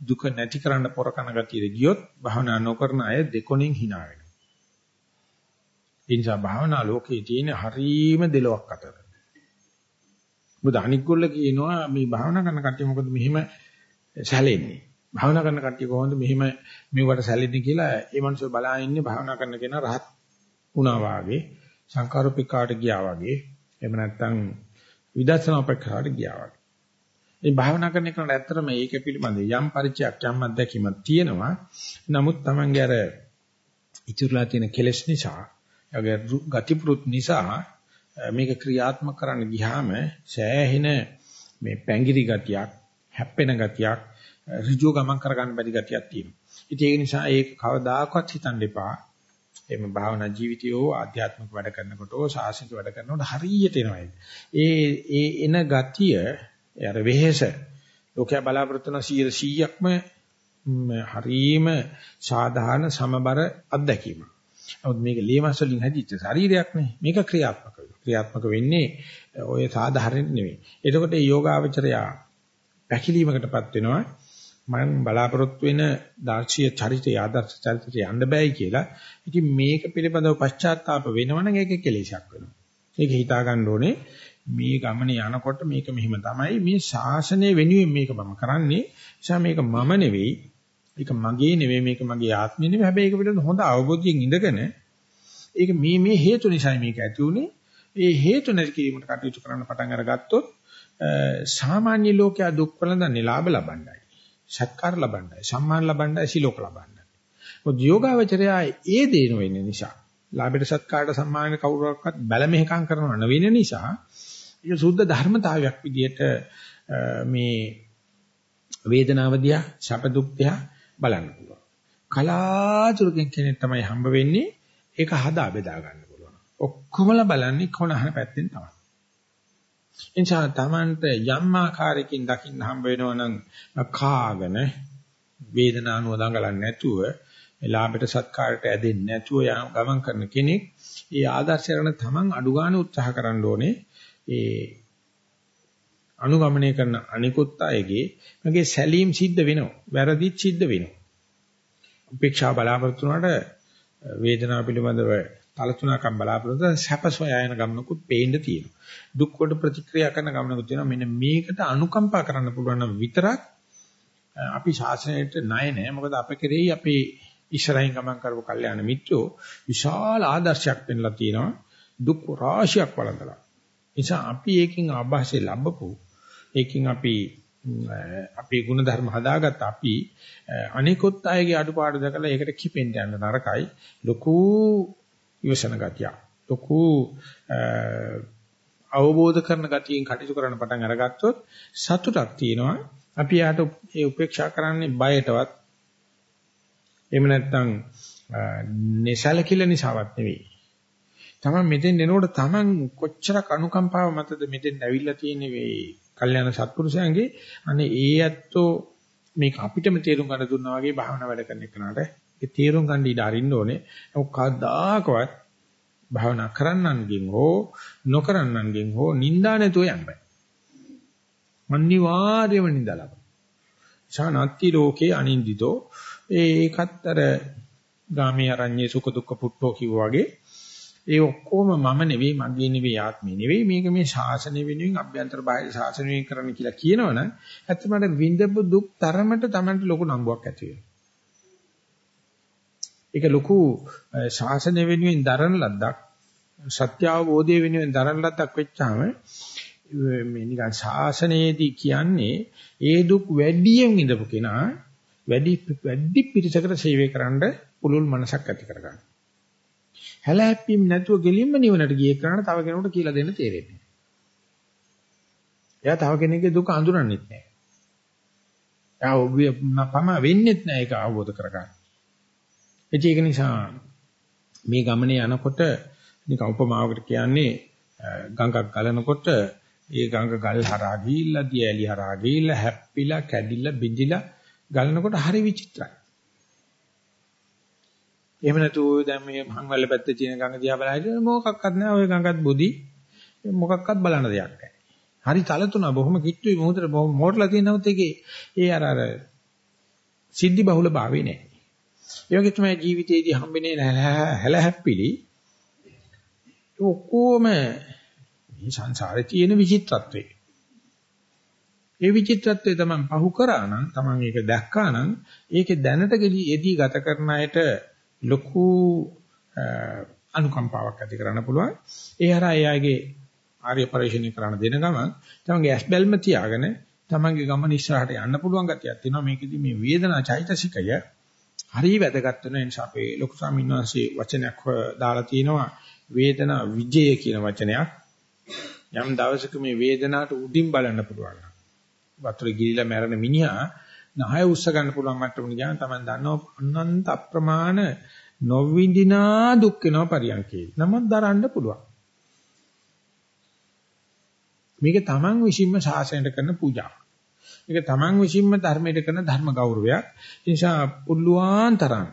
දුක නැති කරන්න පොර කන ගතියට ගියොත් භාවනා නොකරන අය දෙකොණින් hina වෙනවා. ඒ නිසා භාවනා ලෝකයේ තියෙන හරීම දෙලොක් අතර. මොකද අනික් ගොල්ල කියනවා මේ භාවනා කරන කට්ටිය මොකද මෙහිම සැලෙන්නේ. භාවනා කරන කට්ටිය කොහොමද මෙහිම මෙවට සැලෙන්නේ කියලා ඒ මනුස්සය බලා ඉන්නේ භාවනා කරන කෙනා රහත් වුණා වාගේ සංකාරූපිකාට ගියා වගේ එහෙම නැත්නම් විදර්ශනා උපේක්ෂාට ගියා වගේ. මේ භාවනා කරන කෙනාට ඇත්තටම මේක පිළිබඳ යම් පරිචයක් යම් අත්දැකීමක් තියෙනවා. නමුත් Tamange අර ඉතුරුලා තියෙන කෙලෙස් නිසා යගේ ගතිපෘත් නිසා මේක ක්‍රියාත්මක කරන්න ගියාම සෑහෙන මේ පැංගිරි ගතියක්, හැප්පෙන ගතියක්, ඍජු ගමන් කරගන්න බැරි ගතියක් තියෙනවා. ඉතින් ඒක නිසා ඒක කවදාකවත් හිතන්න එපා. එimhe භාවනා ජීවිතය හෝ ආධ්‍යාත්මික වැඩ කරනකොට හෝ සාසනික වැඩ කරනකොට හරියට එනවා ඒ ඒ එන ගතිය අර වෙහෙස ලෝකයා බලාපොරොත්තු වෙන 100%ක්ම හරීම සාධාරණ සමබර අත්දැකීමක්. නමුත් මේක ලේමස් වලින් හැදිච්ච ශරීරයක් නේ. මේක ක්‍රියාත්මක වෙනවා. ක්‍රියාත්මක වෙන්නේ ඔය සාධාරණ නෙවෙයි. එතකොට මේ යෝගාවචරය පැකිලීමකටපත් වෙනවා. මම බලාපොරොත්තු වෙන දාර්ශීය චරිතය ආදර්ශ චරිතයට යන්න බෑයි කියලා. ඉතින් මේක පිළිබඳව පශ්චාත්තාප වෙනවනම් ඒක කෙලෙසක් වෙනවා. ඒක හිතා ගන්න ඕනේ මේ ගමනේ යනකොට මේක මෙහිම තමයි මේ ශාසනය වෙනුවෙන් මේක මම කරන්නේ. නිසා මේක මම නෙවෙයි ඒක මගේ නෙවෙයි මේක මගේ ආත්මෙ නෙවෙයි. හැබැයි ඒක පිළිබඳ හොඳ අවබෝධයෙන් ඉඳගෙන ඒක මේ මේ හේතු නිසා මේක ඇති උනේ. ඒ හේතු නැති කිරීමට කටයුතු කරන්න පටන් අරගත්තොත් සාමාන්‍ය ලෝකයා දුක් වලඳන්නේ ලාභ ලබන්නයි. සත්කාර ලබන්නයි. සම්මාන ලබන්නයි. සිලෝක ලබන්නයි. මොකද යෝගාවචරය ඒ දේන වෙන්නේ නිසා. ලාභයට සත්කාරට සම්මානට කවුරක්වත් බැල මෙහෙකම් කරනව නෙවෙන නිසා ඒක සුද්ධ ධර්මතාවයක් විදිහට මේ වේදනාව දිහා, ශප දුක් දිහා බලන්න පුළුවන්. කලාතුරකින් කෙනෙක් තමයි හම්බ වෙන්නේ ඒක හදා බෙදා ගන්න පුළුවන්. ඔක්කොමලා බලන්නේ කොනහන පැත්තෙන් තමයි. එනිසා Tamanට යම් ආකාරයකින් දකින්න හම්බ වෙනවා නම් කාගෙන වේදනානුව දඟලන්නේ නැතුව ලාභයට සත්කාරයට ඇදෙන්නේ නැතුව ගමන් කරන කෙනෙක් ඒ ආදර්ශය කරන Taman අඩු ගන්න උත්සාහ කරන්න ඕනේ. ඒ අනුගමනය කරන අනිකුත් අයගේ මගේ සැලීම් සිද්ධ වෙනවා. වැරදිත් සිද්ධ වෙනවා. උපේක්ෂා බලාපොරොත්තු වුණාට වේදනාව පිළිබඳව තලතුණකම් බලාපොරොත්තු සැපසොය යන ගමනකුත් පේන්න තියෙනවා. දුක් වලට ප්‍රතික්‍රියා කරන ගමනකුත් තියෙනවා. මෙන්න මේකට අනුකම්පා කරන්න පුළුවන් නම් විතරක් අපි ශාසනයට ණය නෑ. මොකද අප කෙරෙහි අපේ ඉස්සරහින් ගමන් කරපු කල්යාණ මිත්‍රෝ විශාල ආදර්ශයක් පෙන්ලා තියෙනවා. දුක් රාශියක් වළඳලා. නිසා අපි ඒකෙන් ආభాෂය ලැබපු ඒකෙන් අපි අපේ ගුණ ධර්ම හදාගත්ත අපි අනිකුත් අයගේ අඩුපාඩු දැකලා ඒකට කිපෙන්න යන නරකයි ලොකු ඉවසන ගතිය ලොකු අවබෝධ කරන ගතියෙන් කටයුතු කරන්න පටන් අරගත්තොත් සතුටක් තියෙනවා. අපි යාට ඒ උපේක්ෂා කරන්නේ බයටවත්. එහෙම නැත්නම් nesalaකිල නිසාවත් නෙවෙයි. තමන් මෙතෙන් එනකොට තමන් කොච්චරක් අනුකම්පාව මතද මෙතෙන් ඇවිල්ලා තියෙන්නේ මේ කල්යාණ සත්පුරුෂයන්ගේ? අනේ ඒ ඇත්තෝ මේක අපිටම තේරුම් ගන්න දුන්නා වගේ භාවනා වැඩ කරන එකනට ඒ තේරුම් ගන්න ඉඩ අරින්න ඕනේ. ඒක කවදාකවත් භාවනා කරන්නන්ගෙන් හෝ නොකරන්නන්ගෙන් හෝ නිඳා නැතුව යන්න බෑ. අනිවාර්යයෙන්ම නිඳා ලබන. ශානත්ති ලෝකේ අනින්දිතෝ ඒකත් අර ගාමී අරඤ්ඤේ සුඛ දුක්ඛ පුට්ඨෝ කිව්වා වගේ ඒ ඔක්කොම මම නෙවෙයි මගේ නෙවෙයි ආත්මේ නෙවෙයි මේක මේ ශාසනය වෙනුවෙන් අභ්‍යන්තර බාහිර ශාසනය වෙනුවෙන් කරන්න කියලා කියනවනම් ඇත්තටම විඳපු දුක් තරමට Tamanට ලොකු නම්බුවක් ඇති වෙනවා. ඒක ලොකු ශාසනය වෙනුවෙන් දරන ලද්දක් සත්‍ය අවබෝධය වෙනුවෙන් දරන ලද්දක් වෙච්චාම මේ නිකන් ශාසනයේදී කියන්නේ ඒ දුක් වැඩියෙන් ඉඳපු කෙනා වැඩි වැඩි පිරිසකට සේවය කරන්න පුළුල් මනසක් ඇති කරගන්න. හැලහැප්පීම් නැතුව ගෙලින්ම නිවනට ගියේ කරන්න තව කෙනෙකුට කියලා දෙන්න තේරෙන්නේ. එයා තව කෙනෙක්ගේ දුක අඳුරන්නෙත් නැහැ. එයා පම වෙන්නෙත් නැහැ ඒක අවබෝධ කරගන්න. ඒක නිසා මේ ගමනේ යනකොට නිකන් උපමාවකට කියන්නේ ගඟක් ගලනකොට ඒ ගඟ ගල් හරහා ගිහිල්ලා දියැලි හරහා ගිහිල්ලා හැප්පිලා කැඩිලා බිඳිලා ගලනකොට හරි විචිත්‍රයි. එහෙම නැතුව දැන් මේ මංගල්‍ය පැත්තේ තියෙන ගඟ දිහා බලහිටියොත් මොකක්වත් නැහැ. ওই ගඟත් බුදි මොකක්වත් බලන්න දෙයක් නැහැ. හරි තලතුණා බොහොම කිට්ටුයි මොහොතට බොහොම මෝටලා තියෙනවත් ඒකේ ඒ අර අර සිද්ධි බහුල භාවේ නැහැ. ඒ වගේ තමයි ජීවිතයේදී හම්බෙන්නේ හැල හැප්පිලි ඔක්කොම මේ සංසාරේ තියෙන විචිත්‍රත්වය. ඒ විචිත්‍රත්වය තමයි පහු කරා නම් තමන් ඒක දැක්කා නම් ඒකේ දැනට ගෙදී ගත කරන අයට ලොකු අනුකම්පාවක් ඇති කරන්න පුළුවන්. ඒ හරහා එයාගේ ආර්ය පරිශ්‍රණය කරන්න දෙන ගමන් තමන්ගේ ඇස් බැල්ම තියාගෙන තමන්ගේ ගමන ඉස්සරහට යන්න පුළුවන් ගතියක් තියෙනවා. මේකෙදි මේ වේදනා චෛතසිකය හරිය වැදගත් වෙන නිසා අපේ ලොකු ස්වාමීන් වහන්සේ වචනයක් දාලා තිනවා වේදනා විජය කියන වචනයක්. යම් දවසක මේ වේදනාවට උඩින් බලන්න පුළුවන්. වතුර ගිලිලා මැරෙන මිනිහා නහය උස්ස ගන්න පුළුවන් මට්ටමක ගියාම තමයි දන්නව අනන්ත අප්‍රමාණ නොවිඳිනා දුක් වෙනව පරියන්කේ. නමුත් දරන්න පුළුවන්. මේක තමන් විසින්ම ශාසනයට කරන පූජාවක්. මේක තමන් විසින්ම ධර්මයට කරන ධර්ම ගෞරවයක්. ඒ නිසා පුල්ලුවාන් තරම්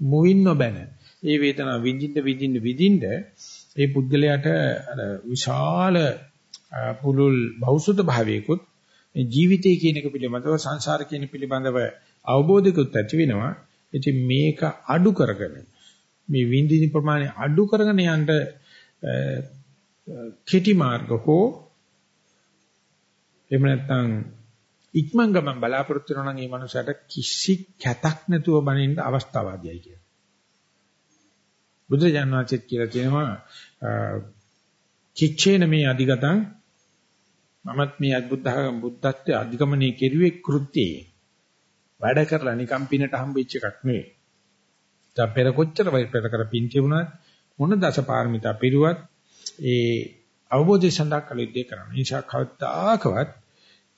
මුවින් නොබැන. ඒ වේදනාව විඳින්න විඳින්න විඳින්න ඒ පුද්ගලයාට අර විශාල පුලුල් බෞසුත භාවයකුත් මේ ජීවිතය කියන එක පිළිබඳව සංසාර කියන පිළිබඳව අවබෝධයකුත් ඇති වෙනවා. ඉතින් මේක අඩු කරගෙන මේ විඳින ප්‍රමාණය අඩු කරගෙන යන්න කෙටි මාර්ග හෝ එහෙම නැත්නම් ඉක්මන් ගමන් බලාපොරොත්තු වෙනවා නම් මේ මනුස්සයාට කිසි කැතක් නැතුව බණින්න අවස්ථාවාදීයි කියලා. බුදුරජාණන් වහන්සේත් කියලා කියනවා කිච්චේන මේ අධිගතං මමත් මේ අද්භුත බුද්ධත්වයේ අධිගමනයේ කෙරුවේ කෘත්‍යයේ. වැඩ කරලා නිකම් පිනට හම්බෙච්ච එකක් නෙවෙයි. දැන් පෙර කොච්චර පෙර කර පින් තිබුණත් මොන දසපාරමිතා පිරුවත් ඒ අවබෝධය සඳහා කළ යුත්තේ කරන්න. නිසා කවදාකවත්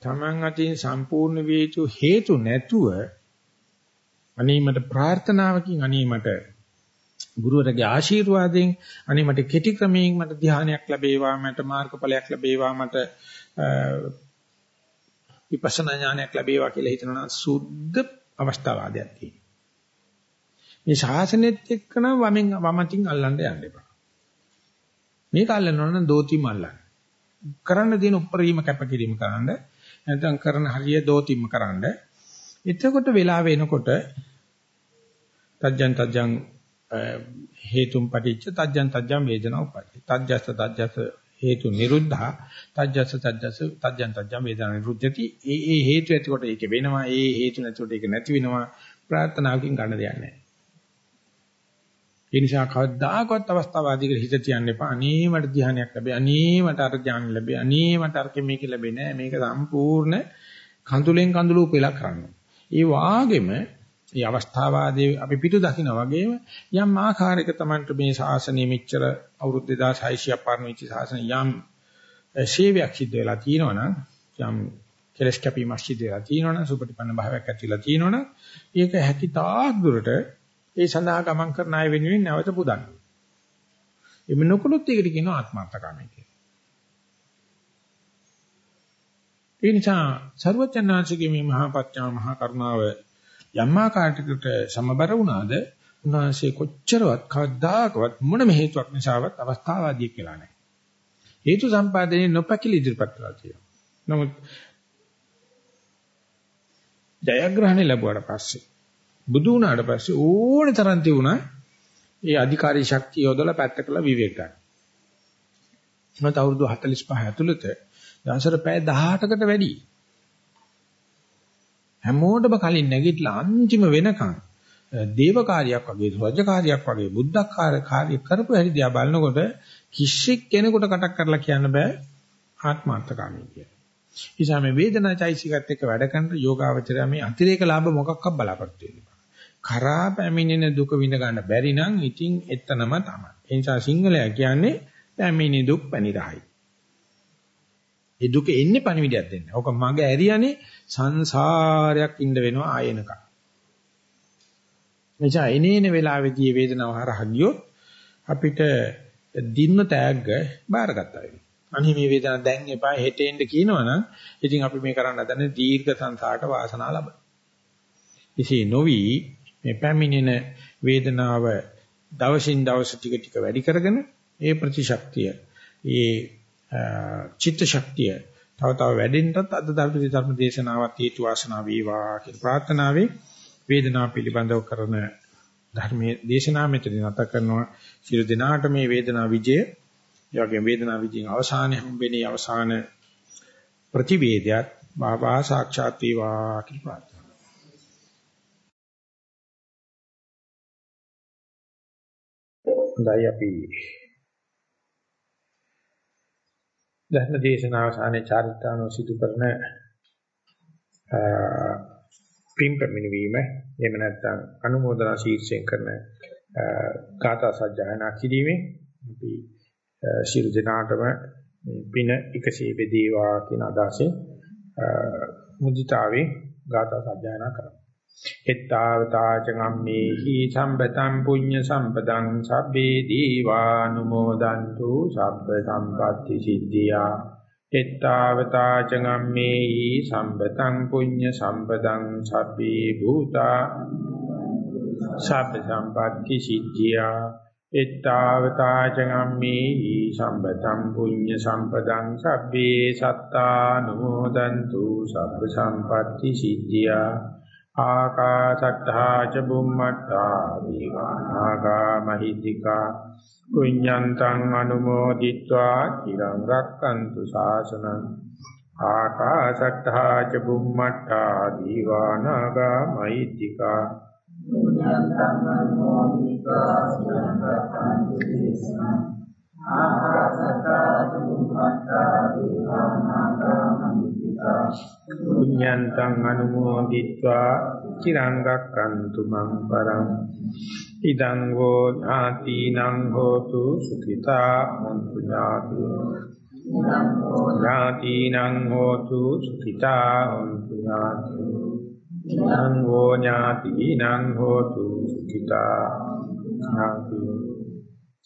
Taman අතින් සම්පූර්ණ වේතු හේතු නැතුව අනීමට ප්‍රාර්ථනාවකින් අනීමට ගුරුවරගේ ආශිර්වාදයෙන් අනේ මට කෙටි ක්‍රමයෙන් මට ධානයක් ලැබේවා මට මාර්ගඵලයක් ලැබේවා මට විපස්සනා ඥානයක් ලැබේවා කියලා හිතනවා සුද්ධ අවස්ථාවාදයක් තියෙනවා. මේ ශාසනෙත් එක්කන වමෙන් වමතින් අල්ලන්න යන්න එපා. මේක අල්ලනවා නම් දෝතිම අල්ලන්න. කරන්න තියෙන උපරිම කැපකිරීම කරන්න නැත්නම් කරන හරිය දෝතිම කරන්න. එතකොට වෙලා වෙනකොට තජ්ජන් තජ්ජන් හේතුම් පටිච්ච තජ්ජන් තජ්ජම් වේදනා උපයි. තජ්ජස්ස තජ්ජස්ස හේතු නිරුද්ධා තජ්ජස්ස තජ්ජස්ස තජ්ජන් තජ්ජම් වේදනා නිරුද්ධති. ඒ ඒ හේතු ඇතිකොට ඒක වෙනවා. ඒ හේතු නැතිකොට ඒක නැති වෙනවා. ප්‍රාර්ථනාවකින් ගන්න දෙයක් නැහැ. ඒ නිසා කවදාකවත් අවස්ථාවාදීක හිත තියන්න එපා. අනේ මට ධ්‍යානයක් ලැබේ. අනේ මට අර ඥාන ලැබේ. අනේ මට අර මේක ලැබෙන්නේ නැහැ. මේක සම්පූර්ණ කඳුලෙන් කඳුළු පෙලා කරන්න. ඒ වාගෙම මේ අවස්ථාවාදී අපි පිටු දකින්න වගේම යම් ආකාරයක Tamanට මේ ශාසනය මෙච්චර අවුරුදු 2600ක් පරණ වෙච්ච ශාසනය යම් ශේවයක් සිද්ධ වෙලා තියෙනවනම් යම් කෙලස් කැපීමක් සිද්ධ වෙලා තියෙනවනම් සුපටිපන්න භාවයක් ඇතිලා තියෙනවනම් ඒක හැකි තාක් දුරට ඒ සඳහා ගමන් කරන අය වෙනුවෙන් නැවත පුදන්න. එම නොකලොත් ඒකට කියනවා ආත්මార్థකාමී කියලා. ඒ නිසා ਸਰවඥාන්සේගේ මේ මහා පත්‍යා මහා කරුණාව යම්මාකාරයකට සමබර වුණාද උන්වහන්සේ කොච්චරවත් කවදාකවත් මොනම හේතුවක් නිසාවත් අවස්ථාවාදී කියලා නැහැ. හේතු සම්පාදනයේ නොපැකිලි ඉදිරිපත් කරලා තියෙනවා. නමුත් ජයග්‍රහණ ලැබුවාට පස්සේ බුදු වුණාට පස්සේ ඕනේ තරම් තිබුණා ඒ අධිකාරී ශක්තිය යොදලා පැත්තකලා විවේක ගන්න. මත අවුරුදු 45 ඇතුළත දවසට පැය 18කට වැඩි. හැමෝටම කලින් නැගිටලා අන්තිම වෙනකන් දේවකාරියක් වගේ රජකාරියක් වගේ බුද්ධකාර කාර්ය කරපු හැටි දිහා බලනකොට කිසික් කෙනෙකුට කටක් කරලා කියන්න බෑ ආත්මාර්ථකාමී කියලා. නිසා මේ වේදනා චෛසිකත් එක්ක වැඩ කරන යෝගාවචරය මේ අතිරේක ලාභ මොකක්වත් බලාපොරොත්තු වෙන්නේ කරා පැමිණෙන දුක විඳ ගන්න බැරි නම් ඉතින් එතනම තමයි. ඒ නිසා සිංහලයා කියන්නේ පැමිණි දුක් පැනිරහයි. ඒ දුක එන්නේ පණිවිඩයක් දෙන්න. ඕක මගේ ඇරියනේ සංසාරයක් ඉඳ වෙනවා ආයෙනක. එනිසා එනේන වෙලාවේදී වේදනාව හරහා ගියොත් අපිට දින්න තෑග්ග බාරගත්තා වෙනවා. අනිත් මේ වේදනාව දැන් එපා හෙට එන්න කියනවනම් ඉතින් අපි මේ කරන්න හදන්නේ දීර්ඝ සංසාරට වාසනාව ලබන. ඉතින් නොවි මේ පැමිණෙන වේදනාව දවසින් දවස ටික ටික වැඩි කරගෙන ඒ ප්‍රතිශක්තිය ඒ චිත්ත ශක්තිය තව තව වැඩෙන්නත් අද ධර්ම දේශනාවත් හේතු වාසනා වේවා කියන ප්‍රාර්ථනාවේ වේදනාව පිළිබඳව කරන ධර්මයේ දේශනාව මෙතන නැත කරනවා. සියලු දිනාට මේ වේදනා විජය ඒ වගේම වේදනා විජයෙන් අවසානයේ හම්බෙන්නේ අවසාන ප්‍රතිවේදයක් බාබා සාක්ෂාත් වේවා කියලා හොඳයි අපි. ධර්ම දේශනාව සානේ චාරිත්‍රානෝ සිදු කරන පින් පැමිණවීම එහෙම නැත්නම් අනුමೋದනා ශීර්ෂයෙන් කරන ගාථා සජ්ජායනා කිරීමෙන් අපි ශිරු දිනාටම පින එකසේ බෙදේවා කියන අදහසෙන් මුදිතාවේ ගාථා සජ්ජායනා කරමු. එත්තාවතාච ගම්මේහි සම්පතං පුඤ්ඤ සම්පතං සබ්බේ දීවානුමෝදන්තු සබ්බ සම්පatti සිද්ධියා. එත්තාවතාච ගම්මේහි සම්පතං පුඤ්ඤ සම්පතං සබ්බේ භූතා සබ්බ සම්පatti සිද්ධියා. එත්තාවතාච ගම්මේහි සම්පතං පුඤ්ඤ සම්පතං සබ්බේ සත්තානුමෝදන්තු සබ්බ සම්පatti සිද්ධියා. ආකාසට්ඨා ච බුම්මට්ඨා දීවානාගා මහිද්దికා කුඤ්ඤන්තං අනුමෝදිත්වා චිරං රක්칸තු ශාසනං ආකාසට්ඨා ච බුම්මට්ඨා දීවානාගා මහිද්దికා කුඤ්ඤන්තං අනුමෝදිත්වා චිරං රක්칸තු ශාසනං ආකාසට්ඨා ච බුම්මට්ඨා දීවානාගා පුඤ්ඤන්තං අනුමෝදිत्वा චිරංගක්කන්තු මං පරං ඉදං වෝ ඥාතිනං හෝතු සුඛිතා හොන්තු ඥාති ඥාතිනං හෝතු සුඛිතා හොන්තු ඥාති ඉදං වෝ ඥාතිනං හෝතු සුඛිතා ඥාති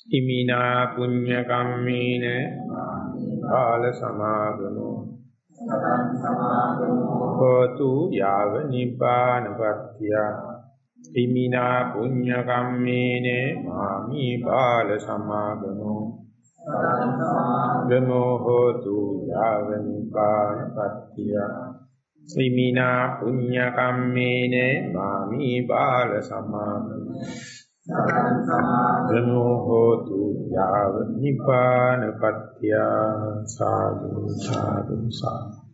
ඉමිනා පුඤ්ඤ කම්මේන කාල සමාගමෝ හෝතු යාව නිපානපත්ත්‍ය ඉමිනා පුඤ්ඤ කම්මේන මාමි බාල සමාගමෝ. ගමෝ හෝතු යාව නිපානපත්ත්‍ය ඉමිනා පුඤ්ඤ කම්මේන මාමි බාල සමාගමෝ. ගමෝ හෝතු යාව නිපානපත්ත්‍ය සාදු සාදු සාදු.